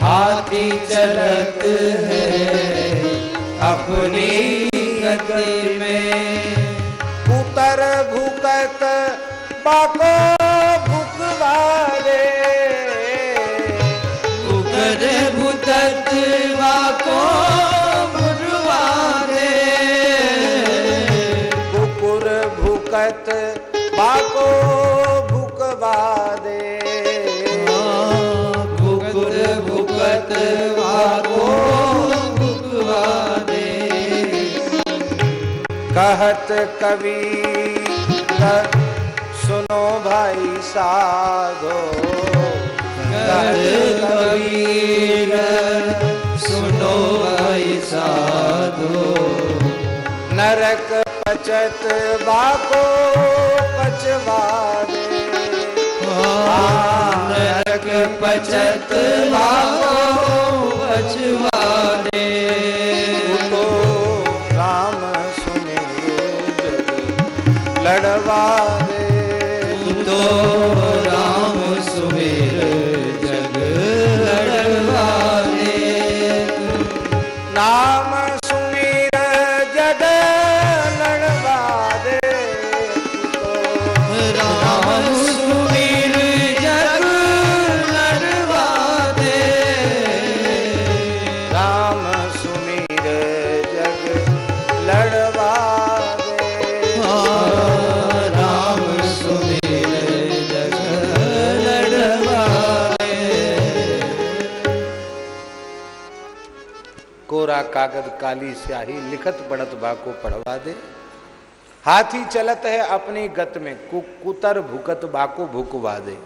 हाथी चलत है। अपनी गति में
पुतर भूकत बाको भुकवा दे
उकर भूतत्वा को मुरवा दे
कुकुर भूकत कहत कवि सुनो भाई साधो।
कबीर सुनो भाई साधो।
नरक पचत बाको पचवा दे
नरक पचत
कागज़ काली स्याही लिखत बढ़त बा को पढ़वा दे। हाथी चलत है अपनी गत में कुतर भुकत बाको भुकवा दे।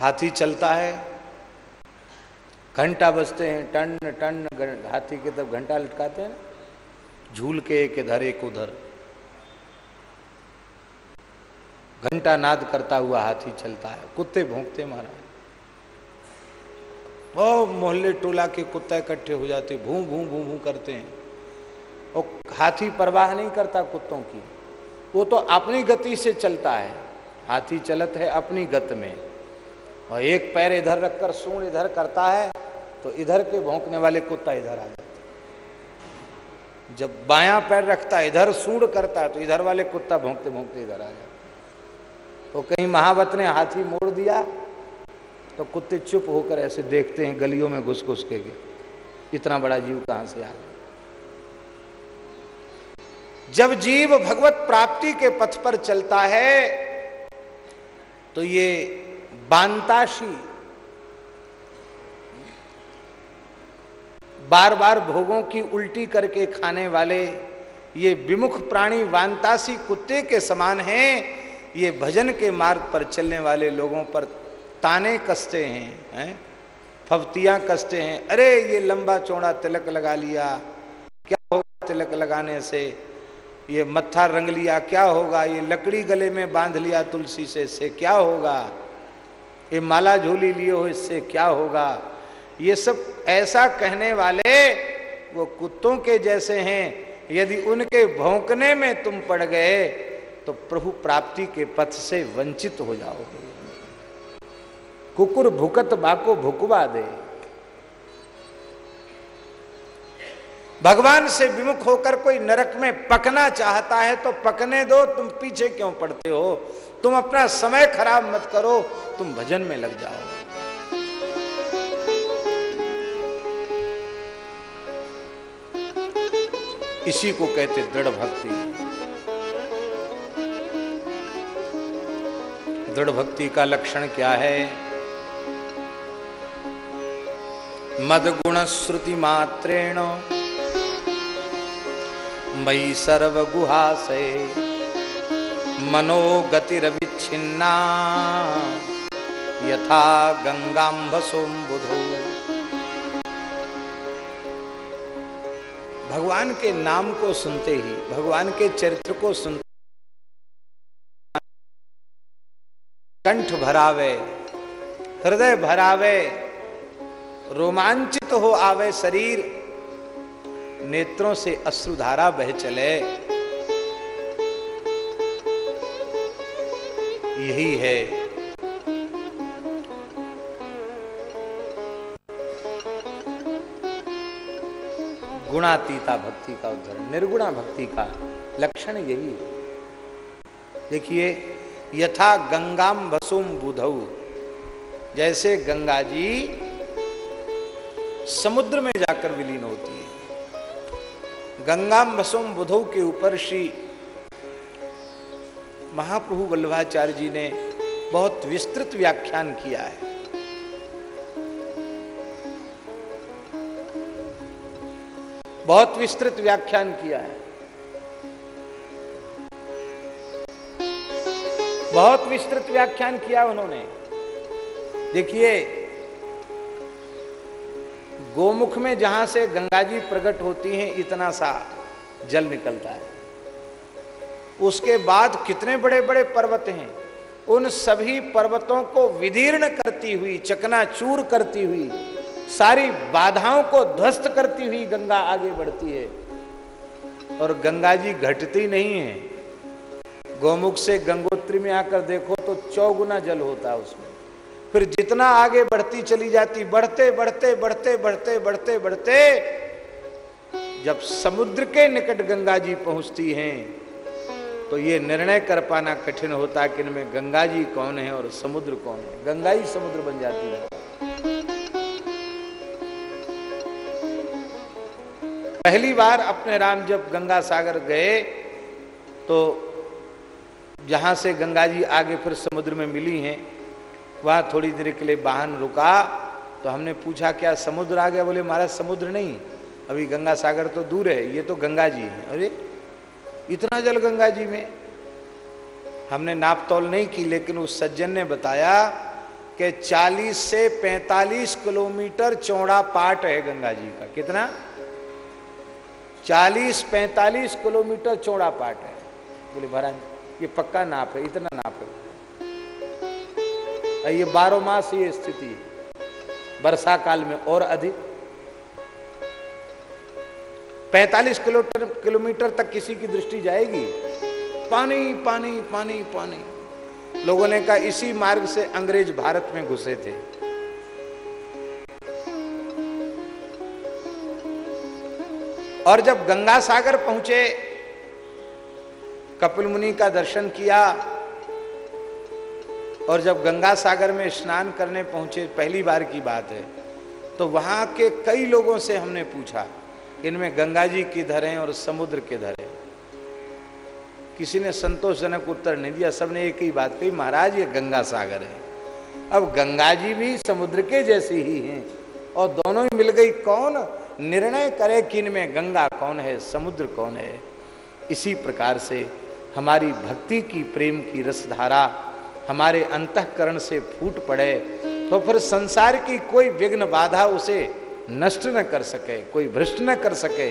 हाथी चलता है, घंटा बजते हैं, टन टन हाथी के तब घंटा लटकाते हैं झूल के एक इधर, एक उधर। घंटा नाद करता हुआ हाथी चलता है, कुत्ते भोंकते महाराज वो मोहल्ले टोला के कुत्ते इकट्ठे हो जाते, भू भू भू भू करते हैं। और हाथी परवाह नहीं करता कुत्तों की। वो तो अपनी गति से चलता है। हाथी चलत है अपनी गत में। और एक पैर इधर रखकर सूण इधर करता है तो इधर के भौंकने वाले कुत्ता इधर आ जाता जब बायां पैर रखता है इधर सूढ़ करता है तो इधर वाले कुत्ता भोंकते भोंकते इधर आ जाता तो कहीं महावत ने हाथी मोड़ दिया तो कुत्ते चुप होकर ऐसे देखते हैं, गलियों में घुस घुस के इतना बड़ा जीव कहाँ से आ गया? जब जीव भगवत प्राप्ति के पथ पर चलता है तो ये बांताशी बार बार भोगों की उल्टी करके खाने वाले, ये विमुख प्राणी वांतासी कुत्ते के समान हैं, ये भजन के मार्ग पर चलने वाले लोगों पर ताने कसते हैं हैं? फवतियाँ कसते हैं। अरे, ये लंबा चौड़ा तिलक लगा लिया। क्या होगा तिलक लगाने से? ये मत्था रंग लिया, क्या होगा? ये लकड़ी गले में बाँध लिया तुलसी से, इससे क्या होगा? ये माला झोली लिए हो, इससे क्या होगा? ये सब ऐसा कहने वाले वो कुत्तों के जैसे हैं। यदि उनके भौंकने में तुम पड़ गए तो प्रभु प्राप्ति के पथ से वंचित हो जाओगे। कुकुर भुकत बाको भुकवा दे। भगवान से विमुख होकर कोई नरक में पकना चाहता है तो पकने दो, तुम पीछे क्यों पड़ते हो? तुम अपना समय खराब मत करो, तुम भजन में लग जाओ। इसी को कहते दृढ़ भक्ति। दृढ़ भक्ति का लक्षण क्या है? मद गुण श्रुति मात्रेण मई सर्वगुहाशय मनोगतिरविच्छिन्ना। यथा गंगाम्भसोम्बुधो भगवान के नाम को सुनते ही, भगवान के चरित्र को सुनते कंठ भरावे, हृदय भरावे रोमांचित हो आवे शरीर, नेत्रों से अश्रुधारा बह चले। यही है। गुणातीता भक्ति का उदाहरण निर्गुणा भक्ति का लक्षण यही है। देखिए, यथा गंगाम बसुम बुधऊ जैसे गंगा जी समुद्र में जाकर विलीन होती है। गंगाम बसोम बुधो के ऊपर श्री महाप्रभु वल्लभाचार्य जी ने बहुत विस्तृत व्याख्यान किया है। बहुत विस्तृत व्याख्यान किया है। बहुत विस्तृत व्याख्यान किया उन्होंने। देखिए गोमुख में जहाँ से गंगा जी प्रकट होती हैं, इतना सा जल निकलता है। उसके बाद कितने बड़े बड़े पर्वत हैं, उन सभी पर्वतों को विदीर्ण करती हुई, चकनाचूर करती हुई, सारी बाधाओं को ध्वस्त करती हुई गंगा आगे बढ़ती है। और गंगा जी घटती नहीं है। गोमुख से गंगोत्री में आकर देखो तो चौगुना जल होता है उसमें। फिर जितना आगे बढ़ती चली जाती, बढ़ते बढ़ते बढ़ते बढ़ते बढ़ते बढ़ते, जब समुद्र के निकट गंगा जी पहुँचती हैं तो ये निर्णय कर पाना कठिन होता कि इनमें गंगा जी कौन है और समुद्र कौन है। गंगा ही समुद्र बन जाती है। पहली बार अपने राम जब गंगा सागर गए तो जहाँ से गंगा जी आगे फिर समुद्र में मिली हैं वहाँ, थोड़ी देर के लिए वाहन रुका तो हमने पूछा, क्या समुद्र आ गया? बोले, महाराज, समुद्र नहीं। अभी गंगा सागर तो दूर है, ये तो गंगा जी है। अरे, इतना जल गंगा जी में। हमने नाप तोल नहीं की, लेकिन उस सज्जन ने बताया कि 40 से 45 किलोमीटर चौड़ा पाट है गंगा जी का। कितना? 40-45 किलोमीटर चौड़ा पाट है। बोले, महाराज, ये पक्का नाप है, इतना नाप है। ये बारह मास ये स्थिति है। वर्षा काल में और अधिक। 45 किलोमीटर किलोमीटर तक किसी की दृष्टि जाएगी। पानी पानी पानी पानी। लोगों ने कहा, इसी मार्ग से अंग्रेज़ भारत में घुसे थे। और जब गंगा सागर पहुँचे, कपिल मुनि का दर्शन किया और जब गंगा सागर में स्नान करने पहुँचे, पहली बार की बात है तो वहाँ के कई लोगों से हमने पूछा, इनमें गंगा जी किधर हैं और समुद्र किधर है? किसी ने संतोषजनक उत्तर नहीं दिया, सबने एक ही बात कही, महाराज, ये गंगा सागर है। अब गंगा जी भी समुद्र के जैसी ही हैं, और दोनों ही मिल गई, कौन निर्णय करे कि इनमें गंगा कौन है, समुद्र कौन है? इसी प्रकार से हमारी भक्ति की, प्रेम की रसधारा हमारे अंतकरण से फूट पड़े तो फिर संसार की कोई विघ्न बाधा उसे नष्ट न कर सके, कोई भ्रष्ट न कर सके,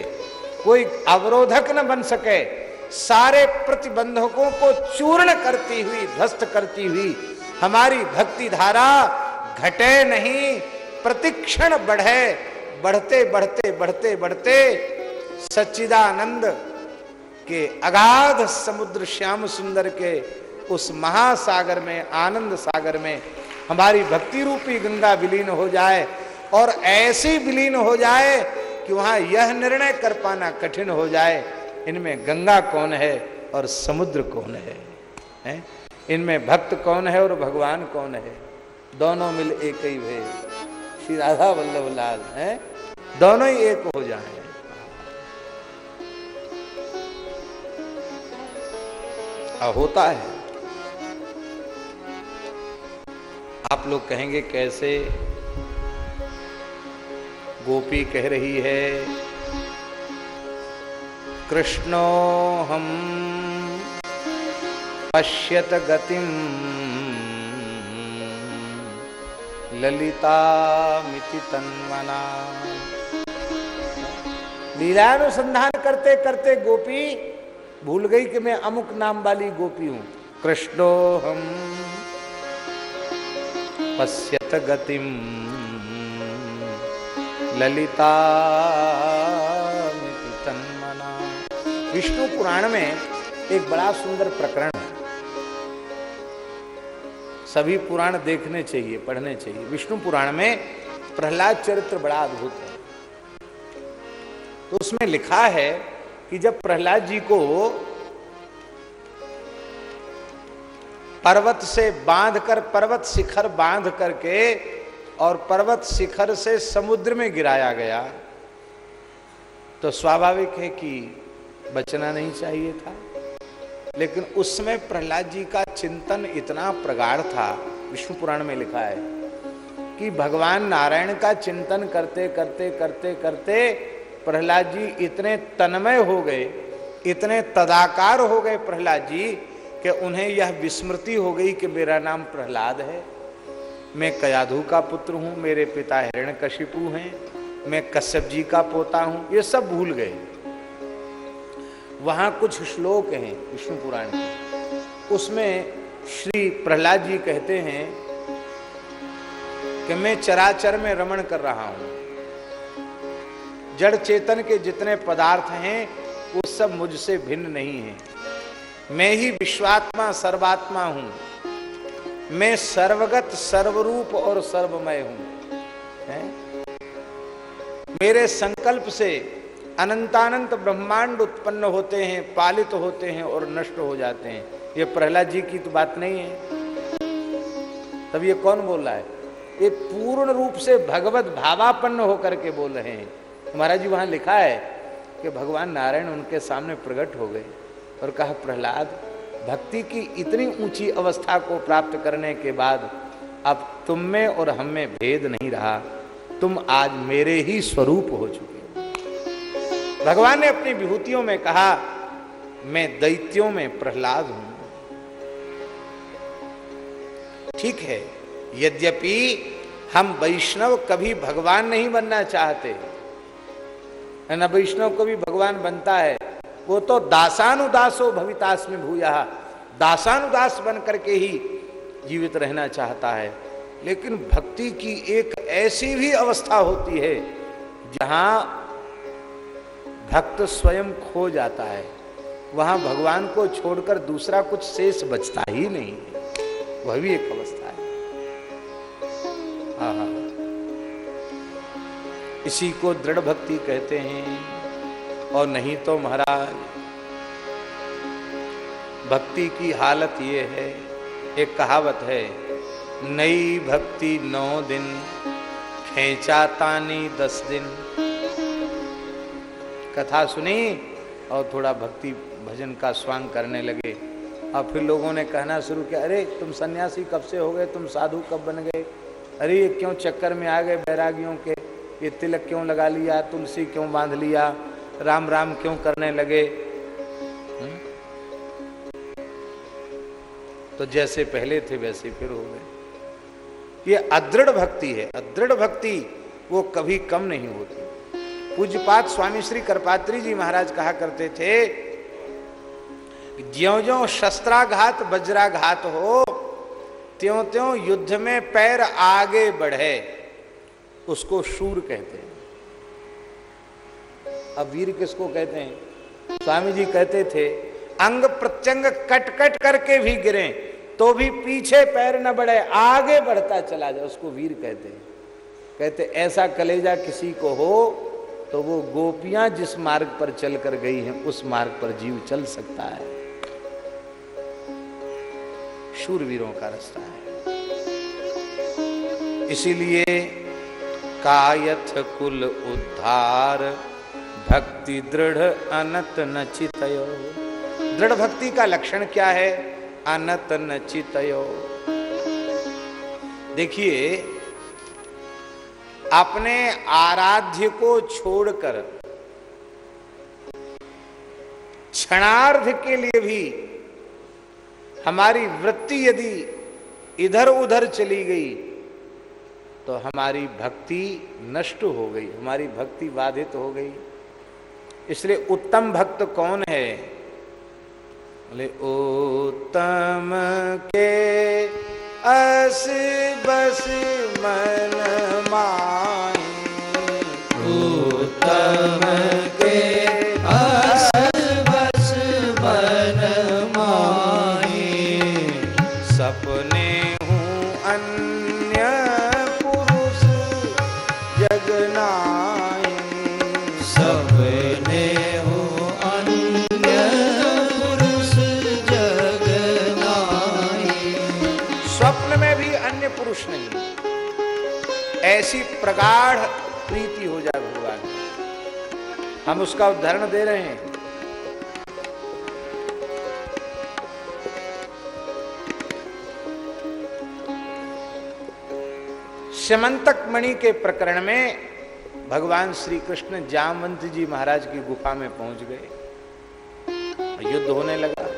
कोई अवरोधक न बन सके। सारे प्रतिबंधकों को चूर्ण करती हुई, ध्वस्त करती हुई हमारी भक्ति धारा घटे नहीं, प्रतिक्षण बढ़े, बढ़ते बढ़ते बढ़ते बढ़ते सच्चिदानंद के अगाध समुद्र श्याम सुंदर के उस महासागर में आनंद सागर में हमारी भक्ति रूपी गंगा विलीन हो जाए और ऐसी विलीन हो जाए कि वहाँ यह निर्णय कर पाना कठिन हो जाए। इनमें गंगा कौन है और समुद्र कौन है, है? इनमें भक्त कौन है और भगवान कौन है? दोनों मिल एक ही भे श्री राधा वल्लभ लाल है? दोनों ही एक हो जाए। होता है। आप लोग कहेंगे, कैसे गोपी कह रही है, कृष्णो हम पश्यत गतिम ललिता मिति तन्मना। लीलानुसंधान करते करते गोपी, भूल गई कि मैं अमुक नाम वाली गोपी हूँ। कृष्णो हम पश्यत गतिम। ललिता तन्मना। विष्णु पुराण में एक बड़ा सुंदर प्रकरण है। सभी पुराण देखने चाहिए, पढ़ने चाहिए। विष्णु पुराण में प्रहलाद चरित्र बड़ा अद्भुत है। तो उसमें लिखा है कि जब प्रहलाद जी को पर्वत से बाँध कर पर्वत शिखर बाँध करके और पर्वत शिखर से समुद्र में गिराया गया तो स्वाभाविक है कि बचना नहीं चाहिए था। लेकिन उस समय प्रहलाद जी का चिंतन इतना प्रगाढ़ था, विष्णु पुराण में लिखा है, कि भगवान नारायण का चिंतन करते करते करते करते प्रहलाद जी इतने तन्मय हो गए, इतने तदाकार हो गए प्रहलाद जी कि उन्हें यह विस्मृति हो गई कि मेरा नाम प्रहलाद है? मैं कयाधु का पुत्र हूँ, मेरे पिता हिरण कशिपु हैं, मैं कश्यप जी का पोता हूँ, ये सब भूल गए। वहाँ कुछ श्लोक हैं विष्णु पुराण के। उसमें श्री प्रहलाद जी कहते हैं कि मैं चराचर में रमण कर रहा हूँ। जड़ चेतन के जितने पदार्थ हैं, वो सब मुझसे भिन्न नहीं है। मैं ही विश्वात्मा, सर्वात्मा हूँ। मैं सर्वगत, सर्वरूप और सर्वमय हूँ। है? मेरे संकल्प से अनंतानंत ब्रह्मांड उत्पन्न होते हैं, पालित होते हैं और नष्ट हो जाते हैं। ये प्रहलाद जी की तो बात नहीं है। तब ये कौन बोल रहा है? ये पूर्ण रूप से भगवत भावापन्न होकर के बोल रहे हैं। महाराज जी, वहाँ लिखा है कि भगवान नारायण उनके सामने प्रकट हो गए। और कहा, प्रहलाद, भक्ति की इतनी ऊँची अवस्था को प्राप्त करने के बाद अब तुम में और हम में भेद नहीं रहा। तुम आज मेरे ही स्वरूप हो चुके भगवान ने अपनी विभूतियों में कहा, मैं दैत्यों में प्रहलाद हूँ। ठीक है, यद्यपि हम वैष्णव कभी भगवान नहीं बनना चाहते। न वैष्णव कभी भगवान बनता है वो तो दासानुदासो भवितास में भूया। दासानुदास बन करके ही जीवित रहना चाहता है। लेकिन भक्ति की एक ऐसी भी अवस्था होती है जहाँ भक्त स्वयं खो जाता है। वहाँ भगवान को छोड़कर दूसरा कुछ शेष बचता ही नहीं है। वह भी एक अवस्था है हाँ, हाँ। इसी को दृढ़ भक्ति कहते हैं। और नहीं तो महाराज, भक्ति की हालत ये है, एक कहावत है, नई भक्ति नौ दिन, खेचा तानी दस दिन। कथा सुनी और थोड़ा भक्ति भजन का स्वांग करने लगे। और फिर लोगों ने कहना शुरू किया, अरे, तुम सन्यासी कब से हो गए? तुम साधु कब बन गए? अरे, ये क्यों चक्कर में आ गए बैरागियों के? ये तिलक क्यों लगा लिया? तुलसी क्यों बाँध लिया? राम राम क्यों करने लगे? हुँ? तो जैसे पहले थे वैसे फिर हो गए। ये अदृढ़ भक्ति है, अदृढ़ भक्ति वो कभी कम नहीं होती। पूज्यपात स्वामी श्री करपात्री जी महाराज कहा करते थे ज्यो ज्यो शस्त्राघात वज्राघात हो त्यों त्यों युद्ध में पैर आगे बढ़े, उसको शूर कहते हैं। अब वीर किसको कहते हैं? स्वामी जी कहते थे, अंग प्रत्यंग कट कट करके भी गिरे तो भी पीछे पैर न बढ़े, आगे बढ़ता चला जाए, उसको वीर कहते हैं। कहते, ऐसा कलेजा किसी को हो तो वो गोपियाँ जिस मार्ग पर चलकर गई हैं, उस मार्ग पर जीव चल सकता है। शूरवीरों का रास्ता है। इसीलिए कायथ कुल उद्धार भक्ति दृढ़ अनत नचितयो। दृढ़ भक्ति का लक्षण क्या है? अनत नचितयो। देखिए, अपने आराध्य को छोड़कर, क्षणार्ध के लिए भी हमारी वृत्ति यदि इधर उधर चली गई तो हमारी भक्ति नष्ट हो गई, हमारी भक्ति बाधित हो गई। इसलिए उत्तम भक्त कौन है? बोले उत्तम के अस बस मन माई
उत्तम
ऐसी प्रगाढ़ प्रीति हो जाए भगवान। हम उसका उदाहरण दे रहे हैं। समंतक मणि के प्रकरण में भगवान श्री कृष्ण जामवंत जी महाराज की गुफा में पहुँच गए। युद्ध होने लगा।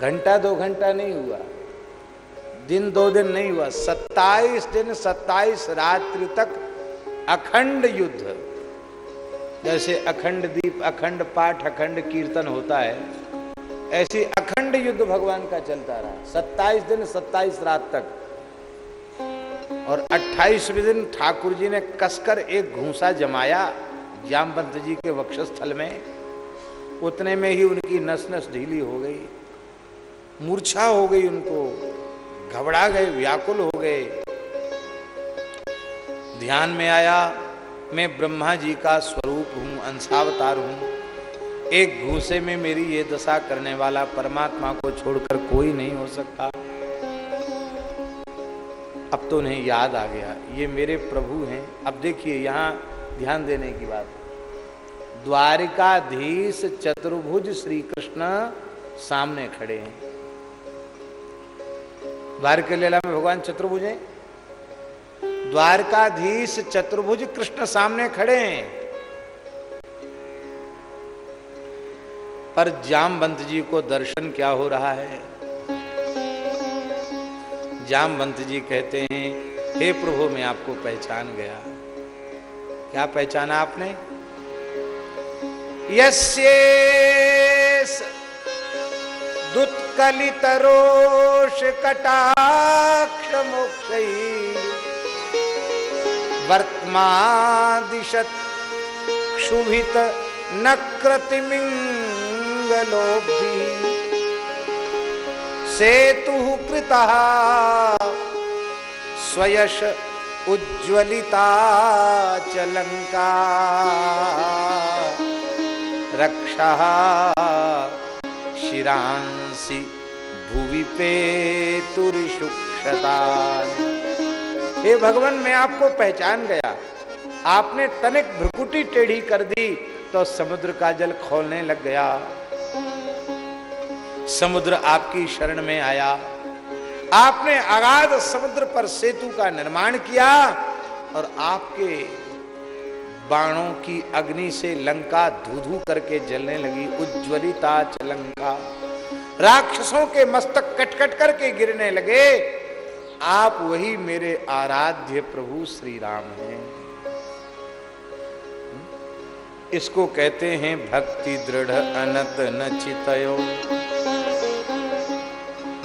घंटा दो घंटा नहीं हुआ। दिन दो दिन नहीं हुआ, सत्ताईस दिन सत्ताईस रात्रि तक अखंड युद्ध। जैसे अखंड दीप, अखंड पाठ, अखंड कीर्तन होता है, ऐसी अखंड युद्ध भगवान का चलता रहा। सत्ताईस दिन सत्ताईस रात तक। और अट्ठाईसवें दिन ठाकुर जी ने कसकर एक घूसा जमाया जामवंत जी के वक्षस्थल में। उतने में ही उनकी नस नस ढीली हो गई। मूर्छा हो गई उनको। घबरा गए, व्याकुल हो गए। ध्यान में आया, मैं ब्रह्मा जी का स्वरूप हूँ, अंशावतार हूँ। एक घूसे में मेरी ये दशा करने वाला परमात्मा को छोड़कर कोई नहीं हो सकता। अब तो उन्हें याद आ गया, ये मेरे प्रभु हैं। अब देखिए, यहाँ ध्यान देने की बात। द्वारिकाधीश चतुर्भुज श्री कृष्ण सामने खड़े हैं। द्वारका लीला में भगवान चतुर्भुज हैं। द्वारकाधीश चतुर्भुज कृष्ण सामने खड़े हैं। पर जामवंत जी को दर्शन क्या हो रहा है? जामवंत जी कहते हैं, हे प्रभु, मैं आपको पहचान गया। क्या पहचाना आपने? यस्येस दुत्कलितरोष कटाक्ष मोक्ष वर्तमादिशत क्षुभित नक्रतिमिंगलोभि सेतु कृता स्वयश उज्ज्वलिता च रक्षा शिरांसि भुवि पे तुरिशुक्षता हे भगवान, मैं आपको पहचान गया। आपने तनिक भ्रुकुटी टेढ़ी कर दी तो समुद्र का जल खोलने लग गया। समुद्र आपकी शरण में आया। आपने अगाध समुद्र पर सेतु का निर्माण किया और आपके बाणों की अग्नि से लंका धू धू करके जलने लगी। उज्ज्वलिता लंका। राक्षसों के मस्तक कटकट कट करके गिरने लगे। आप वही मेरे आराध्य प्रभु श्री राम हैं इसको कहते हैं भक्ति दृढ़ अनत न चितयो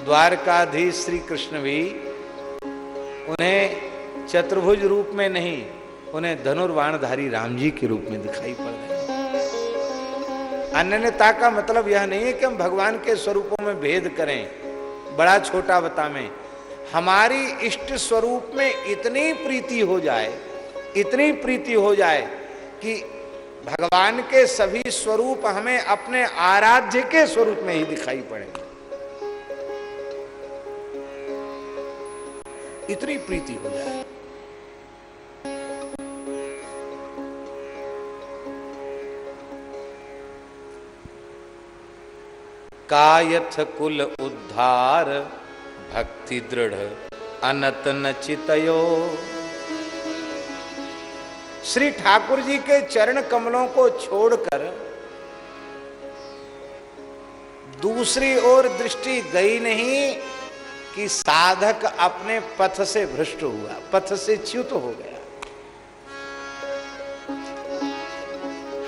द्वारकाधीश श्री कृष्ण भी उन्हें चतुर्भुज रूप में नहीं उन्हें धनुर्वाणधारी राम जी के रूप में दिखाई पड़ रहे अन्यता का मतलब यह नहीं है कि हम भगवान के स्वरूपों में भेद करें, बड़ा छोटा बतावें हमारी इष्ट स्वरूप में इतनी प्रीति हो जाए, इतनी प्रीति हो जाए कि भगवान के सभी स्वरूप हमें अपने आराध्य के स्वरूप में ही दिखाई पड़े। इतनी प्रीति हो जाए। कायथ कुल उद्धार। भक्ति दृढ़, अनत न चितयो श्री ठाकुर जी के चरण कमलों को छोड़कर दूसरी ओर दृष्टि गई नहीं कि साधक अपने पथ से भ्रष्ट हुआ, पथ से च्युत हो गया।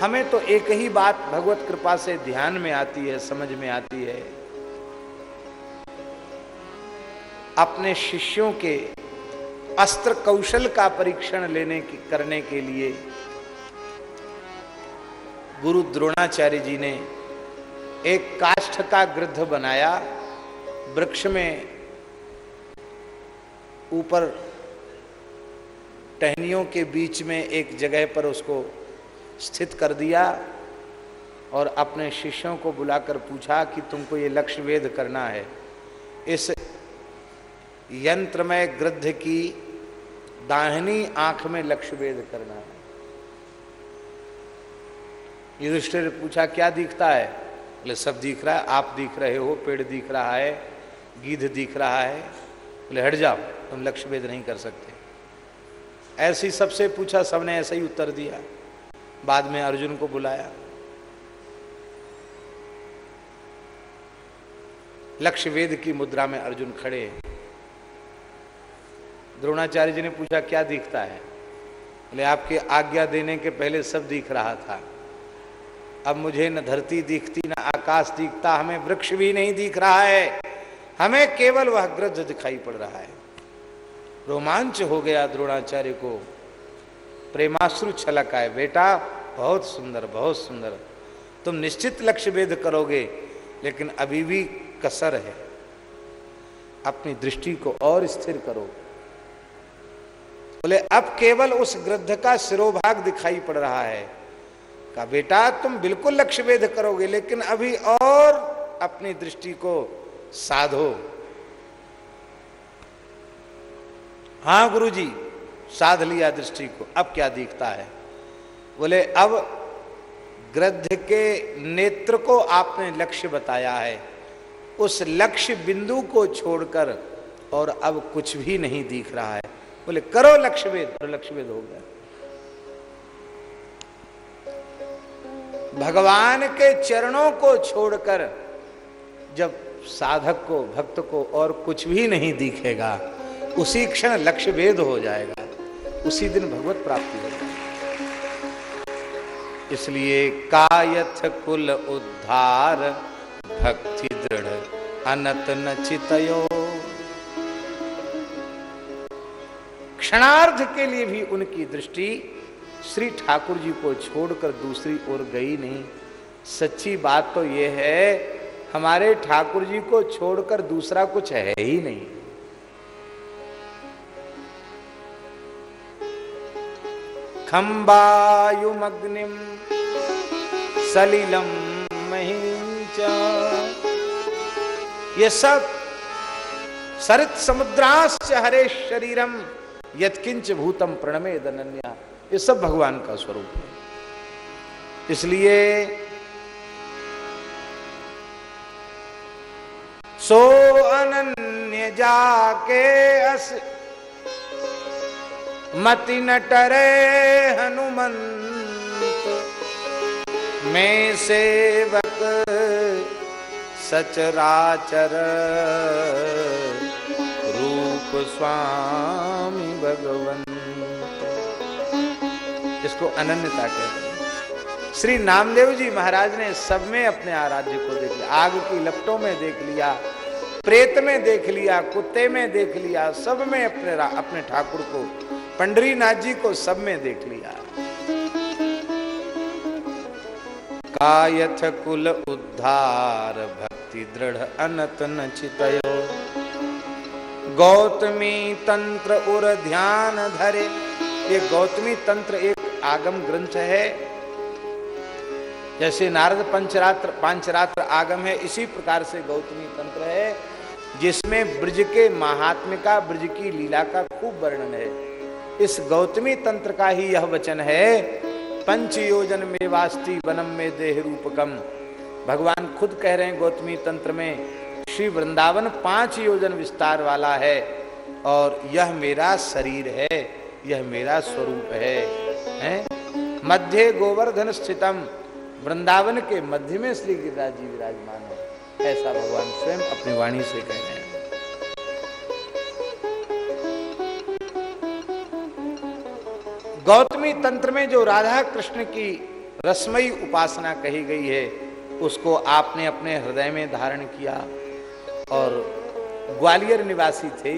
हमें तो एक ही बात भगवत कृपा से ध्यान में आती है, समझ में आती है। अपने शिष्यों के अस्त्र कौशल का परीक्षण लेने की, करने के लिए गुरु द्रोणाचार्य जी ने एक काष्ठ का गृद्ध बनाया, वृक्ष में ऊपर टहनियों के बीच में एक जगह पर उसको स्थित कर दिया और अपने शिष्यों को बुलाकर पूछा कि तुमको ये लक्ष्य वेद करना है। इस यंत्रमय गृद्ध की दाहिनी आँख में लक्ष्य वेद करना है। युधिष्ठिर पूछा, क्या दिखता है? बोले, सब दिख रहा है, आप दिख रहे हो, पेड़ दिख रहा है, गीध दिख रहा है। बोले, हट जाओ, तुम लक्ष्य वेद नहीं कर सकते। ऐसी सबसे पूछा, सबने ऐसा ही उत्तर दिया। बाद में अर्जुन को बुलाया। लक्ष्य वेद की मुद्रा में अर्जुन खड़े द्रोणाचार्य जी ने पूछा, क्या दिखता है? बोले, आपके आज्ञा देने के पहले सब दिख रहा था। अब मुझे न धरती दिखती, न आकाश दिखता, हमें वृक्ष भी नहीं दिख रहा है। हमें केवल वह ग्रज दिखाई पड़ रहा है। रोमांच हो गया द्रोणाचार्य को। प्रेमाश्रु छलक आए, बेटा, बहुत सुंदर बहुत सुंदर। तुम निश्चित लक्ष्य भेद करोगे, लेकिन अभी भी कसर है। अपनी दृष्टि को और स्थिर करो। बोले, अब केवल उस गृद्ध का सिरोभाग दिखाई पड़ रहा है। का बेटा, तुम बिल्कुल लक्ष्य भेद करोगे, लेकिन अभी और अपनी दृष्टि को साधो। हाँ गुरुजी। साध लिया दृष्टि को। अब क्या दिखता है? बोले, अब ग्रद्ध के नेत्र को आपने लक्ष्य बताया है। उस लक्ष्य बिंदु को छोड़कर और अब कुछ भी नहीं दिख रहा है। बोले, करो लक्ष्य वेद और लक्ष्य वेद हो गया। भगवान के चरणों को छोड़कर जब साधक को, भक्त को और कुछ भी नहीं दिखेगा, उसी क्षण लक्ष्य भेद हो जाएगा। उसी दिन भगवत प्राप्ति हो जाएगी इसलिए कायथ कुल उद्धार, भक्ति दृढ़, अनत नचितयो। क्षणार्ध के लिए भी उनकी दृष्टि श्री ठाकुर जी को छोड़कर दूसरी ओर गई नहीं। सच्ची बात तो यह है, हमारे ठाकुर जी को छोड़कर दूसरा कुछ है ही नहीं। खम्बायुमग्निम सलिलम महिंच ये सब सरित समुद्राश्च हरे शरीरम यत्किंच भूतम प्रणमे दनन्या ये सब भगवान का स्वरूप है। इसलिए सो अनन्य जाके अस मति न टरे हनुमंत। मैं सेवक सचराचर। रूप स्वामी भगवंत। इसको अनन्यता कहते हैं। श्री नामदेव जी महाराज ने सब में अपने आराध्य को देख लिया। आग की लपटों में देख लिया, प्रेत में देख लिया, कुत्ते में देख लिया, सब में अपने अपने ठाकुर को पंडरी नाथ जी को सब में देख लिया। कायथ कुल उद्धार, भक्ति दृढ़ अनत नचितयो। गौतमी तंत्र उर ध्यान धरे। ये गौतमी तंत्र एक आगम ग्रंथ है। जैसे नारद पंचरात्र, पांचरात्र आगम है, इसी प्रकार से गौतमी तंत्र है, जिसमें ब्रज के महात्म्य का, ब्रज की लीला का खूब वर्णन है। इस गौतमी तंत्र का ही यह वचन है। पंच योजन में वास्ती वनम में देह रूपकम। भगवान खुद कह रहे हैं गौतमी तंत्र में श्री वृंदावन पाँच योजन विस्तार वाला है और यह मेरा शरीर है यह मेरा स्वरूप है, है? मध्य गोवर्धन स्थितम। वृंदावन के मध्य में श्री गिरिराज जी विराजमान है। ऐसा भगवान स्वयं अपनी वाणी से कह रहे हैं। गौतमी तंत्र में जो राधा कृष्ण की रसमयी उपासना कही गई है, उसको आपने अपने हृदय में धारण किया और ग्वालियर निवासी थे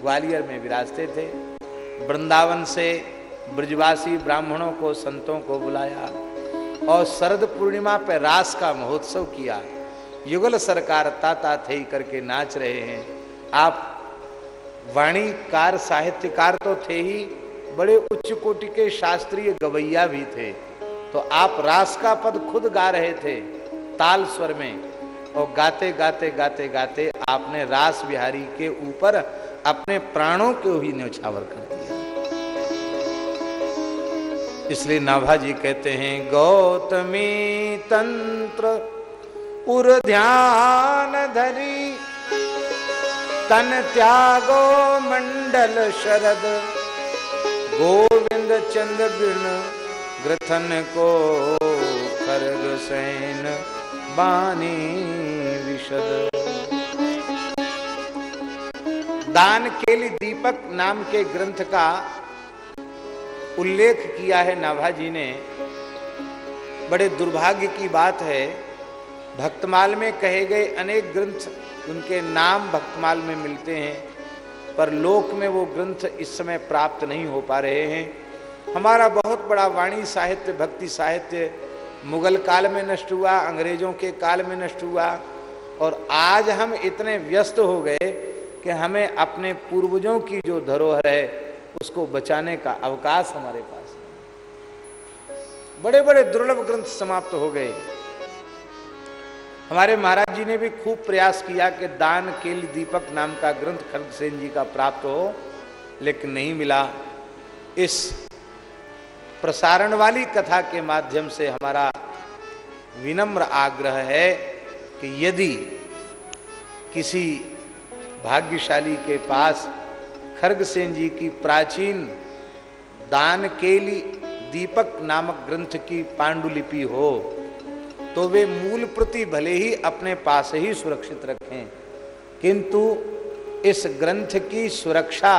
ग्वालियर में विराजते थे। वृंदावन से ब्रजवासी ब्राह्मणों को, संतों को बुलाया और शरद पूर्णिमा पर रास का महोत्सव किया। युगल सरकार ताता थे करके नाच रहे हैं। आप वाणीकार साहित्यकार तो थे ही बड़े उच्च कोटि के शास्त्रीय गवैया भी थे। तो आप रास का पद खुद गा रहे थे, ताल स्वर में। और गाते गाते गाते गाते आपने रास बिहारी के ऊपर अपने प्राणों को ही न्यौछावर कर दिया। इसलिए नाभा जी कहते हैं, गौतमी तंत्र, उर ध्यान धरी, तन त्यागो मंडल शरद। गोविंद चंद बिन ग्रथन को खरग सैन बानी विशद। दान केली दीपक नाम के ग्रंथ का उल्लेख किया है नाभाजी ने। बड़े दुर्भाग्य की बात है, भक्तमाल में कहे गए अनेक ग्रंथ उनके नाम भक्तमाल में मिलते हैं। पर लोक में वो ग्रंथ इस समय प्राप्त नहीं हो पा रहे हैं। हमारा बहुत बड़ा वाणी साहित्य, भक्ति साहित्य मुगल काल में नष्ट हुआ, अंग्रेज़ों के काल में नष्ट हुआ और आज हम इतने व्यस्त हो गए कि हमें अपने पूर्वजों की जो धरोहर है, उसको बचाने का अवकाश हमारे पास बड़े बड़े दुर्लभ ग्रंथ समाप्त हो गए। हमारे महाराज जी ने भी खूब प्रयास किया कि दान केल दीपक नाम का ग्रंथ खड़ग सेन जी का प्राप्त हो, लेकिन नहीं मिला। इस प्रसारण वाली कथा के माध्यम से हमारा विनम्र आग्रह है कि यदि किसी भाग्यशाली के पास खरगसेन जी की प्राचीन दान केली दीपक नामक ग्रंथ की पांडुलिपि हो तो वे मूल प्रति भले ही अपने पास ही सुरक्षित रखें। किंतु इस ग्रंथ की सुरक्षा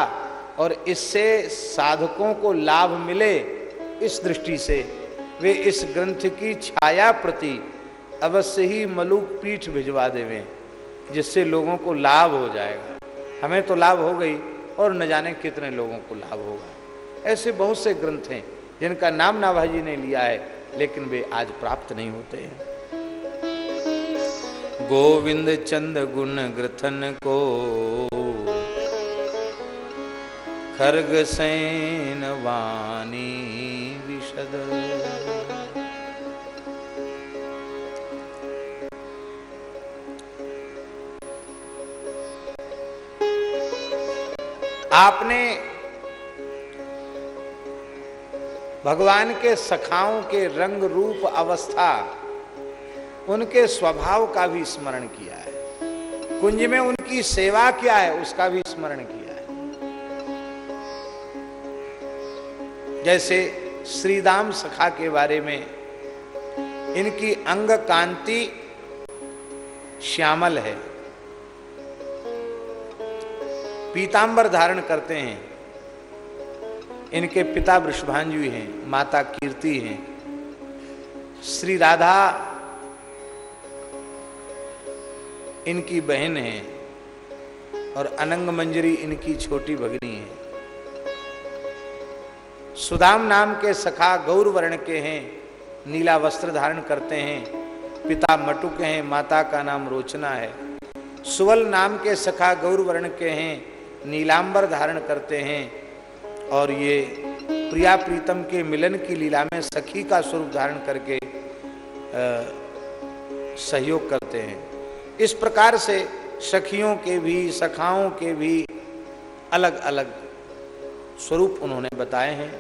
और इससे साधकों को लाभ मिले इस दृष्टि से, वे इस ग्रंथ की छाया प्रति अवश्य ही मलुक पीठ भिजवा देवें, जिससे लोगों को लाभ हो जाएगा। हमें तो लाभ हो गई और न जाने कितने लोगों को लाभ होगा। ऐसे बहुत से ग्रंथ हैं, जिनका नाम नाभाजी ने लिया है, लेकिन वे आज प्राप्त नहीं होते हैं। गोविंद चंद गुण ग्रथन को। खर्ग सैन वाणी विशद। आपने भगवान के सखाओं के रंग रूप अवस्था उनके स्वभाव का भी स्मरण किया है। कुंज में उनकी सेवा क्या है, उसका भी स्मरण किया है। जैसे श्रीदाम सखा के बारे में, इनकी अंग कांति श्यामल है। पीतांबर धारण करते हैं। इनके पिता वृषभांजु हैं, माता कीर्ति हैं। श्री राधा इनकी बहन है और अनंग मंजरी इनकी छोटी भगनी है। सुदाम नाम के सखा गौर वर्ण के हैं नीला वस्त्र धारण करते हैं पिता मटुक हैं माता का नाम रोचना है। सुवल नाम के सखा गौर वर्ण के हैं नीलांबर धारण करते हैं। और ये प्रिया प्रीतम के मिलन की लीला में सखी का स्वरूप धारण करके आ, सहयोग करते हैं। इस प्रकार से सखियों के भी, सखाओं के भी अलग अलग स्वरूप उन्होंने बताए हैं।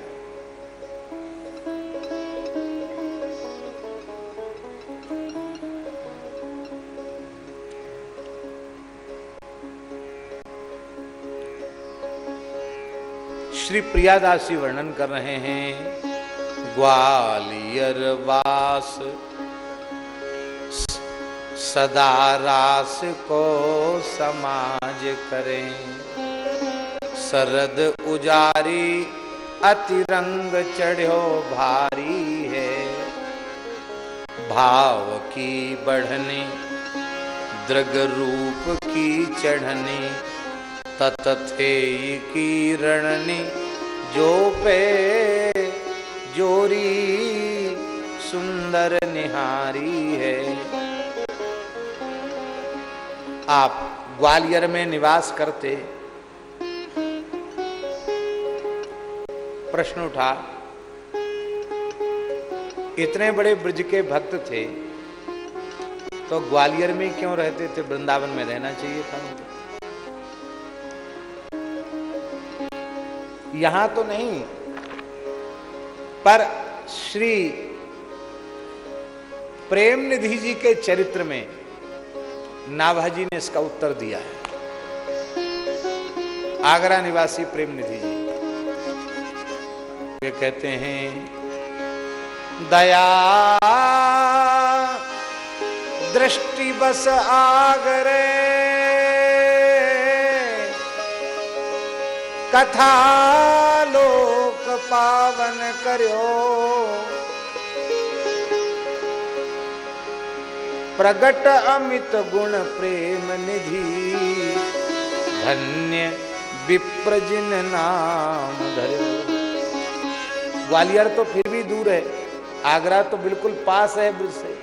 श्री प्रियादासी वर्णन कर रहे हैं, ग्वालियर वास सदा रास को समाज करें। सरद उजारी अति रंग चढ़ो भारी है। भाव की बढ़ने द्रग रूप की चढ़ने ततथे की रणनी, जो पे जोरी सुंदर निहारी है। आप ग्वालियर में निवास करते। प्रश्न उठा, इतने बड़े ब्रज के भक्त थे तो ग्वालियर में क्यों रहते थे? वृंदावन में रहना चाहिए था यहाँ तो नहीं, पर श्री प्रेम निधि जी के चरित्र में नाभाजी ने इसका उत्तर दिया है। आगरा निवासी प्रेम निधि जी। वे कहते हैं, दया, दृष्टि बस आगरे। कथा लोक पावन करो प्रगट अमित गुण प्रेम निधि। धन्य विप्रजिन नाम धरो। ग्वालियर तो फिर भी दूर है, आगरा तो बिल्कुल पास है ब्रिज से।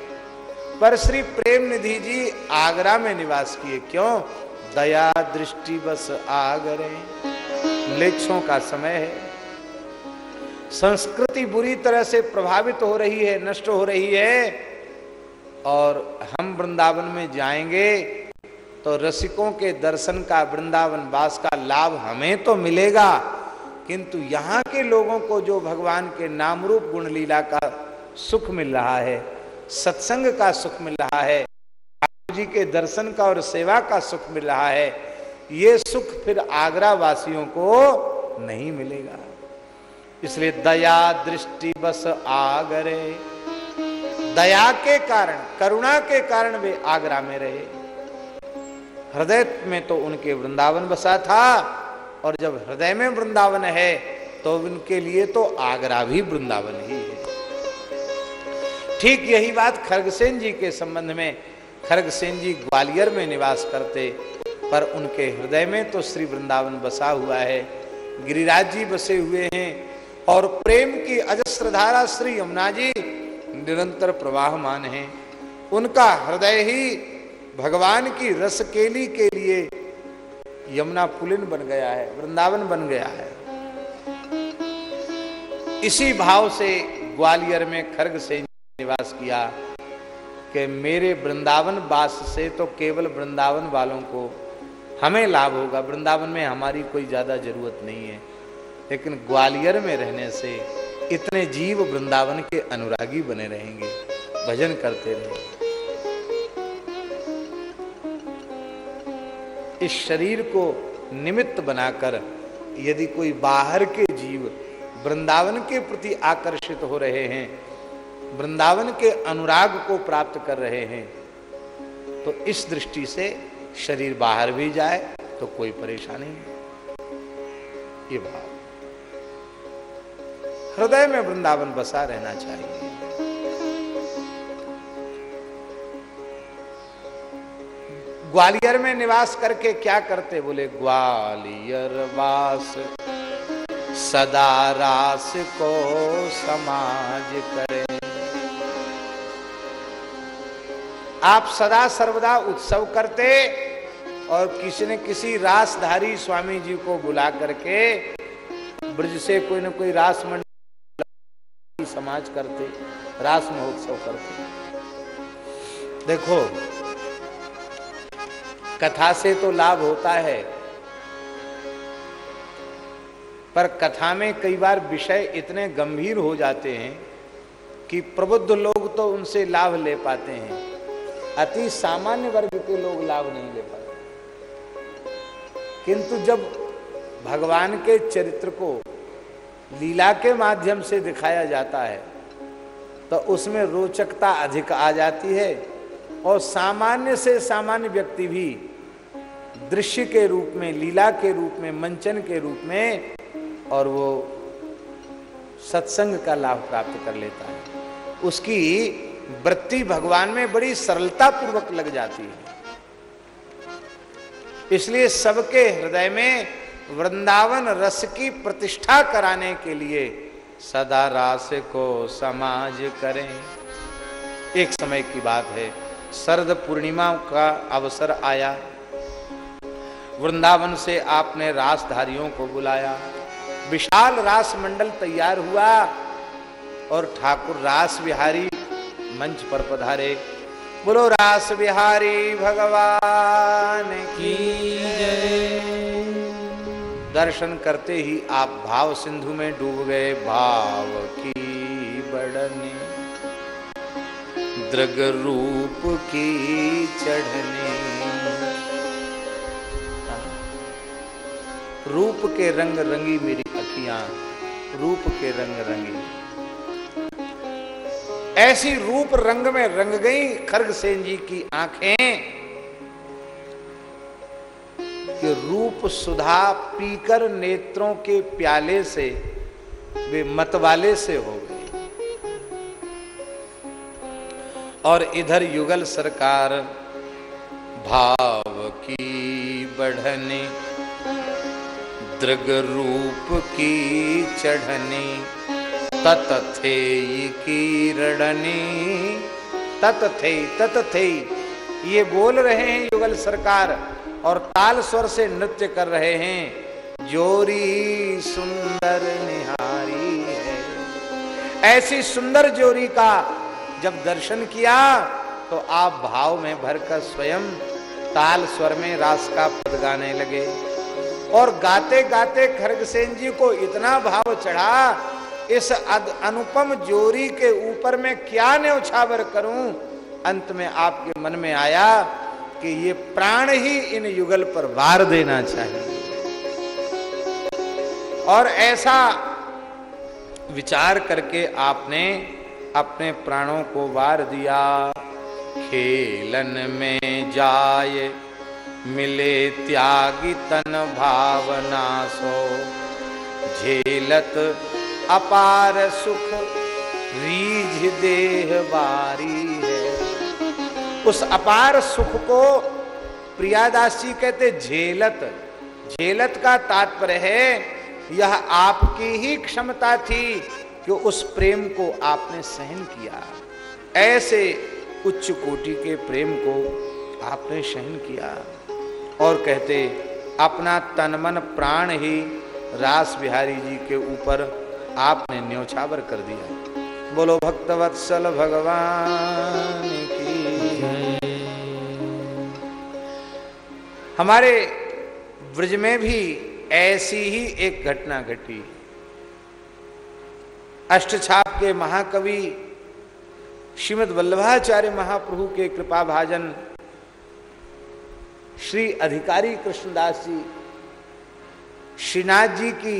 पर श्री प्रेम निधि जी, आगरा में निवास किए क्यों? दया दृष्टि बस आगरे। लेच्छों का समय है। संस्कृति बुरी तरह से प्रभावित हो रही है, नष्ट हो रही है। और हम वृंदावन में जाएँगे तो रसिकों के दर्शन का वृंदावन वास का लाभ हमें तो मिलेगा। किंतु यहाँ के लोगों को जो भगवान के नाम रूप गुण लीला का सुख मिल रहा है, सत्संग का सुख मिल रहा है जी के दर्शन का और सेवा का सुख मिल रहा है, ये सुख फिर आगरा वासियों को नहीं मिलेगा। इसलिए दया दृष्टि बस आगरे। दया के कारण, करुणा के कारण वे आगरा में रहे। हृदय में तो उनके वृंदावन बसा था, और जब हृदय में वृंदावन है तो उनके लिए तो आगरा भी वृंदावन ही है। ठीक यही बात खरगसेन जी के संबंध में, खरगसेन जी ग्वालियर में निवास करते, पर उनके हृदय में तो श्री वृंदावन बसा हुआ है। गिरिराज जी बसे हुए हैं, और प्रेम की अजस्त्र धारा श्री यमुना जी निरंतर प्रवाहमान है। उनका हृदय ही भगवान की रसकेली के लिए यमुना पुलिन बन गया है, वृंदावन बन गया है। इसी भाव से ग्वालियर में खर्ग से निवास किया कि मेरे वृंदावन वास से तो केवल वृंदावन वालों को हमें लाभ होगा, वृंदावन में हमारी कोई ज़्यादा ज़रूरत नहीं है। लेकिन ग्वालियर में रहने से इतने जीव वृंदावन के अनुरागी बने रहेंगे, भजन करते रहेंगे इस शरीर को निमित्त बनाकर यदि कोई बाहर के जीव वृंदावन के प्रति आकर्षित हो रहे हैं, वृंदावन के अनुराग को प्राप्त कर रहे हैं तो इस दृष्टि से शरीर बाहर भी जाए तो कोई परेशानी नहीं। ये भाव हृदय में वृंदावन बसा रहना चाहिए। ग्वालियर में निवास करके क्या करते? बोले, ग्वालियर वास सदा रास को समाज करे। आप सदा सर्वदा उत्सव करते और किसी ने किसी रासधारी स्वामी जी को बुला करके ब्रज से कोई ना कोई रास मंडल समाज करते, रास महोत्सव करते। देखो, कथा से तो लाभ होता है, पर कथा में कई बार विषय इतने गंभीर हो जाते हैं कि प्रबुद्ध लोग तो उनसे लाभ ले पाते हैं। अति सामान्य वर्ग के लोग लाभ नहीं ले पाते। किंतु जब भगवान के चरित्र को लीला के माध्यम से दिखाया जाता है तो उसमें रोचकता अधिक आ जाती है और सामान्य से सामान्य व्यक्ति भी दृश्य के रूप में, लीला के रूप में, मंचन के रूप में और वो सत्संग का लाभ प्राप्त कर लेता है। उसकी वृत्ति भगवान में बड़ी सरलता पूर्वक लग जाती है। इसलिए सबके हृदय में वृंदावन रस की प्रतिष्ठा कराने के लिए सदा रास को समाज करें। एक समय की बात है। शरद पूर्णिमा का अवसर आया। वृंदावन से आपने रासधारियों को बुलाया। विशाल रास मंडल तैयार हुआ और ठाकुर रास बिहारी मंच पर पधारे। बोलो रास बिहारी भगवान की दर्शन करते ही आप भाव सिंधु में डूब गए। भाव की बढ़ने द्रग रूप की चढ़ने। रूप के रंग रंगी मेरी अखियाँ, रूप के रंग रंगी। ऐसी रूप रंग में रंग गई खर्ग सेन जी की आँखें। कि रूप सुधा पीकर नेत्रों के प्याले से वे मतवाले से हो गए। और इधर युगल सरकार, भाव की बढ़ने, दृग रूप की चढ़ने तत थे किरणनी तत थे तत थे ये बोल रहे हैं युगल सरकार। और ताल स्वर से नृत्य कर रहे हैं। जोरी सुंदर निहारी है। ऐसी सुंदर जोरी का जब दर्शन किया तो आप भाव में भरकर स्वयं ताल स्वर में रास का पद गाने लगे। और गाते गाते खरगसेन जी को इतना भाव चढ़ा, इस अनुपम जोरी के ऊपर मैं क्या न्यौछावर करूँ? अंत में आपके मन में आया कि ये प्राण ही इन युगल पर वार देना चाहिए और ऐसा विचार करके आपने अपने प्राणों को वार दिया। खेलन में जाए, मिले त्यागी तन भावना सो। झेलत अपार सुख, रीझ देह बारी है। उस अपार सुख को प्रियादासी कहते झेलत। झेलत का तात्पर्य है, यह आपकी ही क्षमता थी कि उस प्रेम को आपने सहन किया। ऐसे उच्च कोटि के प्रेम को आपने सहन किया। और कहते, अपना तन मन प्राण ही रास बिहारी जी के ऊपर आपने न्योछावर कर दिया। बोलो भक्तवत्सल भगवान। हमारे ब्रज में भी ऐसी ही एक घटना घटी। अष्टछाप के महाकवि श्रीमद वल्लभाचार्य महाप्रभु के कृपा भाजन श्री अधिकारी कृष्णदास जी, श्रीनाथ जी की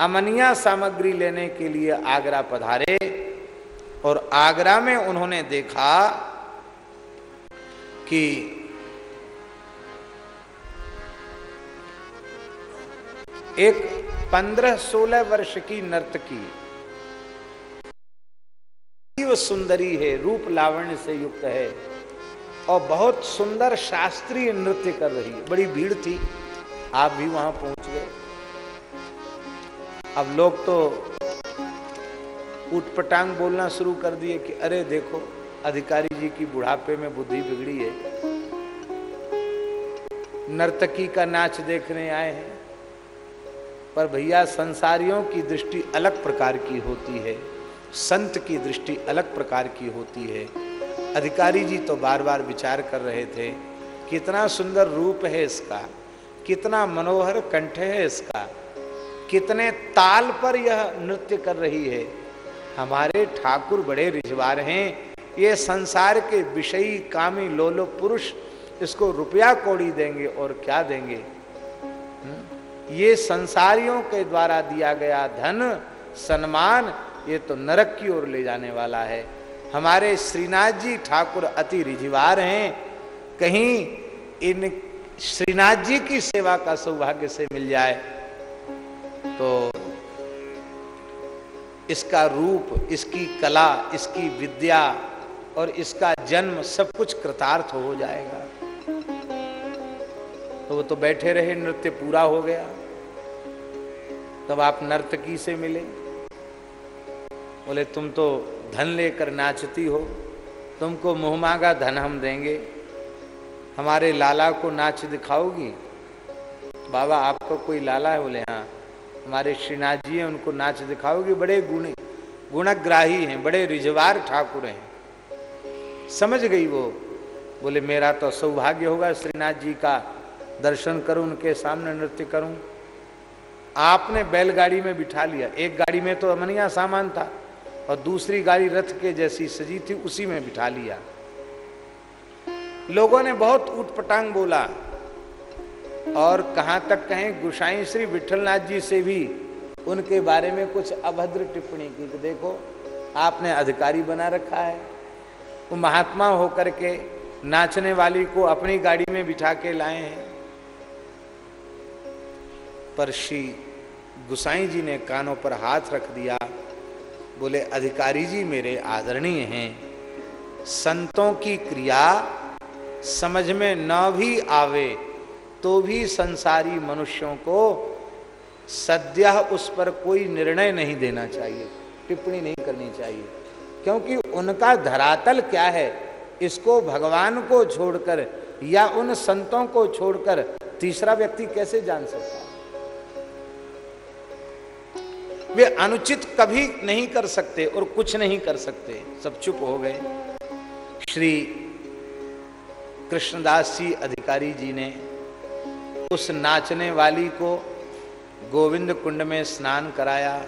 अमनिया सामग्री लेने के लिए आगरा पधारे और आगरा में उन्होंने देखा कि एक पंद्रह सोलह वर्ष की नर्तकी सुंदरी है, रूप लावण्य से युक्त है और बहुत सुंदर शास्त्रीय नृत्य कर रही है। बड़ी भीड़ थी, आप भी वहाँ पहुँच गए। अब लोग तो उटपटांग बोलना शुरू कर दिए कि अरे देखो, अधिकारी जी की बुढ़ापे में बुद्धि बिगड़ी है। नर्तकी का नाच देखने आए हैं। पर भैया, संसारियों की दृष्टि अलग प्रकार की होती है। संत की दृष्टि अलग प्रकार की होती है। अधिकारी जी तो बार बार विचार कर रहे थे, कितना सुंदर रूप है इसका, कितना मनोहर कंठ है इसका, कितने ताल पर यह नृत्य कर रही है। हमारे ठाकुर बड़े रिजवार हैं, ये संसार के विषयी कामी लोलो पुरुष इसको रुपया कौड़ी देंगे और क्या देंगे? ये संसारियों के द्वारा दिया गया धन सम्मान ये तो नरक की ओर ले जाने वाला है। हमारे श्रीनाथ जी ठाकुर अति रिझिवार हैं। कहीं इन श्रीनाथ जी की सेवा का सौभाग्य से मिल जाए तो इसका रूप, इसकी कला, इसकी विद्या और इसका जन्म सब कुछ कृतार्थ हो जाएगा। तो वो तो बैठे रहे, नृत्य पूरा हो गया। तब आप नर्तकी से मिले। बोले, तुम तो धन लेकर नाचती हो। तुमको मुँह मांगा धन हम देंगे। हमारे लाला को नाच दिखाओगी। बाबा, आपको कोई लाला है? बोले हाँ। हमारे श्रीनाथ जी हैं, उनको नाच दिखाओगी। बड़े गुण, गुणग्राही हैं, बड़े रिजवार ठाकुर हैं। समझ गई वो। बोले, मेरा तो सौभाग्य होगा श्रीनाथ जी का दर्शन करूँ, उनके सामने नृत्य करूँ। आपने बैलगाड़ी में बिठा लिया। एक गाड़ी में तो अमनिया सामान था और दूसरी गाड़ी रथ के जैसी सजी थी, उसी में बिठा लिया। लोगों ने बहुत उठपटांग बोला और कहाँ तक कहें, गुसाई श्री विठलनाथ जी से भी उनके बारे में कुछ अभद्र टिप्पणी की तो देखो, आपने अधिकारी बना रखा है। वो महात्मा होकर के नाचने वाली को अपनी गाड़ी में बिठा के लाए हैं। पर श्री गुसाई जी ने कानों पर हाथ रख दिया। बोले, अधिकारी जी मेरे आदरणीय हैं। संतों की क्रिया समझ में न भी आवे तो भी संसारी मनुष्यों को सद्या उस पर कोई निर्णय नहीं देना चाहिए, टिप्पणी नहीं करनी चाहिए। क्योंकि उनका धरातल क्या है? इसको भगवान को छोड़कर या उन संतों को छोड़कर तीसरा व्यक्ति कैसे जान सकता है? वे अनुचित कभी नहीं कर सकते और कुछ नहीं कर सकते। सब चुप हो गए। श्री कृष्णदास जी अधिकारी जी ने उस नाचने वाली को गोविंद कुंड में स्नान कराया।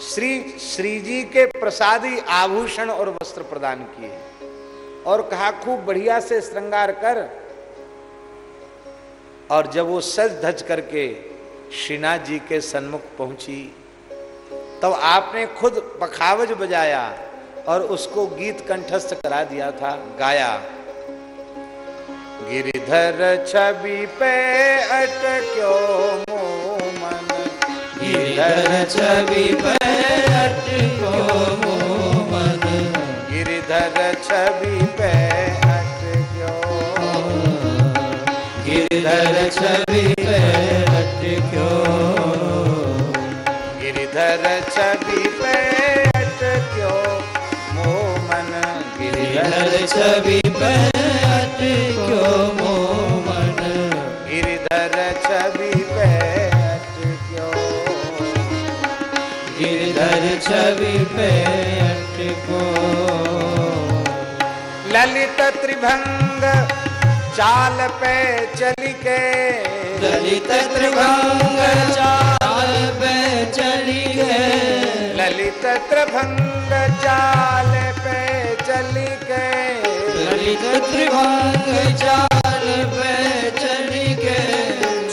श्री श्री जी के प्रसादी आभूषण और वस्त्र प्रदान किए और कहा, खूब बढ़िया से श्रृंगार कर। और जब वो सज धज करके श्रीनाथ जी के सन्मुख पहुँची। तब तो आपने खुद पखावज बजाया और उसको गीत कंठस्थ करा दिया था गाया। गिरधर छवि पे अटक्यो मन
गिरधर छवि पे अटक्यो मन
गिरधर छवि पे अटक्यो।
गिरधर छवि पे अटक्यो
गिरधर छवि पे अटक्यो मोमन
गिरधर छवि पे अटक्यो मोमन
गिरधर छवि पे अटक्यो
गिरधर छवि पे अटक्यो
ललित त्रिभंग चाल पे चली के।
ललित त्रिभंग चाल पे चली गए
ललित त्रिभंग चाल पे चली के।
ललित त्रिभंग चाल पे चली गए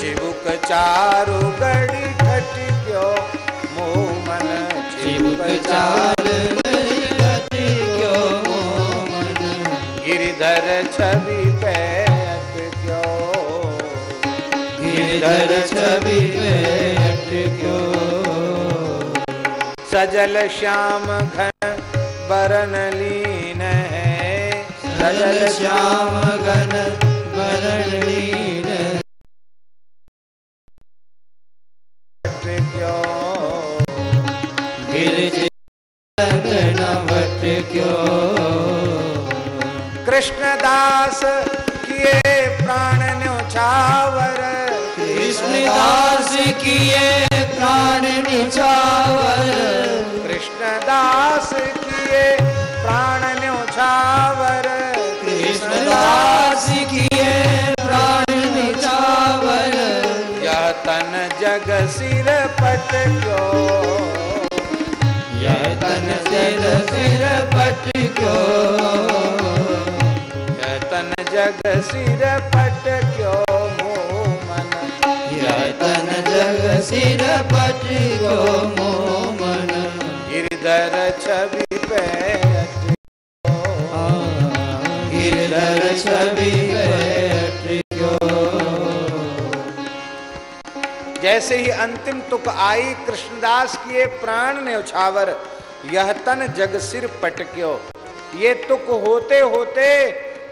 चिबुक चारु गड़ी घट खटिक्यो मोमन
चिबुक चाल अटक्यो मोमन
गिरधर छवि
गिरधर छवि अटक्यो।
सजल श्याम घन बरन लीन है।
सजल श्याम घन बरण लीन
कृष्णदास किए प्राण न्योछावर
किए प्राण निछावर।
कृष्णदास किए प्राण न्योछावर।
कृष्णदास किए प्राण निछावर।
यह तन जग सिर पट पटक्यो
यह तन सिर सिर पटक्यो
यह तन जग सिर पटक्यो
सिर पटक्यो मोमन।
गिरधर छवि पे
गिरधर छवि
जैसे ही अंतिम तुक आई कृष्णदास किए प्राण ने उछावर यह तन जग सिर पटक्यो। ये तुक होते होते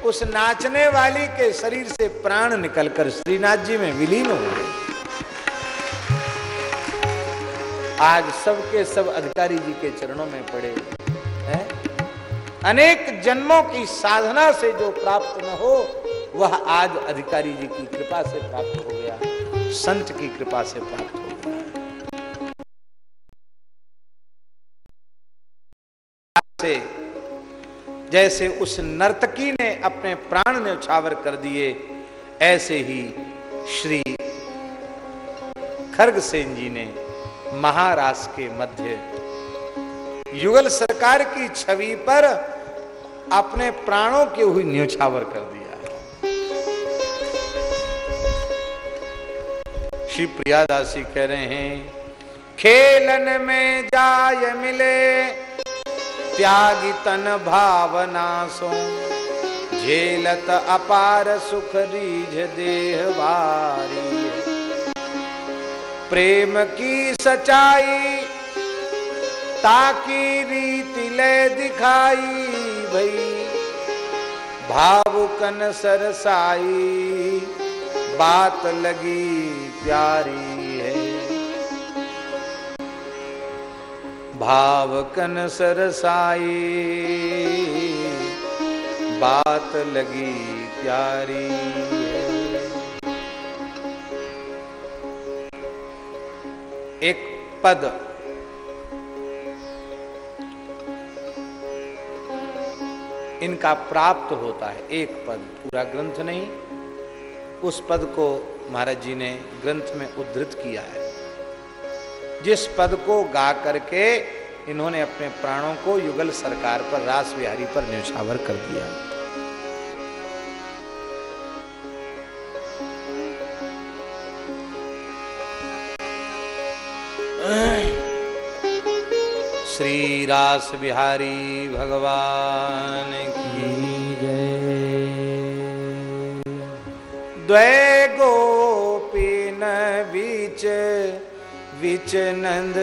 उस नाचने वाली के शरीर से प्राण निकलकर श्रीनाथ जी में विलीन हो गए। आज सबके सब अधिकारी जी के चरणों में पड़े हैं। अनेक जन्मों की साधना से जो प्राप्त न हो, वह आज अधिकारी जी की कृपा से प्राप्त हो गया। संत की कृपा से प्राप्त हो गया। से जैसे उस नर्तकी ने अपने प्राण न्यौछावर कर दिए, ऐसे ही श्री खर्ग सेन जी ने महाराष्ट्र के मध्य। युगल सरकार की छवि पर अपने प्राणों के हुई न्यौछावर कर दिया श्री प्रियादासी कह रहे हैं, खेलन में जाय मिले त्यागी तन भावना सो। झेलत अपार सुख रीझ देह बारी। प्रेम की सच्चाई ताकि रीति ले दिखाई, भई। भावुकन सरसाई, बात लगी प्यारी है। भावकन सरसाई, बात लगी प्यारी। एक पद। इनका प्राप्त होता है एक पद, पूरा ग्रंथ नहीं, उस पद को महाराज जी ने ग्रंथ में उद्धृत किया है। जिस पद को गा करके इन्होंने अपने प्राणों को युगल सरकार पर रास बिहारी पर न्यौछावर कर दिया। श्री रास बिहारी भगवान की द्वै गोपीन बीच विच नंद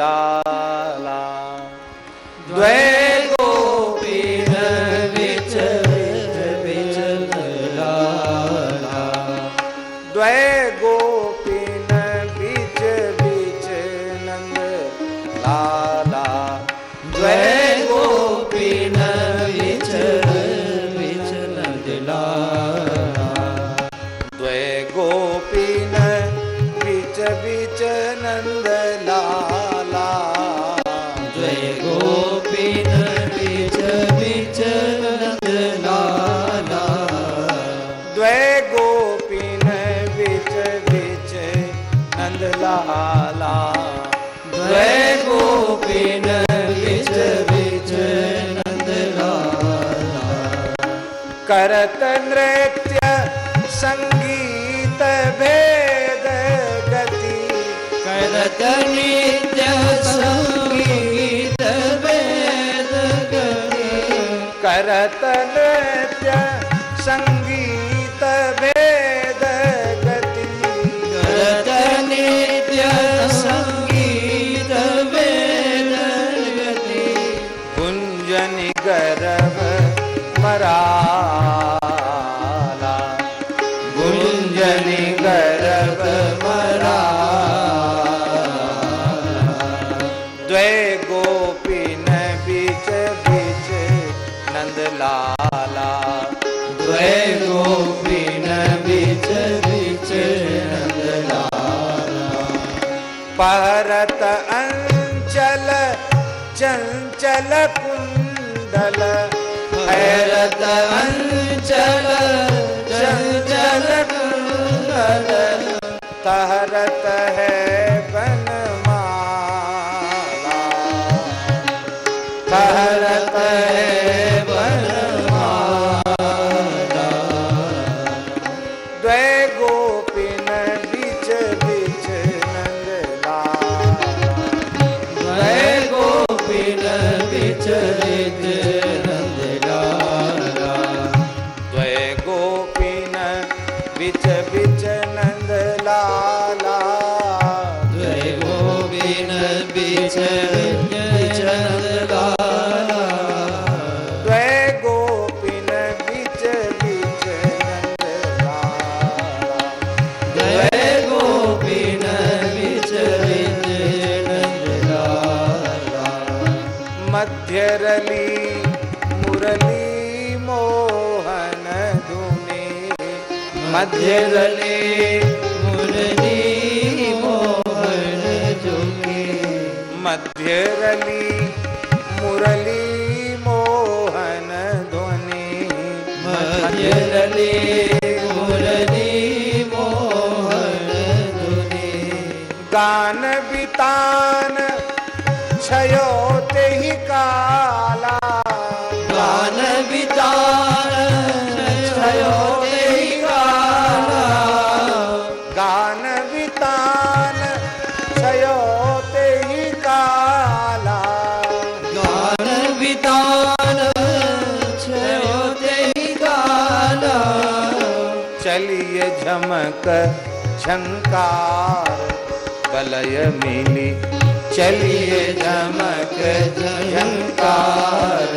लाला। द्वै करत नृत्य संगीत भेद गति। करत नृत्य संगीत भेद गति। करत नृत्य परत अंचल चंचल कुंडल। हैरत अंचल चंचल कुंडल। तहरत है मध्यरले मुरली मोहन मध्यरली मुरली मोहन ध्वनि। मध्यरले मुरली मोहन ध्वनि गान बितान छयो झंकार बलय मिली चलिए झमक झंकार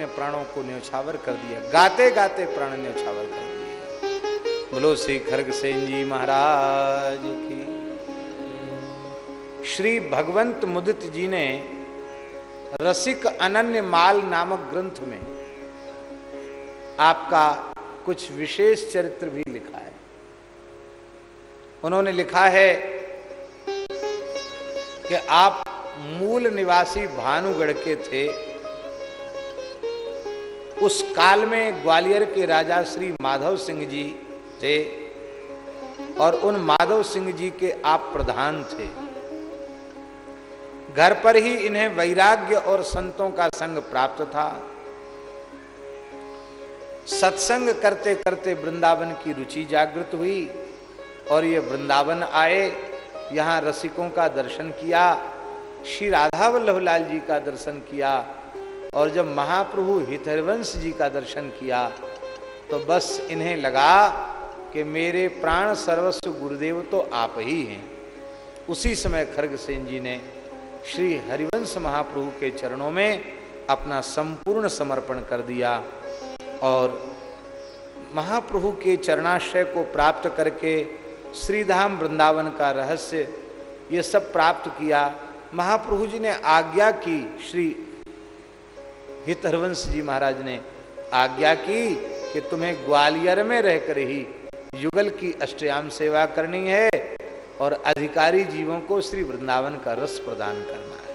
अपने प्राणों को न्यौछावर कर दिया। गाते गाते प्राण न्यौछावर कर दिए बोलो, श्री खरग सेन जी महाराज की। श्री भगवंत मुदित जी ने रसिक अनन्य माल नामक ग्रंथ में आपका कुछ विशेष चरित्र भी लिखा है। उन्होंने लिखा है कि आप मूल निवासी भानुगढ़ के थे। उस काल में ग्वालियर के राजा श्री माधव सिंह जी थे और उन माधव सिंह जी के आप प्रधान थे। घर पर ही इन्हें वैराग्य और संतों का संग प्राप्त था। सत्संग करते करते वृंदावन की रुचि जागृत हुई और ये वृंदावन आए, यहाँ रसिकों का दर्शन किया, श्री राधा वल्लभ लाल जी का दर्शन किया और जब महाप्रभु हितरवंश जी का दर्शन किया तो बस इन्हें लगा कि मेरे प्राण सर्वस्व गुरुदेव तो आप ही हैं। उसी समय खर्ग सेन जी ने श्री हरिवंश महाप्रभु के चरणों में अपना संपूर्ण समर्पण कर दिया और महाप्रभु के चरणाश्रय को प्राप्त करके श्रीधाम वृंदावन का रहस्य ये सब प्राप्त किया। महाप्रभु जी ने आज्ञा की श्री हित हरवंश जी महाराज ने आज्ञा की कि तुम्हें ग्वालियर में रहकर ही युगल की अष्टयाम सेवा करनी है और अधिकारी जीवों को श्री वृंदावन का रस प्रदान करना है।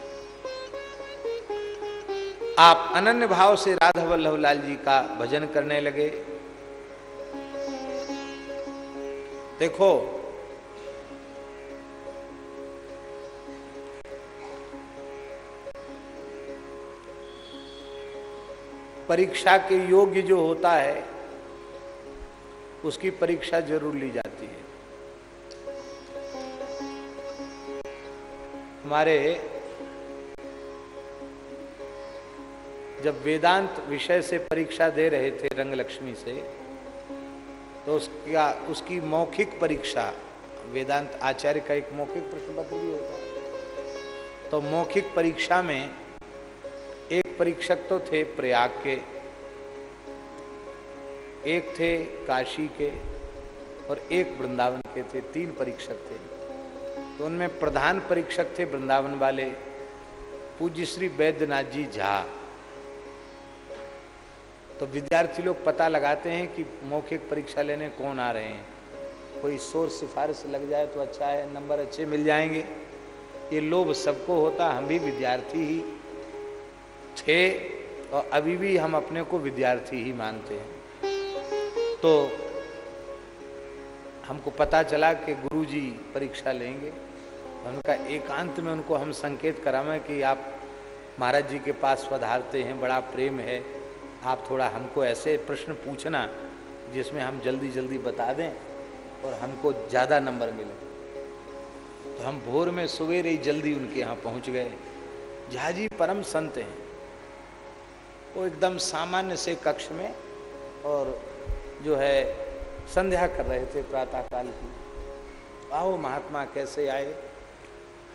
आप अनन्य भाव से राधा वल्लभ लाल जी का भजन करने लगे। देखो परीक्षा के योग्य जो होता है, उसकी परीक्षा ज़रूर ली जाती है। हमारे जब वेदांत विषय से परीक्षा दे रहे थे रंग लक्ष्मी से तो उसका, उसकी मौखिक परीक्षा, वेदांत आचार्य का एक मौखिक प्रश्न पत्र भी होता है। तो मौखिक परीक्षा में एक परीक्षक तो थे प्रयाग के। एक थे काशी के और एक वृंदावन के थे। तीन परीक्षक थे। तो उनमें प्रधान परीक्षक थे वृंदावन वाले पूज्य श्री वैद्यनाथ जी झा। तो विद्यार्थी लोग पता लगाते हैं कि मौखिक परीक्षा लेने कौन आ रहे हैं। कोई शोर सिफारिश लग जाए तो अच्छा है, नंबर अच्छे मिल जाएँगे। ये लोभ सबको होता, हम भी विद्यार्थी ही थे और अभी भी हम अपने को विद्यार्थी ही मानते हैं। तो हमको पता चला कि गुरुजी परीक्षा लेंगे। उनका एकांत में उनको हम संकेत करावें कि आप महाराज जी के पास पधारते हैं, बड़ा प्रेम है। आप थोड़ा हमको ऐसे प्रश्न पूछना जिसमें हम जल्दी जल्दी बता दें और हमको ज़्यादा नंबर मिले। तो हम भोर में सवेरे ही जल्दी उनके यहाँ पहुँच गए। झा जी परम संत हैं। वो एकदम सामान्य से कक्ष में और जो है संध्या कर रहे थे प्रातःकाल की। आओ महात्मा कैसे आए?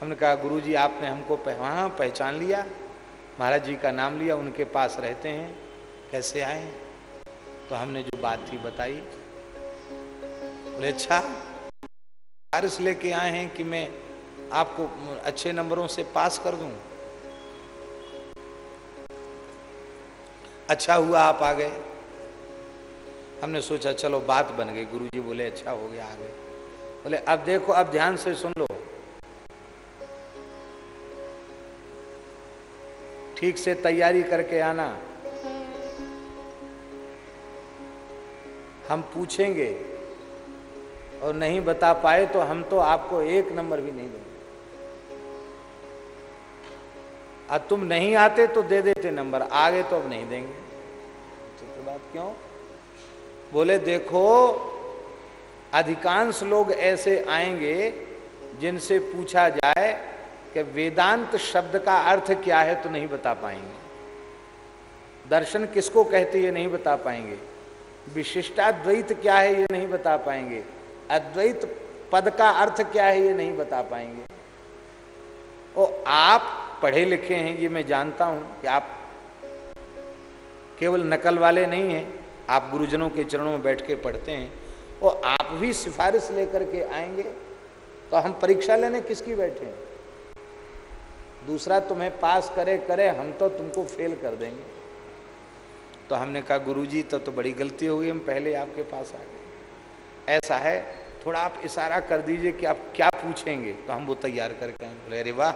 हमने कहा, गुरुजी, आपने हमको वहाँ पहचान लिया। महाराज जी का नाम लिया, उनके पास रहते हैं। कैसे आए? तो हमने जो बात थी बताई। बोले अच्छा बारिश लेके आए हैं कि मैं आपको अच्छे नंबरों से पास कर दूँ? अच्छा हुआ, आप आ गए। हमने सोचा, चलो बात बन गई। गुरुजी बोले अच्छा हो गया, आ गए। बोले, अब देखो, अब ध्यान से सुन लो। ठीक से तैयारी करके आना। हम पूछेंगे और नहीं बता पाए तो हम तो आपको एक नंबर भी नहीं देंगे। अब तुम नहीं आते तो दे देते नंबर, आगे तो अब नहीं देंगे। बात क्यों? बोले, देखो, अधिकांश लोग ऐसे आएँगे जिनसे पूछा जाए कि वेदांत शब्द का अर्थ क्या है तो नहीं बता पाएँगे। दर्शन किसको कहते ये नहीं बता पाएँगे। विशिष्टाद्वैत क्या है ये नहीं बता पाएँगे। अद्वैत पद का अर्थ क्या है ये नहीं बता पाएँगे। और आप पढ़े लिखे हैं ये मैं जानता हूँ कि आप केवल नकल वाले नहीं हैं, आप गुरुजनों के चरणों में बैठ के पढ़ते हैं और आप भी सिफारिश लेकर के आएँगे तो हम परीक्षा लेने किसकी बैठे हैं? दूसरा, तुम्हें पास करे करे, हम तो तुमको फेल कर देंगे। तो हमने कहा, गुरुजी तो तो बड़ी गलती हो गई, हम पहले आपके पास आ गए। ऐसा है, थोड़ा आप इशारा कर दीजिए कि आप क्या पूछेंगे तो हम वो तैयार करके आए बोले, अरे वाह,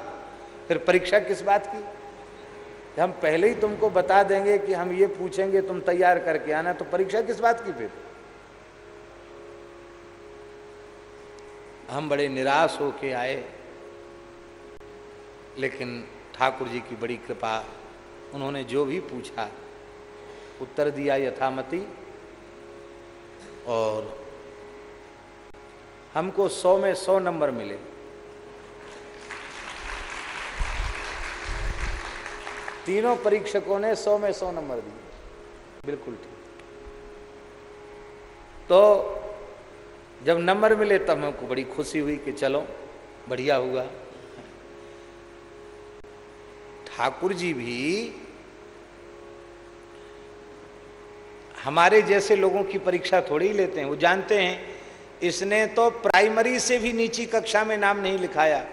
फिर परीक्षा किस बात की? हम पहले ही तुमको बता देंगे कि हम ये पूछेंगे, तुम तैयार करके आना। तो परीक्षा किस बात की फिर? हम बड़े निराश होके आए, लेकिन ठाकुर जी की बड़ी कृपा, उन्होंने जो भी पूछा, उत्तर दिया यथामति, और हमको सौ में सौ नंबर मिले। तीनों परीक्षकों ने सौ में सौ नंबर दिए। बिल्कुल ठीक। तो जब नंबर मिले तब हमको बड़ी खुशी हुई कि चलो, बढ़िया हुआ। ठाकुर जी भी हमारे जैसे लोगों की परीक्षा थोड़ी ही लेते हैं, वो जानते हैं। इसने तो प्राइमरी से भी नीची कक्षा में नाम नहीं लिखाया,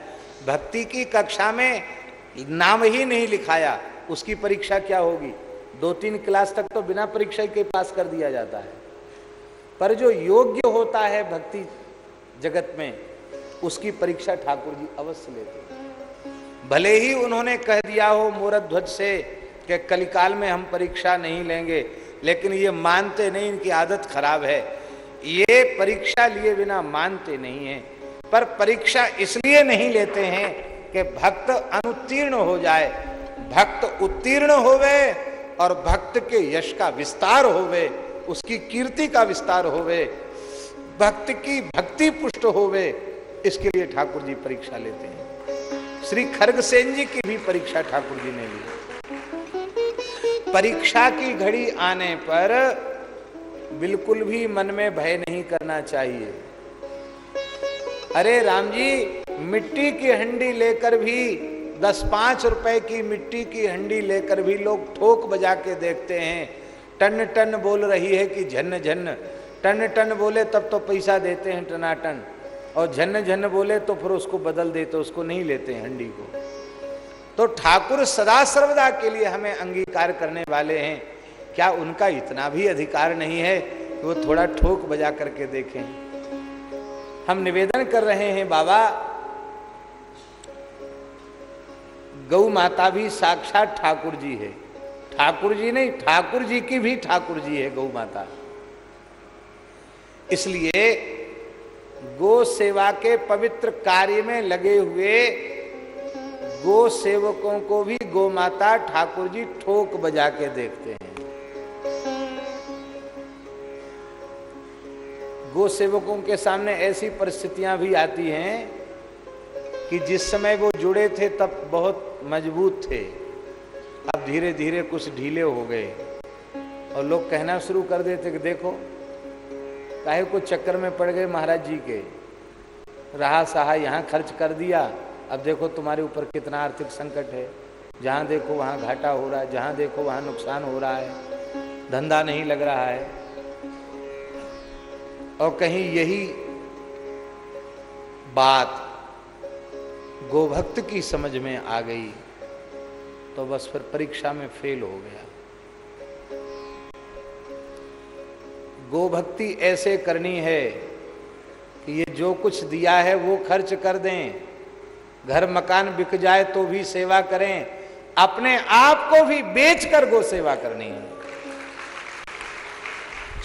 भक्ति की कक्षा में नाम ही नहीं लिखाया। उसकी परीक्षा क्या होगी? दो तीन क्लास तक तो बिना परीक्षा के पास कर दिया जाता है। पर जो योग्य होता है भक्ति जगत में, उसकी परीक्षा ठाकुर जी अवश्य लेते भले ही उन्होंने कह दिया हो मूरत ध्वज से कि कलिकाल में हम परीक्षा नहीं लेंगे, लेकिन ये मानते नहीं, इनकी आदत खराब है। ये परीक्षा लिए बिना मानते नहीं है। पर परीक्षा इसलिए नहीं लेते हैं कि भक्त अनुत्तीर्ण हो जाए भक्त उत्तीर्ण होवे और भक्त के यश का विस्तार होवे, उसकी कीर्ति का विस्तार होवे, भक्त की भक्ति पुष्ट होवे, इसके लिए ठाकुर जी परीक्षा लेते हैं। श्री खरगसेन जी की भी परीक्षा ठाकुर जी ने ली। परीक्षा की घड़ी आने पर बिल्कुल भी मन में भय नहीं करना चाहिए। अरे राम जी, मिट्टी की हंडी लेकर भी दस पाँच रुपए की मिट्टी की हंडी लेकर भी लोग ठोक बजा के देखते हैं। टन टन बोल रही है कि झन झन। टन टन बोले तब तो पैसा देते हैं टनाटन। और झन्न झन्न बोले तो फिर उसको बदल देते उसको नहीं लेते हंडी को। तो ठाकुर सदा सर्वदा के लिए हमें अंगीकार करने वाले हैं। क्या उनका इतना भी अधिकार नहीं है कि वो थोड़ा ठोक बजा करके देखें? हम निवेदन कर रहे हैं, बाबा गौ माता भी साक्षात ठाकुर जी है। ठाकुर जी नहीं ठाकुर जी की भी ठाकुर जी है गौ माता। इसलिए गो सेवा के पवित्र कार्य में लगे हुए गो सेवकों को भी गो माता ठाकुर जी ठोक बजा के देखते हैं। गो सेवकों के सामने ऐसी परिस्थितियाँ भी आती हैं कि जिस समय वो जुड़े थे, तब बहुत मज़बूत थे। अब धीरे धीरे कुछ ढीले हो गए। और लोग कहना शुरू कर देते कि देखो, काहे को चक्कर में पड़ गए महाराज जी के। रहा सहा यहाँ खर्च कर दिया, अब देखो तुम्हारे ऊपर कितना आर्थिक संकट है। जहाँ देखो वहाँ घाटा हो रहा है, जहाँ देखो वहाँ नुकसान हो रहा है। धंधा नहीं लग रहा है। और कहीं यही बात गोभक्त की समझ में आ गई तो बस फिर परीक्षा में फेल हो गया। गोभक्ति ऐसे करनी है कि ये जो कुछ दिया है वो खर्च कर दें, घर मकान बिक जाए तो भी सेवा करें, अपने आप को भी बेचकर गो सेवा करनी है।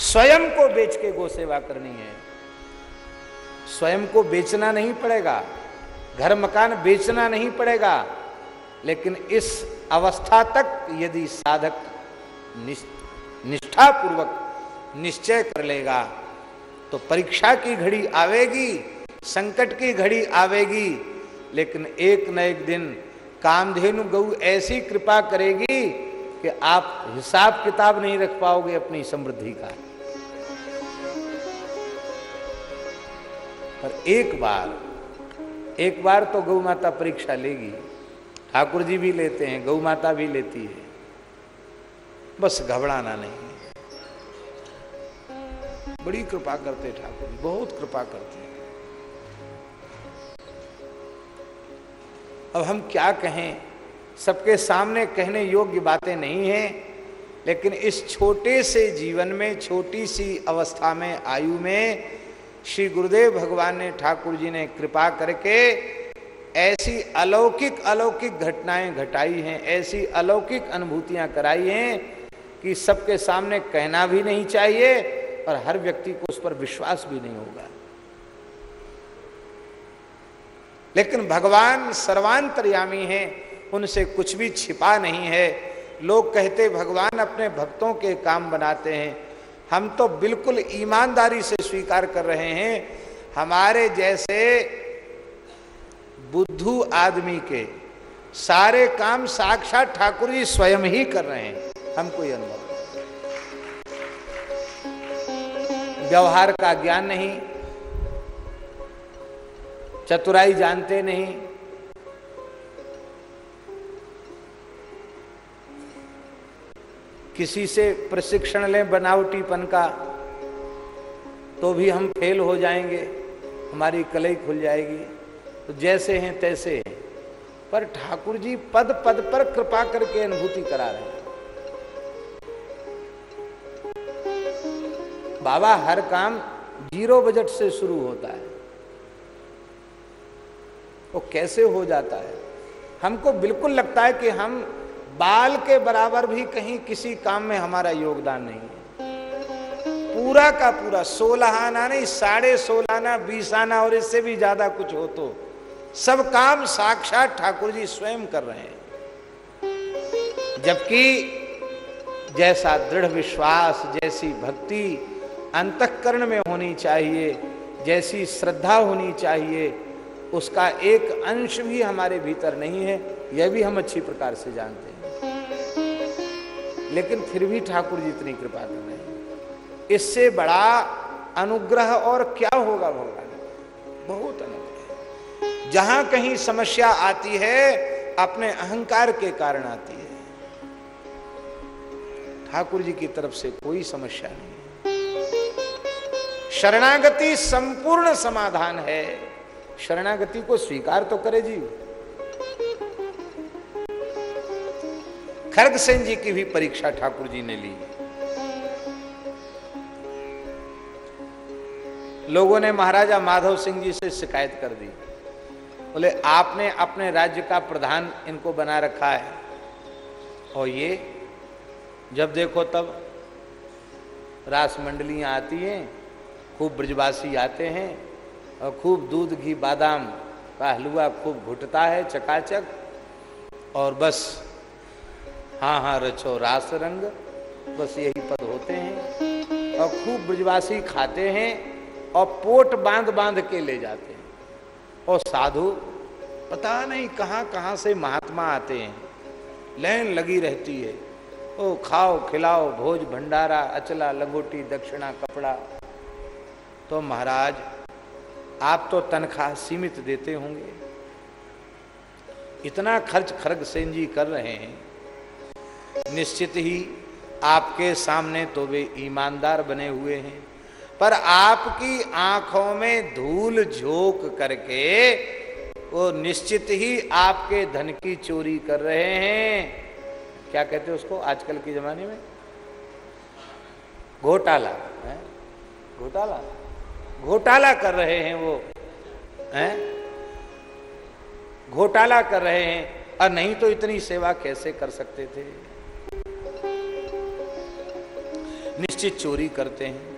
स्वयं को बेच के गो सेवा करनी है। स्वयं को बेचना नहीं पड़ेगा। घर मकान बेचना नहीं पड़ेगा। लेकिन इस अवस्था तक यदि साधक निष्ठापूर्वक निश्चय कर लेगा तो परीक्षा की घड़ी आवेगी, संकट की घड़ी आवेगी, लेकिन एक न एक दिन कामधेनु गऊ ऐसी कृपा करेगी कि आप हिसाब किताब नहीं रख पाओगे अपनी समृद्धि का। पर एक बार एक बार तो गौ माता परीक्षा लेगी। ठाकुर जी भी लेते हैं, गौ माता भी लेती है। बस घबराना नहीं बड़ी कृपा करते ठाकुर जी, बहुत कृपा करते हैं। अब हम क्या कहें? सबके सामने कहने योग्य बातें नहीं हैं, लेकिन इस छोटे से जीवन में, छोटी सी अवस्था में, आयु में श्री गुरुदेव भगवान ने, ठाकुर जी ने कृपा करके ऐसी अलौकिक अलौकिक घटनाएँ घटाई हैं, ऐसी अलौकिक अनुभूतियाँ कराई हैं कि सबके सामने कहना भी नहीं चाहिए और हर व्यक्ति को उस पर विश्वास भी नहीं होगा। लेकिन भगवान सर्वांतर्यामी हैं, उनसे कुछ भी छिपा नहीं है। लोग कहते, भगवान अपने भक्तों के काम बनाते हैं हम तो बिल्कुल ईमानदारी से स्वीकार कर रहे हैं, हमारे जैसे बुद्धू आदमी के सारे काम साक्षात ठाकुर जी स्वयं ही कर रहे हैं, हम कोई अनुभव व्यवहार का ज्ञान नहीं, चतुराई जानते नहीं किसी से प्रशिक्षण लें बनावटीपन का तो भी हम फेल हो जाएँगे, हमारी कलई खुल जाएगी। तो जैसे हैं तैसे हैं। पर ठाकुर जी पद पद पर कृपा करके अनुभूति करा रहे हैं। बाबा, हर काम ज़ीरो बजट से शुरू होता है। वो कैसे हो जाता है? हमको बिल्कुल लगता है कि हम बाल के बराबर भी कहीं किसी काम में हमारा योगदान नहीं है। पूरा का पूरा सोलह आना नहीं, साढ़े सोलह आना बीस आना और इससे भी ज़्यादा कुछ हो तो। सब काम साक्षात ठाकुर जी स्वयं कर रहे हैं। जबकि जैसा दृढ़ विश्वास, जैसी भक्ति अंतकरण में होनी चाहिए, जैसी श्रद्धा होनी चाहिए, उसका एक अंश भी हमारे भीतर नहीं है, यह भी हम अच्छी प्रकार से जानते हैं। लेकिन फिर भी ठाकुर जी इतनी कृपा कर रहे हैं। इससे बड़ा अनुग्रह और क्या होगा भगवान? बहुत अनुग्रह। जहाँ कहीं समस्या आती है, अपने अहंकार के कारण आती है। ठाकुर जी की तरफ़ से कोई समस्या नहीं। शरणागति संपूर्ण समाधान है। शरणागति को स्वीकार तो करे जी। खर्ग सेन जी की भी परीक्षा ठाकुर जी ने ली। लोगों ने महाराजा माधव सिंह जी से शिकायत कर दी। बोले, आपने अपने राज्य का प्रधान इनको बना रखा है। और ये, जब देखो तब रास मंडलियाँ आती हैं, खूब ब्रजवासी आते हैं, और खूब दूध, घी, बादाम का हलवा खूब घुटता है, चकाचक, और बस हाँ हाँ रचो। रास रंग, बस यही पद होते हैं। और खूब ब्रजवासी खाते हैं और पोट बाँध बाँध के ले जाते हैं। और साधु, पता नहीं कहाँ कहाँ से महात्मा आते हैं। लाइन लगी रहती है। ओ, खाओ, खिलाओ, भोज, भंडारा, अचला, लंगोटी, दक्षिणा, कपड़ा। तो महाराज, आप तो तनख्वाह सीमित देते होंगे। इतना खर्च खर्ग सेन जी कर रहे हैं। निश्चित ही आपके सामने तो वे ईमानदार बने हुए हैं। पर आपकी आँखों में धूल झोंक करके वो निश्चित ही आपके धन की चोरी कर रहे हैं। क्या कहते हैं उसको आजकल के जमाने में? घोटाला घोटाला? घोटाला कर रहे हैं वो, हैं? घोटाला कर रहे हैं। और नहीं तो इतनी सेवा कैसे कर सकते थे? निश्चित चोरी करते हैं।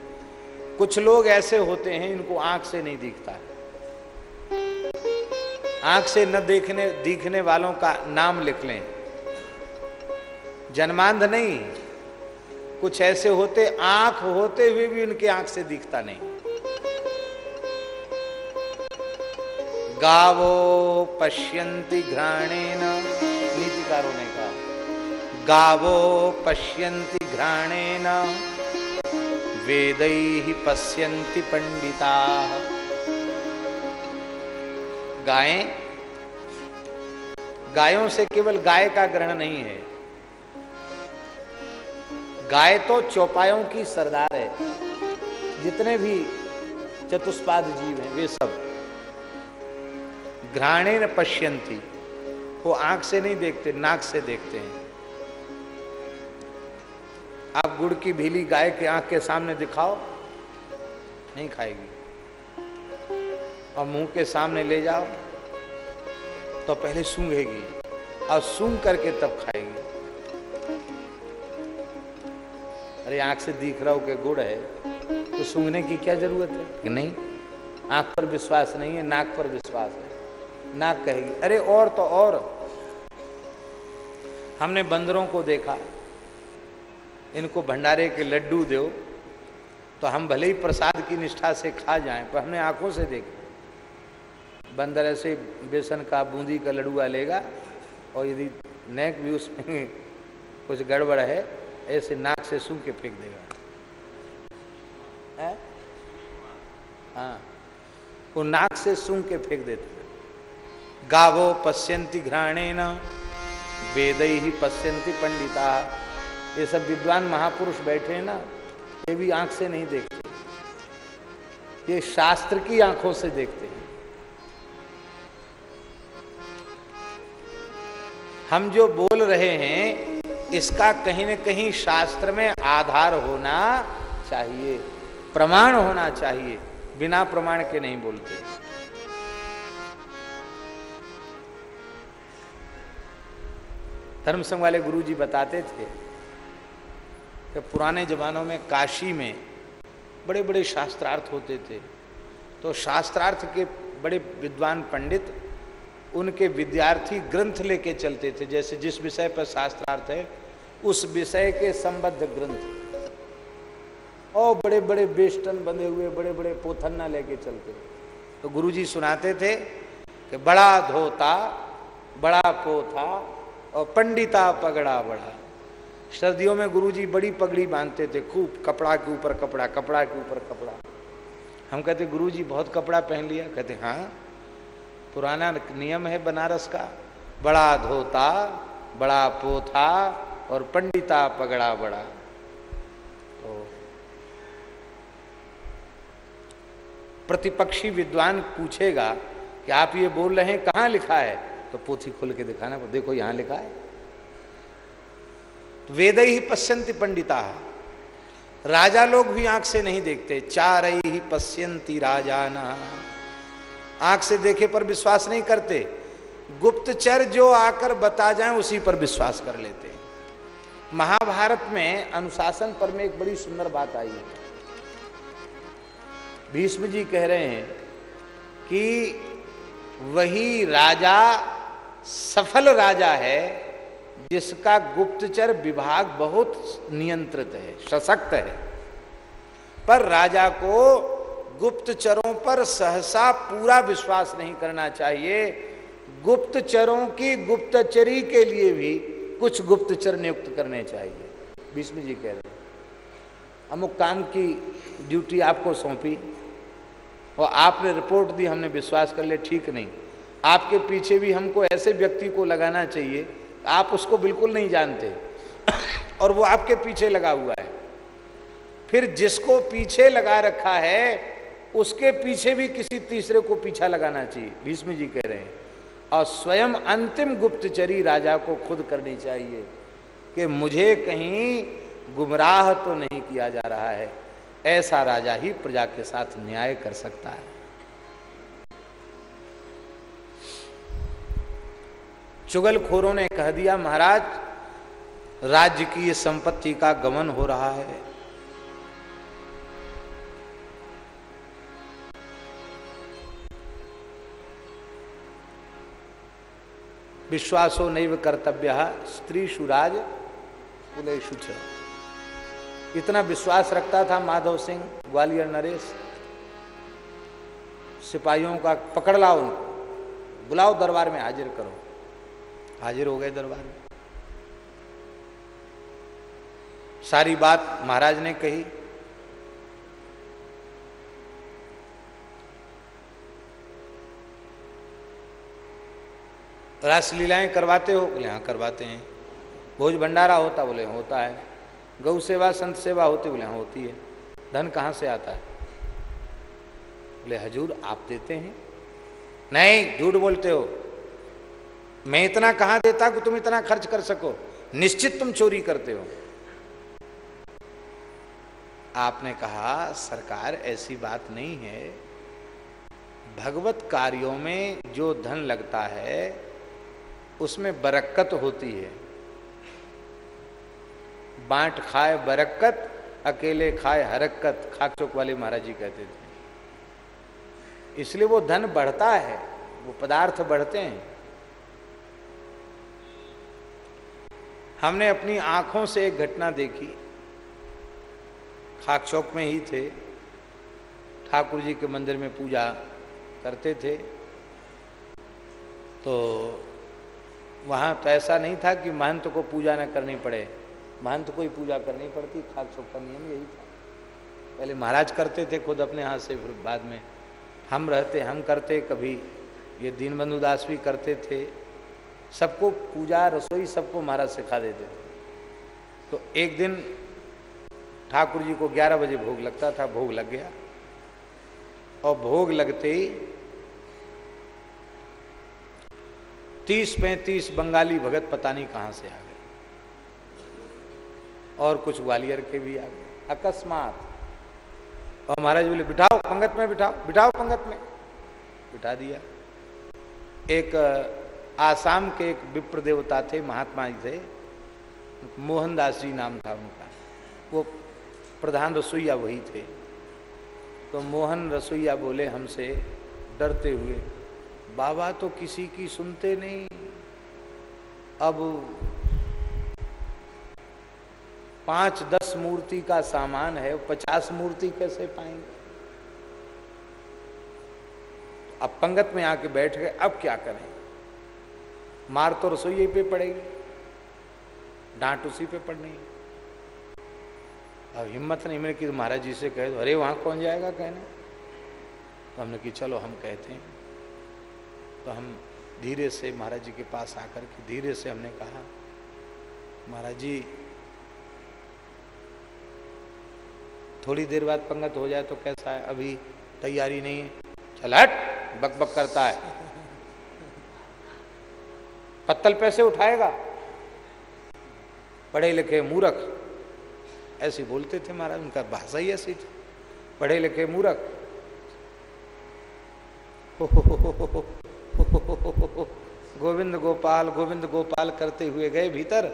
कुछ लोग ऐसे होते हैं, इनको आँख से नहीं दिखता। आँख से न देखने, दिखने वालों का नाम लिख लें। जन्मांध नहीं। कुछ ऐसे होते, आँख होते हुए भी उनके आँख से दिखता नहीं। गावो पश्यंती घ्राणेन, नीतिकारों ने कहा। गावो पश्यंती घ्राणेन। वेद पश्यंती पंडिता गायें? गायों से केवल गाय का ग्रहण नहीं है। गाय तो चौपायों की सरदार है। जितने भी चतुष्पाद जीव हैं, वे सब। घ्राणे न पश्यंती वो आँख से नहीं देखते, नाक से देखते हैं। आप गुड़ की भीली गाय के आँख के सामने दिखाओ, नहीं खाएगी। और मुँह के सामने ले जाओ तो पहले सूंघेगी और सूंघ करके तब खाएगी। अरे, आँख से दिख रहा हो कि गुड़ है तो सूंघने की क्या ज़रूरत है? कि नहीं। आँख पर विश्वास नहीं है, नाक पर विश्वास है। नाक कहेगी, अरे, और तो और। हमने बंदरों को देखा इनको भंडारे के लड्डू दो तो हम भले ही प्रसाद की निष्ठा से खा जाएँ, पर हमने आँखों से देखा। बंदर ऐसे बेसन का, बूंदी का लड्डुआ लेगा, और यदि नेक भी उसमें कुछ गड़बड़ है, ऐसे नाक से सूंघ के फेंक देगा? हाँ? वो नाक से सूंघ के फेंक देते गावो पश्यंती घ्राणे न वेद ही पश्यंती पंडिता। ये सब विद्वान महापुरुष बैठे हैं ना, ये भी आँख से नहीं देखते। ये शास्त्र की आँखों से देखते हैं। हम जो बोल रहे हैं, इसका कहीं न कहीं शास्त्र में आधार होना चाहिए, प्रमाण होना चाहिए, बिना प्रमाण के नहीं बोलते। धर्म संघ वाले गुरु जी बताते थे कि पुराने जमानों में काशी में बड़े बड़े शास्त्रार्थ होते थे। तो शास्त्रार्थ के बड़े विद्वान पंडित उनके विद्यार्थी ग्रंथ लेके चलते थे, जैसे जिस विषय पर शास्त्रार्थ है, उस विषय के संबद्ध ग्रंथ। और बड़े बड़े बेस्टन बंधे हुए बड़े बड़े पोथन्ना लेके चलते। तो गुरुजी सुनाते थे कि बड़ा धोता, बड़ा पोथा और पंडिता पगड़ा बड़ा सर्दियों में गुरुजी बड़ी पगड़ी बांधते थे, खूब कपड़ा के ऊपर कपड़ा कपड़ा के ऊपर कपड़ा। हम कहते, गुरुजी, बहुत कपड़ा पहन लिया? कहते हाँ पुराना नियम है बनारस का। बड़ा धोता, बड़ा पोथा और पंडिता पगड़ा बड़ा। तो प्रतिपक्षी विद्वान पूछेगा कि आप ये बोल रहे हैं, कहाँ लिखा है? तो पोथी खोल के दिखाना, देखो यहाँ लिखा है। वेद ही पश्यंती पंडिता राजा लोग भी आँख से नहीं देखते, चार ही पश्यंती राजाना। आँख से देखे पर विश्वास नहीं करते, गुप्तचर जो आकर बता जाए उसी पर विश्वास कर लेते। महाभारत में अनुशासन पर में एक बड़ी सुंदर बात आई है। भीष्म जी कह रहे हैं कि वही राजा सफल राजा है जिसका गुप्तचर विभाग बहुत नियंत्रित है, सशक्त है। पर राजा को गुप्तचरों पर सहसा पूरा विश्वास नहीं करना चाहिए। गुप्तचरों की गुप्तचरी के लिए भी कुछ गुप्तचर नियुक्त करने चाहिए। विष्णु जी कह रहे अमुक काम की ड्यूटी आपको सौंपी और आपने रिपोर्ट दी, हमने विश्वास कर लिया, ठीक नहीं। आपके पीछे भी हमको ऐसे व्यक्ति को लगाना चाहिए आप उसको बिल्कुल नहीं जानते। और वो आपके पीछे लगा हुआ है। फिर जिसको पीछे लगा रखा है, उसके पीछे भी किसी तीसरे को पीछा लगाना चाहिए, भीष्म जी कह रहे हैं। और स्वयं अंतिम गुप्तचरी राजा को खुद करनी चाहिए कि मुझे कहीं गुमराह तो नहीं किया जा रहा है, ऐसा राजा ही प्रजा के साथ न्याय कर सकता है। चुगलखोरों ने कह दिया, महाराज, राज्य की ये संपत्ति का गमन हो रहा है। विश्वासो नैव कर्तव्य स्त्री सुराज कुलेशु इतना विश्वास रखता था माधव सिंह, ग्वालियर नरेश, सिपाहियों का पकड़ लाओ बुलाओ दरबार में हाजिर करो। हाजिर हो गए दरबार में। सारी बात महाराज ने कही। रासलीलाएँ करवाते हो? बोले हाँ करवाते हैं। भोज भंडारा होता? बोले, होता है। गौ सेवा, संत सेवा होती? बोले हाँ होती है। धन कहाँ से आता है? बोले, हजूर, आप देते हैं। नहीं, झूठ बोलते हो। मैं इतना कहाँ देता कि तुम इतना खर्च कर सको? निश्चित तुम चोरी करते हो। आपने कहा, सरकार, ऐसी बात नहीं है। भगवत कार्यों में जो धन लगता है, उसमें बरक्कत होती है। बांट खाए बरक्कत, अकेले खाए हरक्कत, खाक चौक वाले महाराज जी कहते थे। इसलिए वो धन बढ़ता है, वो पदार्थ बढ़ते हैं। हमने अपनी आँखों से एक घटना देखी। खाक चौक में ही थे। ठाकुर जी के मंदिर में पूजा करते थे। तो वहाँ तो ऐसा नहीं था कि महंत को पूजा न करनी पड़े। महंत को ही पूजा करनी पड़ती, खाक चौक का नियम यही था। पहले महाराज करते थे खुद अपने हाथ से, फिर बाद में हम रहते, हम करते, कभी ये दीनबंधु दास भी करते थे। सबको पूजा, रसोई सबको महाराज सिखा देते थे। तो एक दिन ठाकुर जी को 11 बजे भोग लगता था, भोग लग गया। और भोग लगते ही तीस पैंतीस बंगाली भगत पता नहीं कहाँ से आ गए। और कुछ ग्वालियर के भी आ गए। अकस्मात। और महाराज बोले, बिठाओ पंगत में, बिठाओ बिठाओ पंगत में। बिठा दिया। एक आसाम के एक विप्र देवता थे, महात्मा जी थे मोहनदास जी नाम था उनका। वो प्रधान रसोईया वही थे। तो मोहन रसोईया बोले हमसे, डरते हुए, बाबा तो किसी की सुनते नहीं। अब पाँच दस मूर्ति का सामान है, पचास मूर्ति कैसे पाएँगे? अब पंगत में आके बैठ गए, अब क्या करें? मार तो रसोई पे पड़ेगी, डांट उसी पे पड़नी है। अब हिम्मत नहीं मैंने कि महाराज जी से कहे अरे, वहाँ कौन जाएगा कहने? तो हमने कि चलो, हम कहते हैं। तो हम धीरे से महाराज जी के पास आकर के धीरे से हमने कहा, महाराज जी, थोड़ी देर बाद पंगत हो जाए तो कैसा है? अभी तैयारी नहीं है। चल हट बक बक करता है। पत्तल पैसे उठाएगा। पढ़े लिखे मूर्ख। ऐसे बोलते थे महाराज, उनका भाषा ही ऐसी थी। पढ़े लिखे मूर्ख। गोविंद गोपाल गोविंद गोपाल करते हुए गए भीतर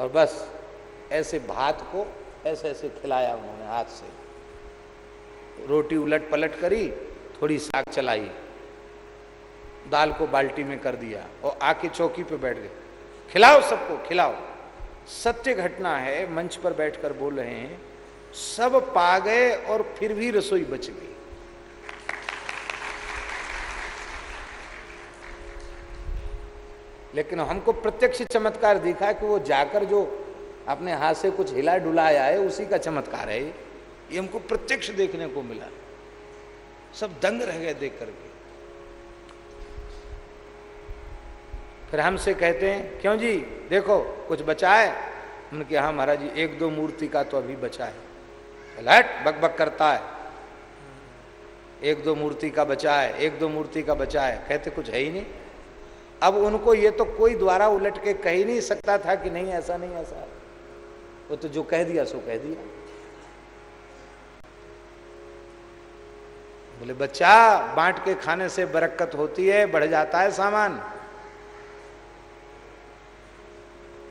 और बस ऐसे भात को ऐसे ऐसे खिलाया उन्होंने हाथ से। रोटी उलट पलट करी, थोड़ी साग चलाई। दाल को बाल्टी में कर दिया और आके चौकी पे बैठ गए। खिलाओ सबको, खिलाओ। सत्य घटना है, मंच पर बैठकर बोल रहे हैं, सब पा गए और फिर भी रसोई बच गई। लेकिन हमको प्रत्यक्ष चमत्कार दिखा कि वो जाकर जो अपने हाथ से कुछ हिला डुलाया है, उसी का चमत्कार है। ये हमको प्रत्यक्ष देखने को मिला। सब दंग रह गए देख करके फिर हमसे कहते हैं, क्यों जी? देखो, कुछ बचा है? हमने कहा हाँ महाराज जी, एक दो मूर्ति का तो अभी बचा है। लट बक बक करता है। एक दो मूर्ति का बचा है, एक दो मूर्ति का बचा है। कहते, कुछ है ही नहीं। अब उनको ये तो कोई द्वारा उलट के कह ही नहीं सकता था कि नहीं, ऐसा नहीं, ऐसा। वो तो जो कह दिया, सो कह दिया। बोले, बच्चा, बांट के खाने से बरकत होती है, बढ़ जाता है सामान।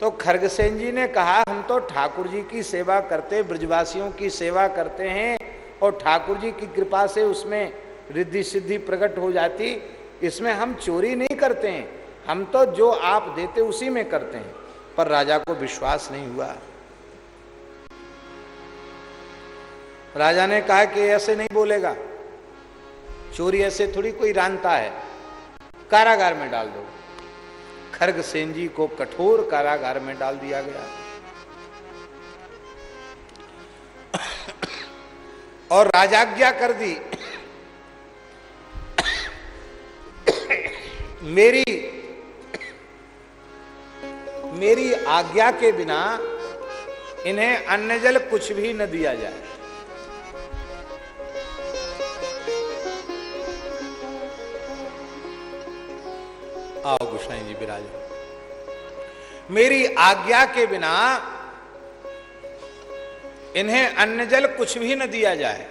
तो खरगसेन जी ने कहा, हम तो ठाकुर जी की सेवा करते, ब्रजवासियों की सेवा करते हैं और ठाकुर जी की कृपा से उसमें रिद्धि सिद्धि प्रकट हो जाती। इसमें हम चोरी नहीं करते हैं। हम तो जो आप देते उसी में करते हैं। पर राजा को विश्वास नहीं हुआ। राजा ने कहा कि ऐसे नहीं बोलेगा। चोरी ऐसे थोड़ी कोई रानता है। कारागार में डाल दो। खरग सेन जी को कठोर कारागार में डाल दिया गया। और राजाज्ञा कर दी। मेरी मेरी आज्ञा के बिना इन्हें अन्न जल कुछ भी न दिया जाए। आओ गुसाई जी विराज मेरी आज्ञा के बिना इन्हें अन्न जल कुछ भी न दिया जाए।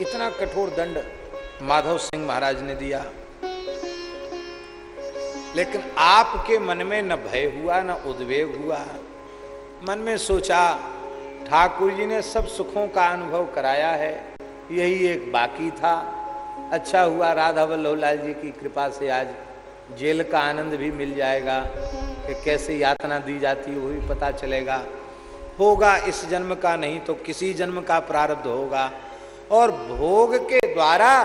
इतना कठोर दंड माधव सिंह महाराज ने दिया। लेकिन आपके मन में न भय हुआ, न उद्वेग हुआ। मन में सोचा, ठाकुर जी ने सब सुखों का अनुभव कराया है, यही एक बाकी था। अच्छा हुआ राधा वल्लभलाल जी की कृपा से आज जेल का आनंद भी मिल जाएगा कि कैसे यातना दी जाती है, वो भी पता चलेगा। होगा इस जन्म का नहीं तो किसी जन्म का प्रारब्ध होगा। और भोग के द्वारा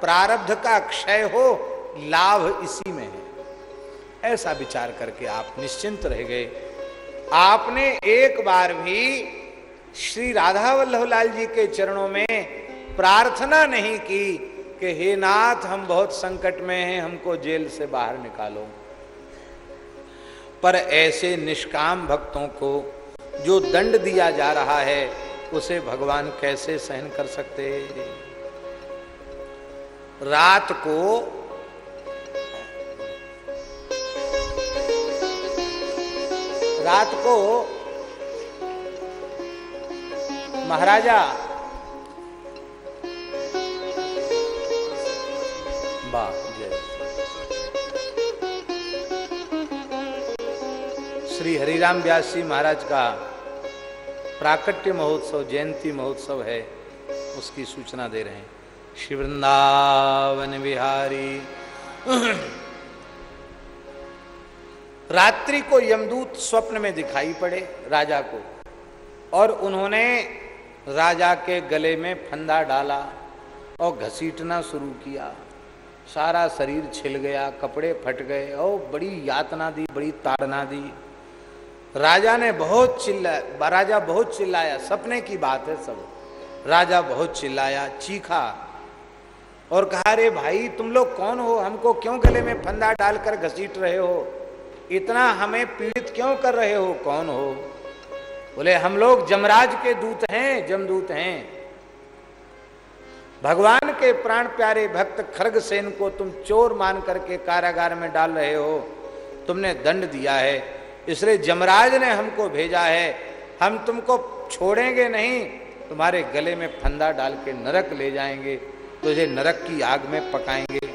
प्रारब्ध का क्षय हो, लाभ इसी में है। ऐसा विचार करके आप निश्चिंत रह गए। आपने एक बार भी श्री राधा वल्लभलाल जी के चरणों में प्रार्थना नहीं की। कि हे नाथ, हम बहुत संकट में हैं, हमको जेल से बाहर निकालो। पर ऐसे निष्काम भक्तों को जो दंड दिया जा रहा है, उसे भगवान कैसे सहन कर सकते रात को रात को महाराजा वाह जय श्री हरिराम व्यास जी महाराज का प्राकट्य महोत्सव जयंती महोत्सव है उसकी सूचना दे रहे हैं शिवृंदावन बिहारी रात्रि को यमदूत स्वप्न में दिखाई पड़े राजा को और उन्होंने राजा के गले में फंदा डाला और घसीटना शुरू किया सारा शरीर छिल गया, कपड़े फट गए और बड़ी यातना दी, बड़ी ताड़ना दी। राजा ने बहुत चिल्लाया राजा बहुत चिल्लाया, सपने की बात है सब। राजा बहुत चिल्लाया, चीखा और कहा रे भाई, तुम लोग कौन हो? हमको क्यों गले में फंदा डालकर घसीट रहे हो? इतना हमें पीड़ित क्यों कर रहे हो? कौन हो? बोले, हम लोग जमराज के दूत हैं, जमदूत हैं। भगवान के प्राण प्यारे भक्त खरग सेन को तुम चोर मान करके कारागार में डाल रहे हो। तुमने दंड दिया है। इसलिए जमराज ने हमको भेजा है। हम तुमको छोड़ेंगे नहीं। तुम्हारे गले में फंदा डाल के नरक ले जाएँगे। तुझे नरक की आग में पकाएँगे।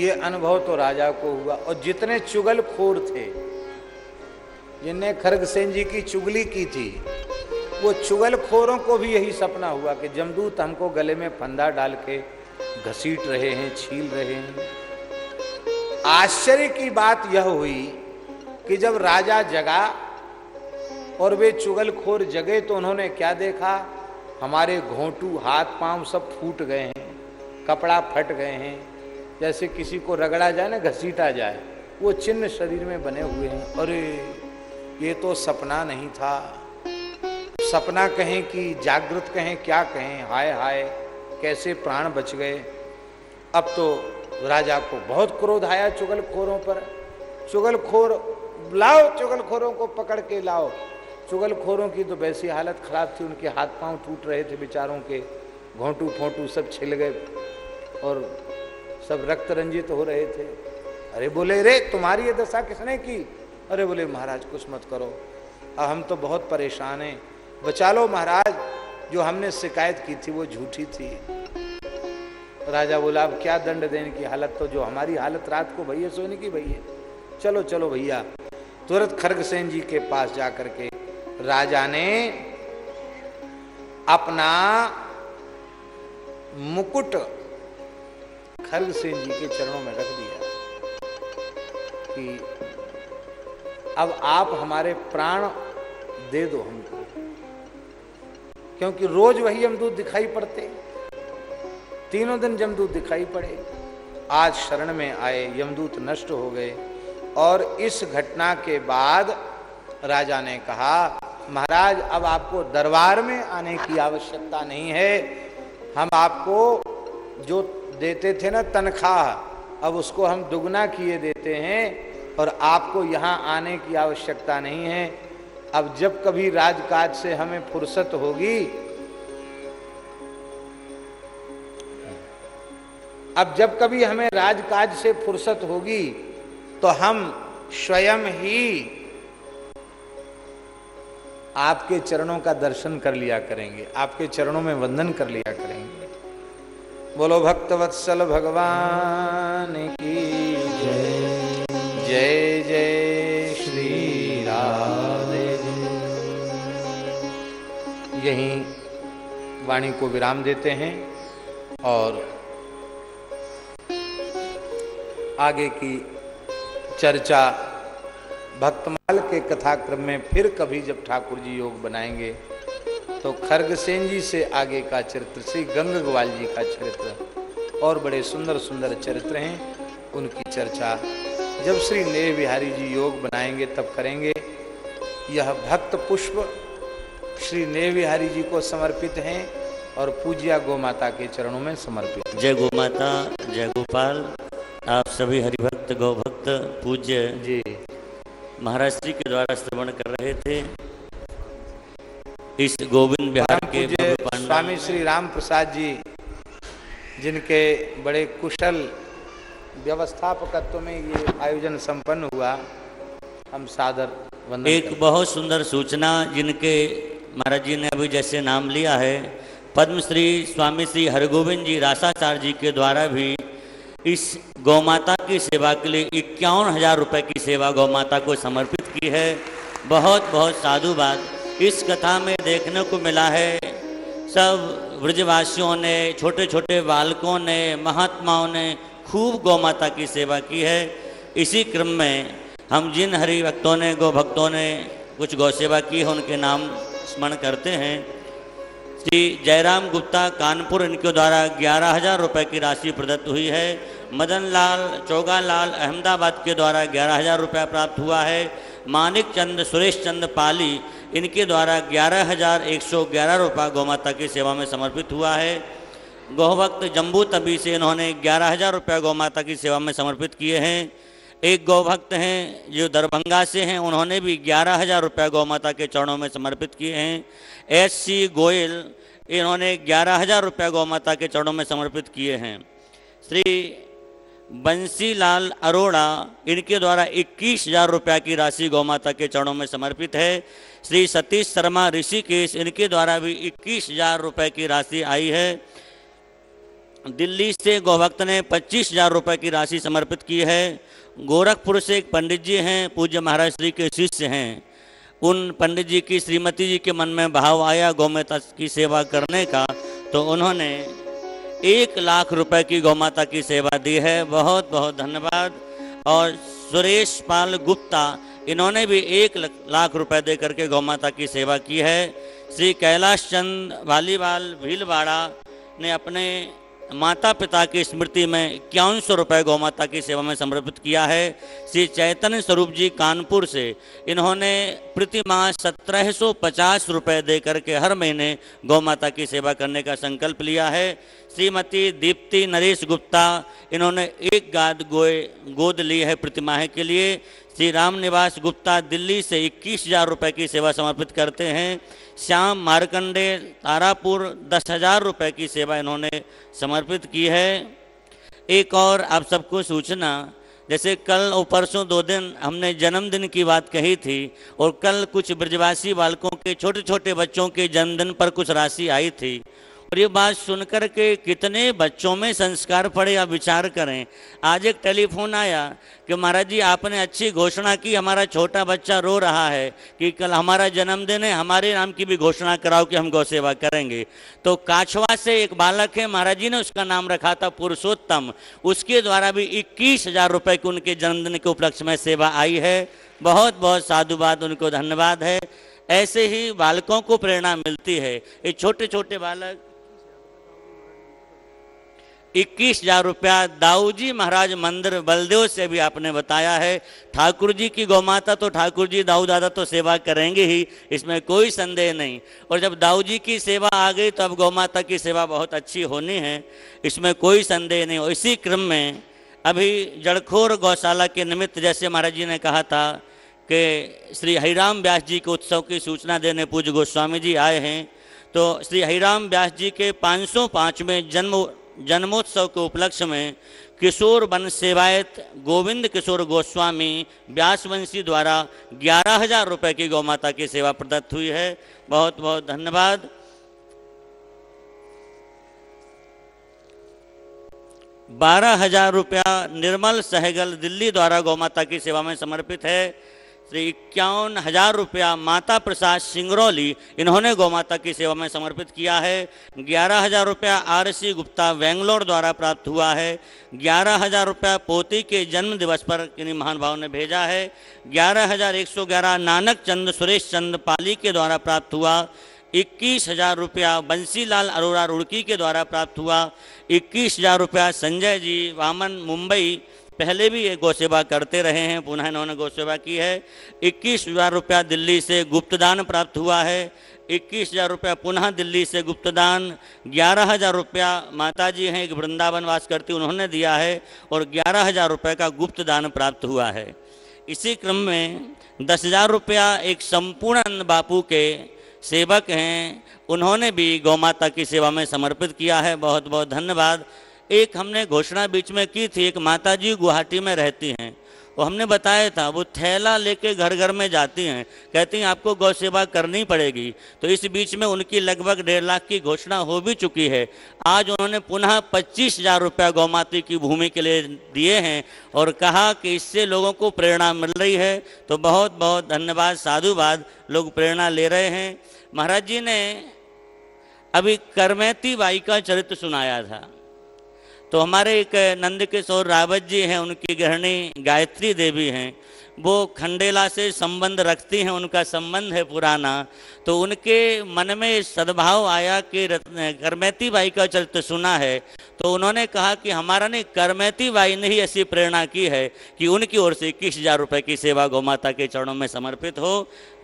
ये अनुभव तो राजा को हुआ। और जितने चुगल खोर थे, जिनने खरगसेन जी की चुगली की थी वो चुगलखोरों को भी यही सपना हुआ कि जमदूत हमको गले में फंदा डाल के घसीट रहे हैं, छील रहे हैं। आश्चर्य की बात यह हुई कि जब राजा जगा और वे चुगलखोर जगे तो उन्होंने क्या देखा? हमारे घोंटू हाथ पाँव सब फूट गए हैं, कपड़ा फट गए हैं। जैसे किसी को रगड़ा जाए ना, घसीटा जाए, वो चिन्ह शरीर में बने हुए हैं। अरे, ये तो सपना नहीं था। सपना कहें कि जागृत कहें, क्या कहें, हाय हाय, कैसे प्राण बच गए। अब तो राजा को बहुत क्रोध आया चुगलखोरों पर। चुगलखोर, लाओ, चुगलखोरों को पकड़ के लाओ। चुगलखोरों की तो वैसी हालत खराब थी, उनके हाथ पाँव टूट रहे थे बेचारों के। घोंटू फोंटू सब छिल गए और सब रक्त रंजित हो रहे थे। अरे बोले, रे, तुम्हारी ये दशा किसने की? अरे बोले, महाराज, कुछ मत करो। अब हम तो बहुत परेशान हैं। बचा लो महाराज, जो हमने शिकायत की थी वो झूठी थी। राजा बोला, अब क्या दंड देने की हालत तो जो हमारी हालत रात को भैया सोने की भैया चलो चलो भैया। तुरंत खरगसेन जी के पास जाकर के राजा ने अपना मुकुट खरगसेन जी के चरणों में रख दिया कि, अब आप हमारे प्राण दे दो हमको। क्योंकि रोज वही यमदूत दिखाई पड़ते। तीनों दिन यमदूत दिखाई पड़े। आज शरण में आए यमदूत नष्ट हो गए। और इस घटना के बाद राजा ने कहा, महाराज, अब आपको दरबार में आने की आवश्यकता नहीं है। हम आपको जो देते थे ना तनख्वाह, अब उसको हम दुगना किए देते हैं और आपको यहाँ आने की आवश्यकता नहीं है। अब जब कभी राजकाज से हमें फुर्सत होगी, अब जब कभी हमें राजकाज से फुर्सत होगी तो हम स्वयं ही आपके चरणों का दर्शन कर लिया करेंगे, आपके चरणों में वंदन कर लिया करेंगे। बोलो, भक्तवत्सल भगवान की जय जय जय। यहीं वाणी को विराम देते हैं और आगे की चर्चा भक्तमाल के कथाक्रम में फिर कभी जब ठाकुर जी योग बनाएँगे तो खरगसेन जी से आगे का चरित्र, श्री गंग ग्वाल जी का चरित्र, और बड़े सुंदर सुंदर चरित्र हैं। उनकी चर्चा, जब श्री नेह बिहारी जी योग बनाएँगे, तब करेंगे। यह भक्त पुष्प श्री नेह बिहारी जी को समर्पित हैं और पूज्या गो माता के चरणों में समर्पित
जय गो माता जय गोपाल। आप सभी हरिभक्त गौ भक्त पूज्य
जी।
महाराज जी के द्वारा श्रवण कर रहे थे। इस गोविंद बिहार के
स्वामी श्री राम प्रसाद जी जिनके बड़े कुशल व्यवस्थापकत्व में ये आयोजन संपन्न हुआ हम सादर वंदन
एक बहुत सुंदर सूचना जिनके महाराज जी ने अभी जैसे नाम लिया है, पद्मश्री स्वामी श्री हरगोविंद जी रासाचार्य जी के द्वारा भी इस गौमाता की सेवा के लिए इक्यावन हज़ार रुपये की सेवा गौमाता को समर्पित की है। बहुत बहुत साधुवाद इस कथा में देखने को मिला है, सब ब्रजवासियों ने छोटे छोटे बालकों ने, महात्माओं ने खूब गौ माता की सेवा की है। इसी क्रम में हम जिन हरि भक्तों ने गौ भक्तों ने कुछ गौ सेवा की है, उनके नाम स्मरण करते हैं, श्री जयराम गुप्ता कानपुर, इनके द्वारा ग्यारह हज़ार रुपये की राशि प्रदत्त हुई है। मदन लाल चौगा लाल अहमदाबाद के द्वारा ग्यारह हज़ार रुपया प्राप्त हुआ है। मानिक चंद, सुरेश चंद पाली, इनके द्वारा ग्यारह हज़ार एक सौ ग्यारह रुपया गौमाता की सेवा में समर्पित हुआ है। गौभक्त जम्बू तबी से इन्होंने ग्यारह हज़ार रुपया गौमाता की सेवा में समर्पित किए हैं। एक गौभक्त हैं, जो दरभंगा से हैं, उन्होंने भी ग्यारह हज़ार रुपये गौ माता के चरणों में समर्पित किए हैं। एस सी गोयल, इन्होंने ग्यारह हज़ार रुपये गौ माता के चरणों में समर्पित किए हैं। श्री बंसीलाल अरोड़ा, इनके द्वारा इक्कीस हज़ार रुपया की राशि गौ माता के चरणों में समर्पित है। श्री सतीश शर्मा ऋषिकेश, इनके द्वारा भी इक्कीस हज़ार रुपये की राशि आई है। दिल्ली से गौभक्त ने पच्चीस हज़ार रुपये की राशि समर्पित की है। गोरखपुर से एक पंडित जी हैं, पूज्य महाराज श्री के शिष्य हैं। उन पंडित जी की, श्रीमती जी के मन में भाव आया गौमाता की सेवा करने का तो उन्होंने एक लाख रुपए की गौमाता की सेवा दी है। बहुत बहुत धन्यवाद। और सुरेश पाल गुप्ता, इन्होंने भी एक लाख रुपए दे करके गौमाता की सेवा की है। श्री कैलाश चंद वालीवाल भीलवाड़ा ने अपने माता पिता की स्मृति में इक्यावन सौ रुपये गौ माता की सेवा में समर्पित किया है। श्री चैतन्य स्वरूप जी कानपुर से इन्होंने प्रति माह सत्रह सौ पचास रुपये दे करके हर महीने गौ माता की सेवा करने का संकल्प लिया है। श्रीमती दीप्ति नरेश गुप्ता, इन्होंने एक गाद गोए, गोद ली है प्रतिमाह के लिए। श्री राम निवास गुप्ता दिल्ली से इक्कीस हज़ार रुपये की सेवा समर्पित करते हैं। श्याम मारकंडे, तारापुर, दस हज़ार रुपये की सेवा इन्होंने समर्पित की है। एक और आप सबको सूचना, जैसे कल और परसों दो दिन हमने जन्मदिन की बात कही थी और कल कुछ ब्रजवासी बालकों के छोटे छोटे बच्चों के जन्मदिन पर कुछ राशि आई थी। और ये बात सुनकर के कितने बच्चों में संस्कार पड़े, आप विचार करें। आज एक टेलीफोन आया कि महाराज जी, आपने अच्छी घोषणा की, हमारा छोटा बच्चा रो रहा है कि कल हमारा जन्मदिन है, हमारे नाम की भी घोषणा कराओ कि हम गौ सेवा करेंगे। तो काछवा से एक बालक है, महाराज जी ने उसका नाम रखा था पुरुषोत्तम। उसके द्वारा भी इक्कीस हज़ार रुपये की उनके जन्मदिन के उपलक्ष्य में सेवा आई है। बहुत बहुत साधुवाद, उनको धन्यवाद है। ऐसे ही बालकों को प्रेरणा मिलती है। ये छोटे छोटे बालक इक्कीस हज़ार रुपया दाऊजी महाराज मंदिर बलदेव से भी आपने बताया है। ठाकुर जी की गौमाता तो ठाकुर जी दाऊ दादा तो सेवा करेंगे ही, इसमें कोई संदेह नहीं। और जब दाऊ जी की सेवा आ गई तो अब गौमाता की सेवा बहुत अच्छी होनी है, इसमें कोई संदेह नहीं। और इसी क्रम में अभी जड़खोर गौशाला के निमित्त जैसे महाराज जी ने कहा था कि श्री हरिराम व्यास जी के उत्सव की सूचना देने पूज्य गोस्वामी जी आए हैं तो श्री हरिराम व्यास जी के 505वें जन्म जन्मोत्सव के उपलक्ष्य में किशोर वन सेवायत गोविंद किशोर गोस्वामी व्यासवंशी द्वारा ग्यारह हज़ार रुपये की गौमाता की सेवा प्रदत्त हुई है। बहुत बहुत धन्यवाद। बारह हज़ार रुपया निर्मल सहगल दिल्ली द्वारा गौमाता की सेवा में समर्पित है। श्री इक्यावन हज़ार रुपया माता प्रसाद सिंगरौली इन्होंने गौमाता की सेवा में समर्पित किया है। ग्यारह हज़ार रुपया आर सी गुप्ता बेंगलोर द्वारा प्राप्त हुआ है। ग्यारह हज़ार रुपया पोती के जन्म दिवस पर किन्हीं महान भाव ने भेजा है। ग्यारह हज़ार एक सौ ग्यारह नानक चंद सुरेश चंद पाली के द्वारा प्राप्त हुआ। इक्कीस हज़ार रुपया बंसीलाल अरोड़ा रुड़की के द्वारा प्राप्त हुआ। इक्कीस हज़ार रुपया संजय जी वामन मुंबई पहले भी ये गौसेवा करते रहे हैं, पुनः इन्होंने गौसेवा की है। इक्कीस हज़ार रुपया दिल्ली से गुप्तदान प्राप्त हुआ है। इक्कीस हज़ार रुपया पुनः दिल्ली से गुप्तदान। ग्यारह हज़ार रुपया माता जी हैं, एक वृंदावन वास करती, उन्होंने दिया है और ग्यारह हज़ार रुपये का गुप्तदान प्राप्त हुआ है। इसी क्रम में दस हज़ार रुपया एक संपूर्ण बापू के सेवक हैं, उन्होंने भी गौ माता की सेवा में समर्पित किया है। बहुत बहुत धन्यवाद। एक हमने घोषणा बीच में की थी, एक माता जी गुवाहाटी में रहती हैं। वो हमने बताया था, वो थैला लेके घर घर में जाती हैं। कहती हैं, आपको गौ सेवा करनी पड़ेगी। तो इस बीच में उनकी लगभग डेढ़ लाख की घोषणा हो भी चुकी है। आज उन्होंने पुनः पच्चीस हज़ार रुपया गौ माता की भूमि के लिए दिए हैं और कहा कि इससे लोगों को प्रेरणा मिल रही है। तो बहुत बहुत धन्यवाद, साधुवाद, लोग प्रेरणा ले रहे हैं। महाराज जी ने अभी करमैती बाई का चरित्र सुनाया था। तो हमारे एक नंद किशोर रावत जी हैं, उनकी गृहिणी गायत्री देवी हैं। वो खंडेला से संबंध रखती हैं, उनका संबंध है पुराना। तो उनके मन में सद्भाव आया कि करमैती बाई का चरित्र सुना है। तो उन्होंने कहा कि हमारा नहीं करमैती बाई ने ही ऐसी प्रेरणा की है कि उनकी ओर से इक्कीस हज़ार रुपये की सेवा गौ माता के चरणों में समर्पित हो।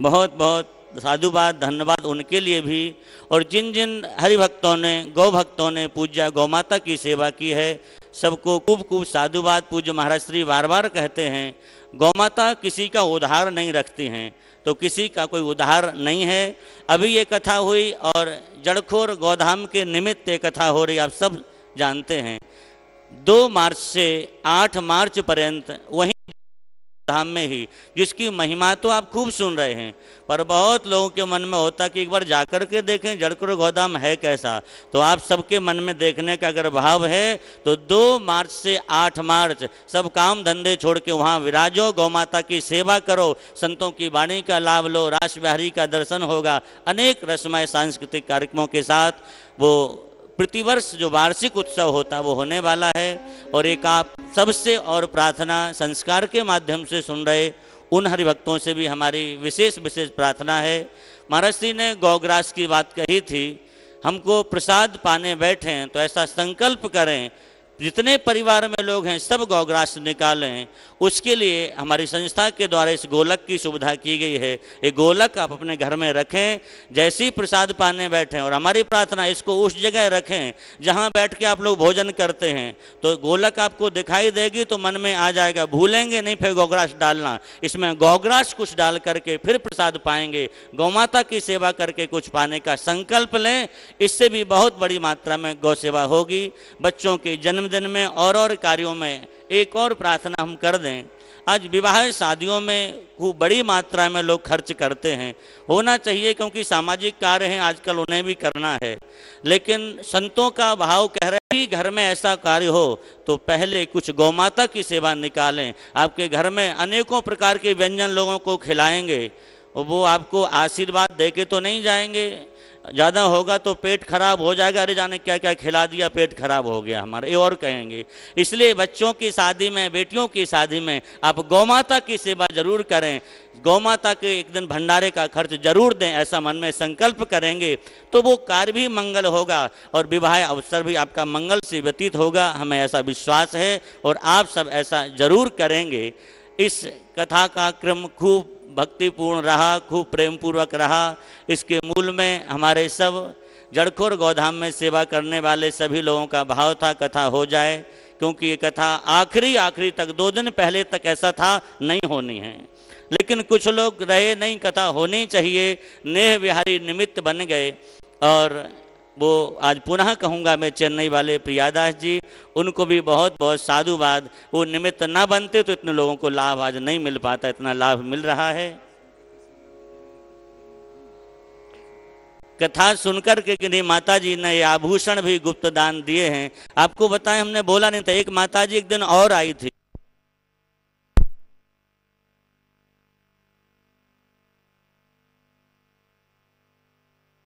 बहुत बहुत साधुवाद, धन्यवाद उनके लिए भी। और जिन जिन हरि भक्तों ने गौ भक्तों ने पूजा गौ माता की सेवा की है, सबको खूब खूब साधुवाद, पूज्य महाराज श्री बार बार कहते हैं गौ माता किसी का उधार नहीं रखती हैं तो किसी का कोई उधार नहीं है। अभी ये कथा हुई और जड़खोर गौधाम के निमित्त ये कथा हो रही, आप सब जानते हैं। दो मार्च से आठ मार्च पर्यंत वहीं धाम में ही, जिसकी महिमा तो आप खूब सुन रहे हैं। पर बहुत लोगों के मन में होता कि एक बार जाकर के देखें जड़कुर गोदाम है कैसा? तो आप सबके मन में देखने का अगर भाव है तो दो मार्च से आठ मार्च, सब काम धंधे छोड़ के वहाँ विराजो गौ माता की सेवा करो, संतों की वाणी का लाभ लो, रास बिहारी का दर्शन होगा। अनेक रसमय सांस्कृतिक कार्यक्रमों के साथ वो प्रतिवर्ष जो वार्षिक उत्सव होता है, वो होने वाला है। और एक आप सबसे और प्रार्थना संस्कार के माध्यम से सुन रहे, उन हरिभक्तों से भी हमारी विशेष विशेष प्रार्थना है। महाराज जी ने गौग्रास की बात कही थी, हमको प्रसाद पाने बैठे तो ऐसा संकल्प करें जितने परिवार में लोग हैं, सब गौग्रास निकालें उसके लिए हमारी संस्था के द्वारा इस गोलक की सुविधा की गई है। ये गोलक आप अपने घर में रखें, जैसे ही प्रसाद पाने बैठे और हमारी प्रार्थना, इसको उस जगह रखें जहाँ बैठ के आप लोग भोजन करते हैं। तो गोलक आपको दिखाई देगी तो मन में आ जाएगा, भूलेंगे नहीं, फिर गौग्रास डालना। इसमें गौग्रास कुछ डाल करके फिर प्रसाद पाएँगे। गौमाता की सेवा करके कुछ पाने का संकल्प लें, इससे भी बहुत बड़ी मात्रा में गौ सेवा होगी। बच्चों के जन्मदिन में और और कार्यों में एक और प्रार्थना हम कर दें। आज विवाह शादियों में खूब बड़ी मात्रा में लोग खर्च करते हैं। होना चाहिए क्योंकि सामाजिक कार्य हैं, आजकल उन्हें भी करना है। लेकिन संतों का भाव कह रहे हैं घर में ऐसा कार्य हो तो पहले कुछ गौमाता की सेवा निकालें। आपके घर में अनेकों प्रकार के व्यंजन लोगों को खिलाएँगे। वो आपको आशीर्वाद दे के तो नहीं जाएँगे। ज़्यादा होगा तो पेट खराब हो जाएगा। अरे जाने क्या क्या खिला दिया, पेट खराब हो गया हमारा। ये और कहेंगे। इसलिए बच्चों की शादी में, बेटियों की शादी में आप गौ माता की सेवा ज़रूर करें। गौ माता के एक दिन भंडारे का खर्च ज़रूर दें, ऐसा मन में संकल्प करेंगे तो वो कार्य भी मंगल होगा और विवाह अवसर भी आपका मंगल से व्यतीत होगा। हमें ऐसा विश्वास है और आप सब ऐसा ज़रूर करेंगे। इस कथा का क्रम खूब भक्तिपूर्ण रहा, खूब प्रेम पूर्वक रहा। इसके मूल में हमारे सब जड़खोर गौधाम में सेवा करने वाले सभी लोगों का भाव था, कथा हो जाए, क्योंकि ये कथा आखिरी आखिरी तक, दो दिन पहले तक ऐसा था, नहीं होनी है। लेकिन कुछ लोग रहे नहीं, कथा होनी चाहिए, नेह विहारी निमित्त बन गए, और वो आज पुनः कहूँगा मैं चेन्नई वाले प्रियादास जी, उनको भी बहुत बहुत साधुवाद। वो निमित्त ना बनते तो इतने लोगों को लाभ आज नहीं मिल पाता, इतना लाभ मिल रहा है। कथा सुनकर के किन्हीं माता जी ने आभूषण भी गुप्त दान दिए हैं। आपको बताएँ, हमने बोला नहीं था, एक माता जी एक दिन और आई थी।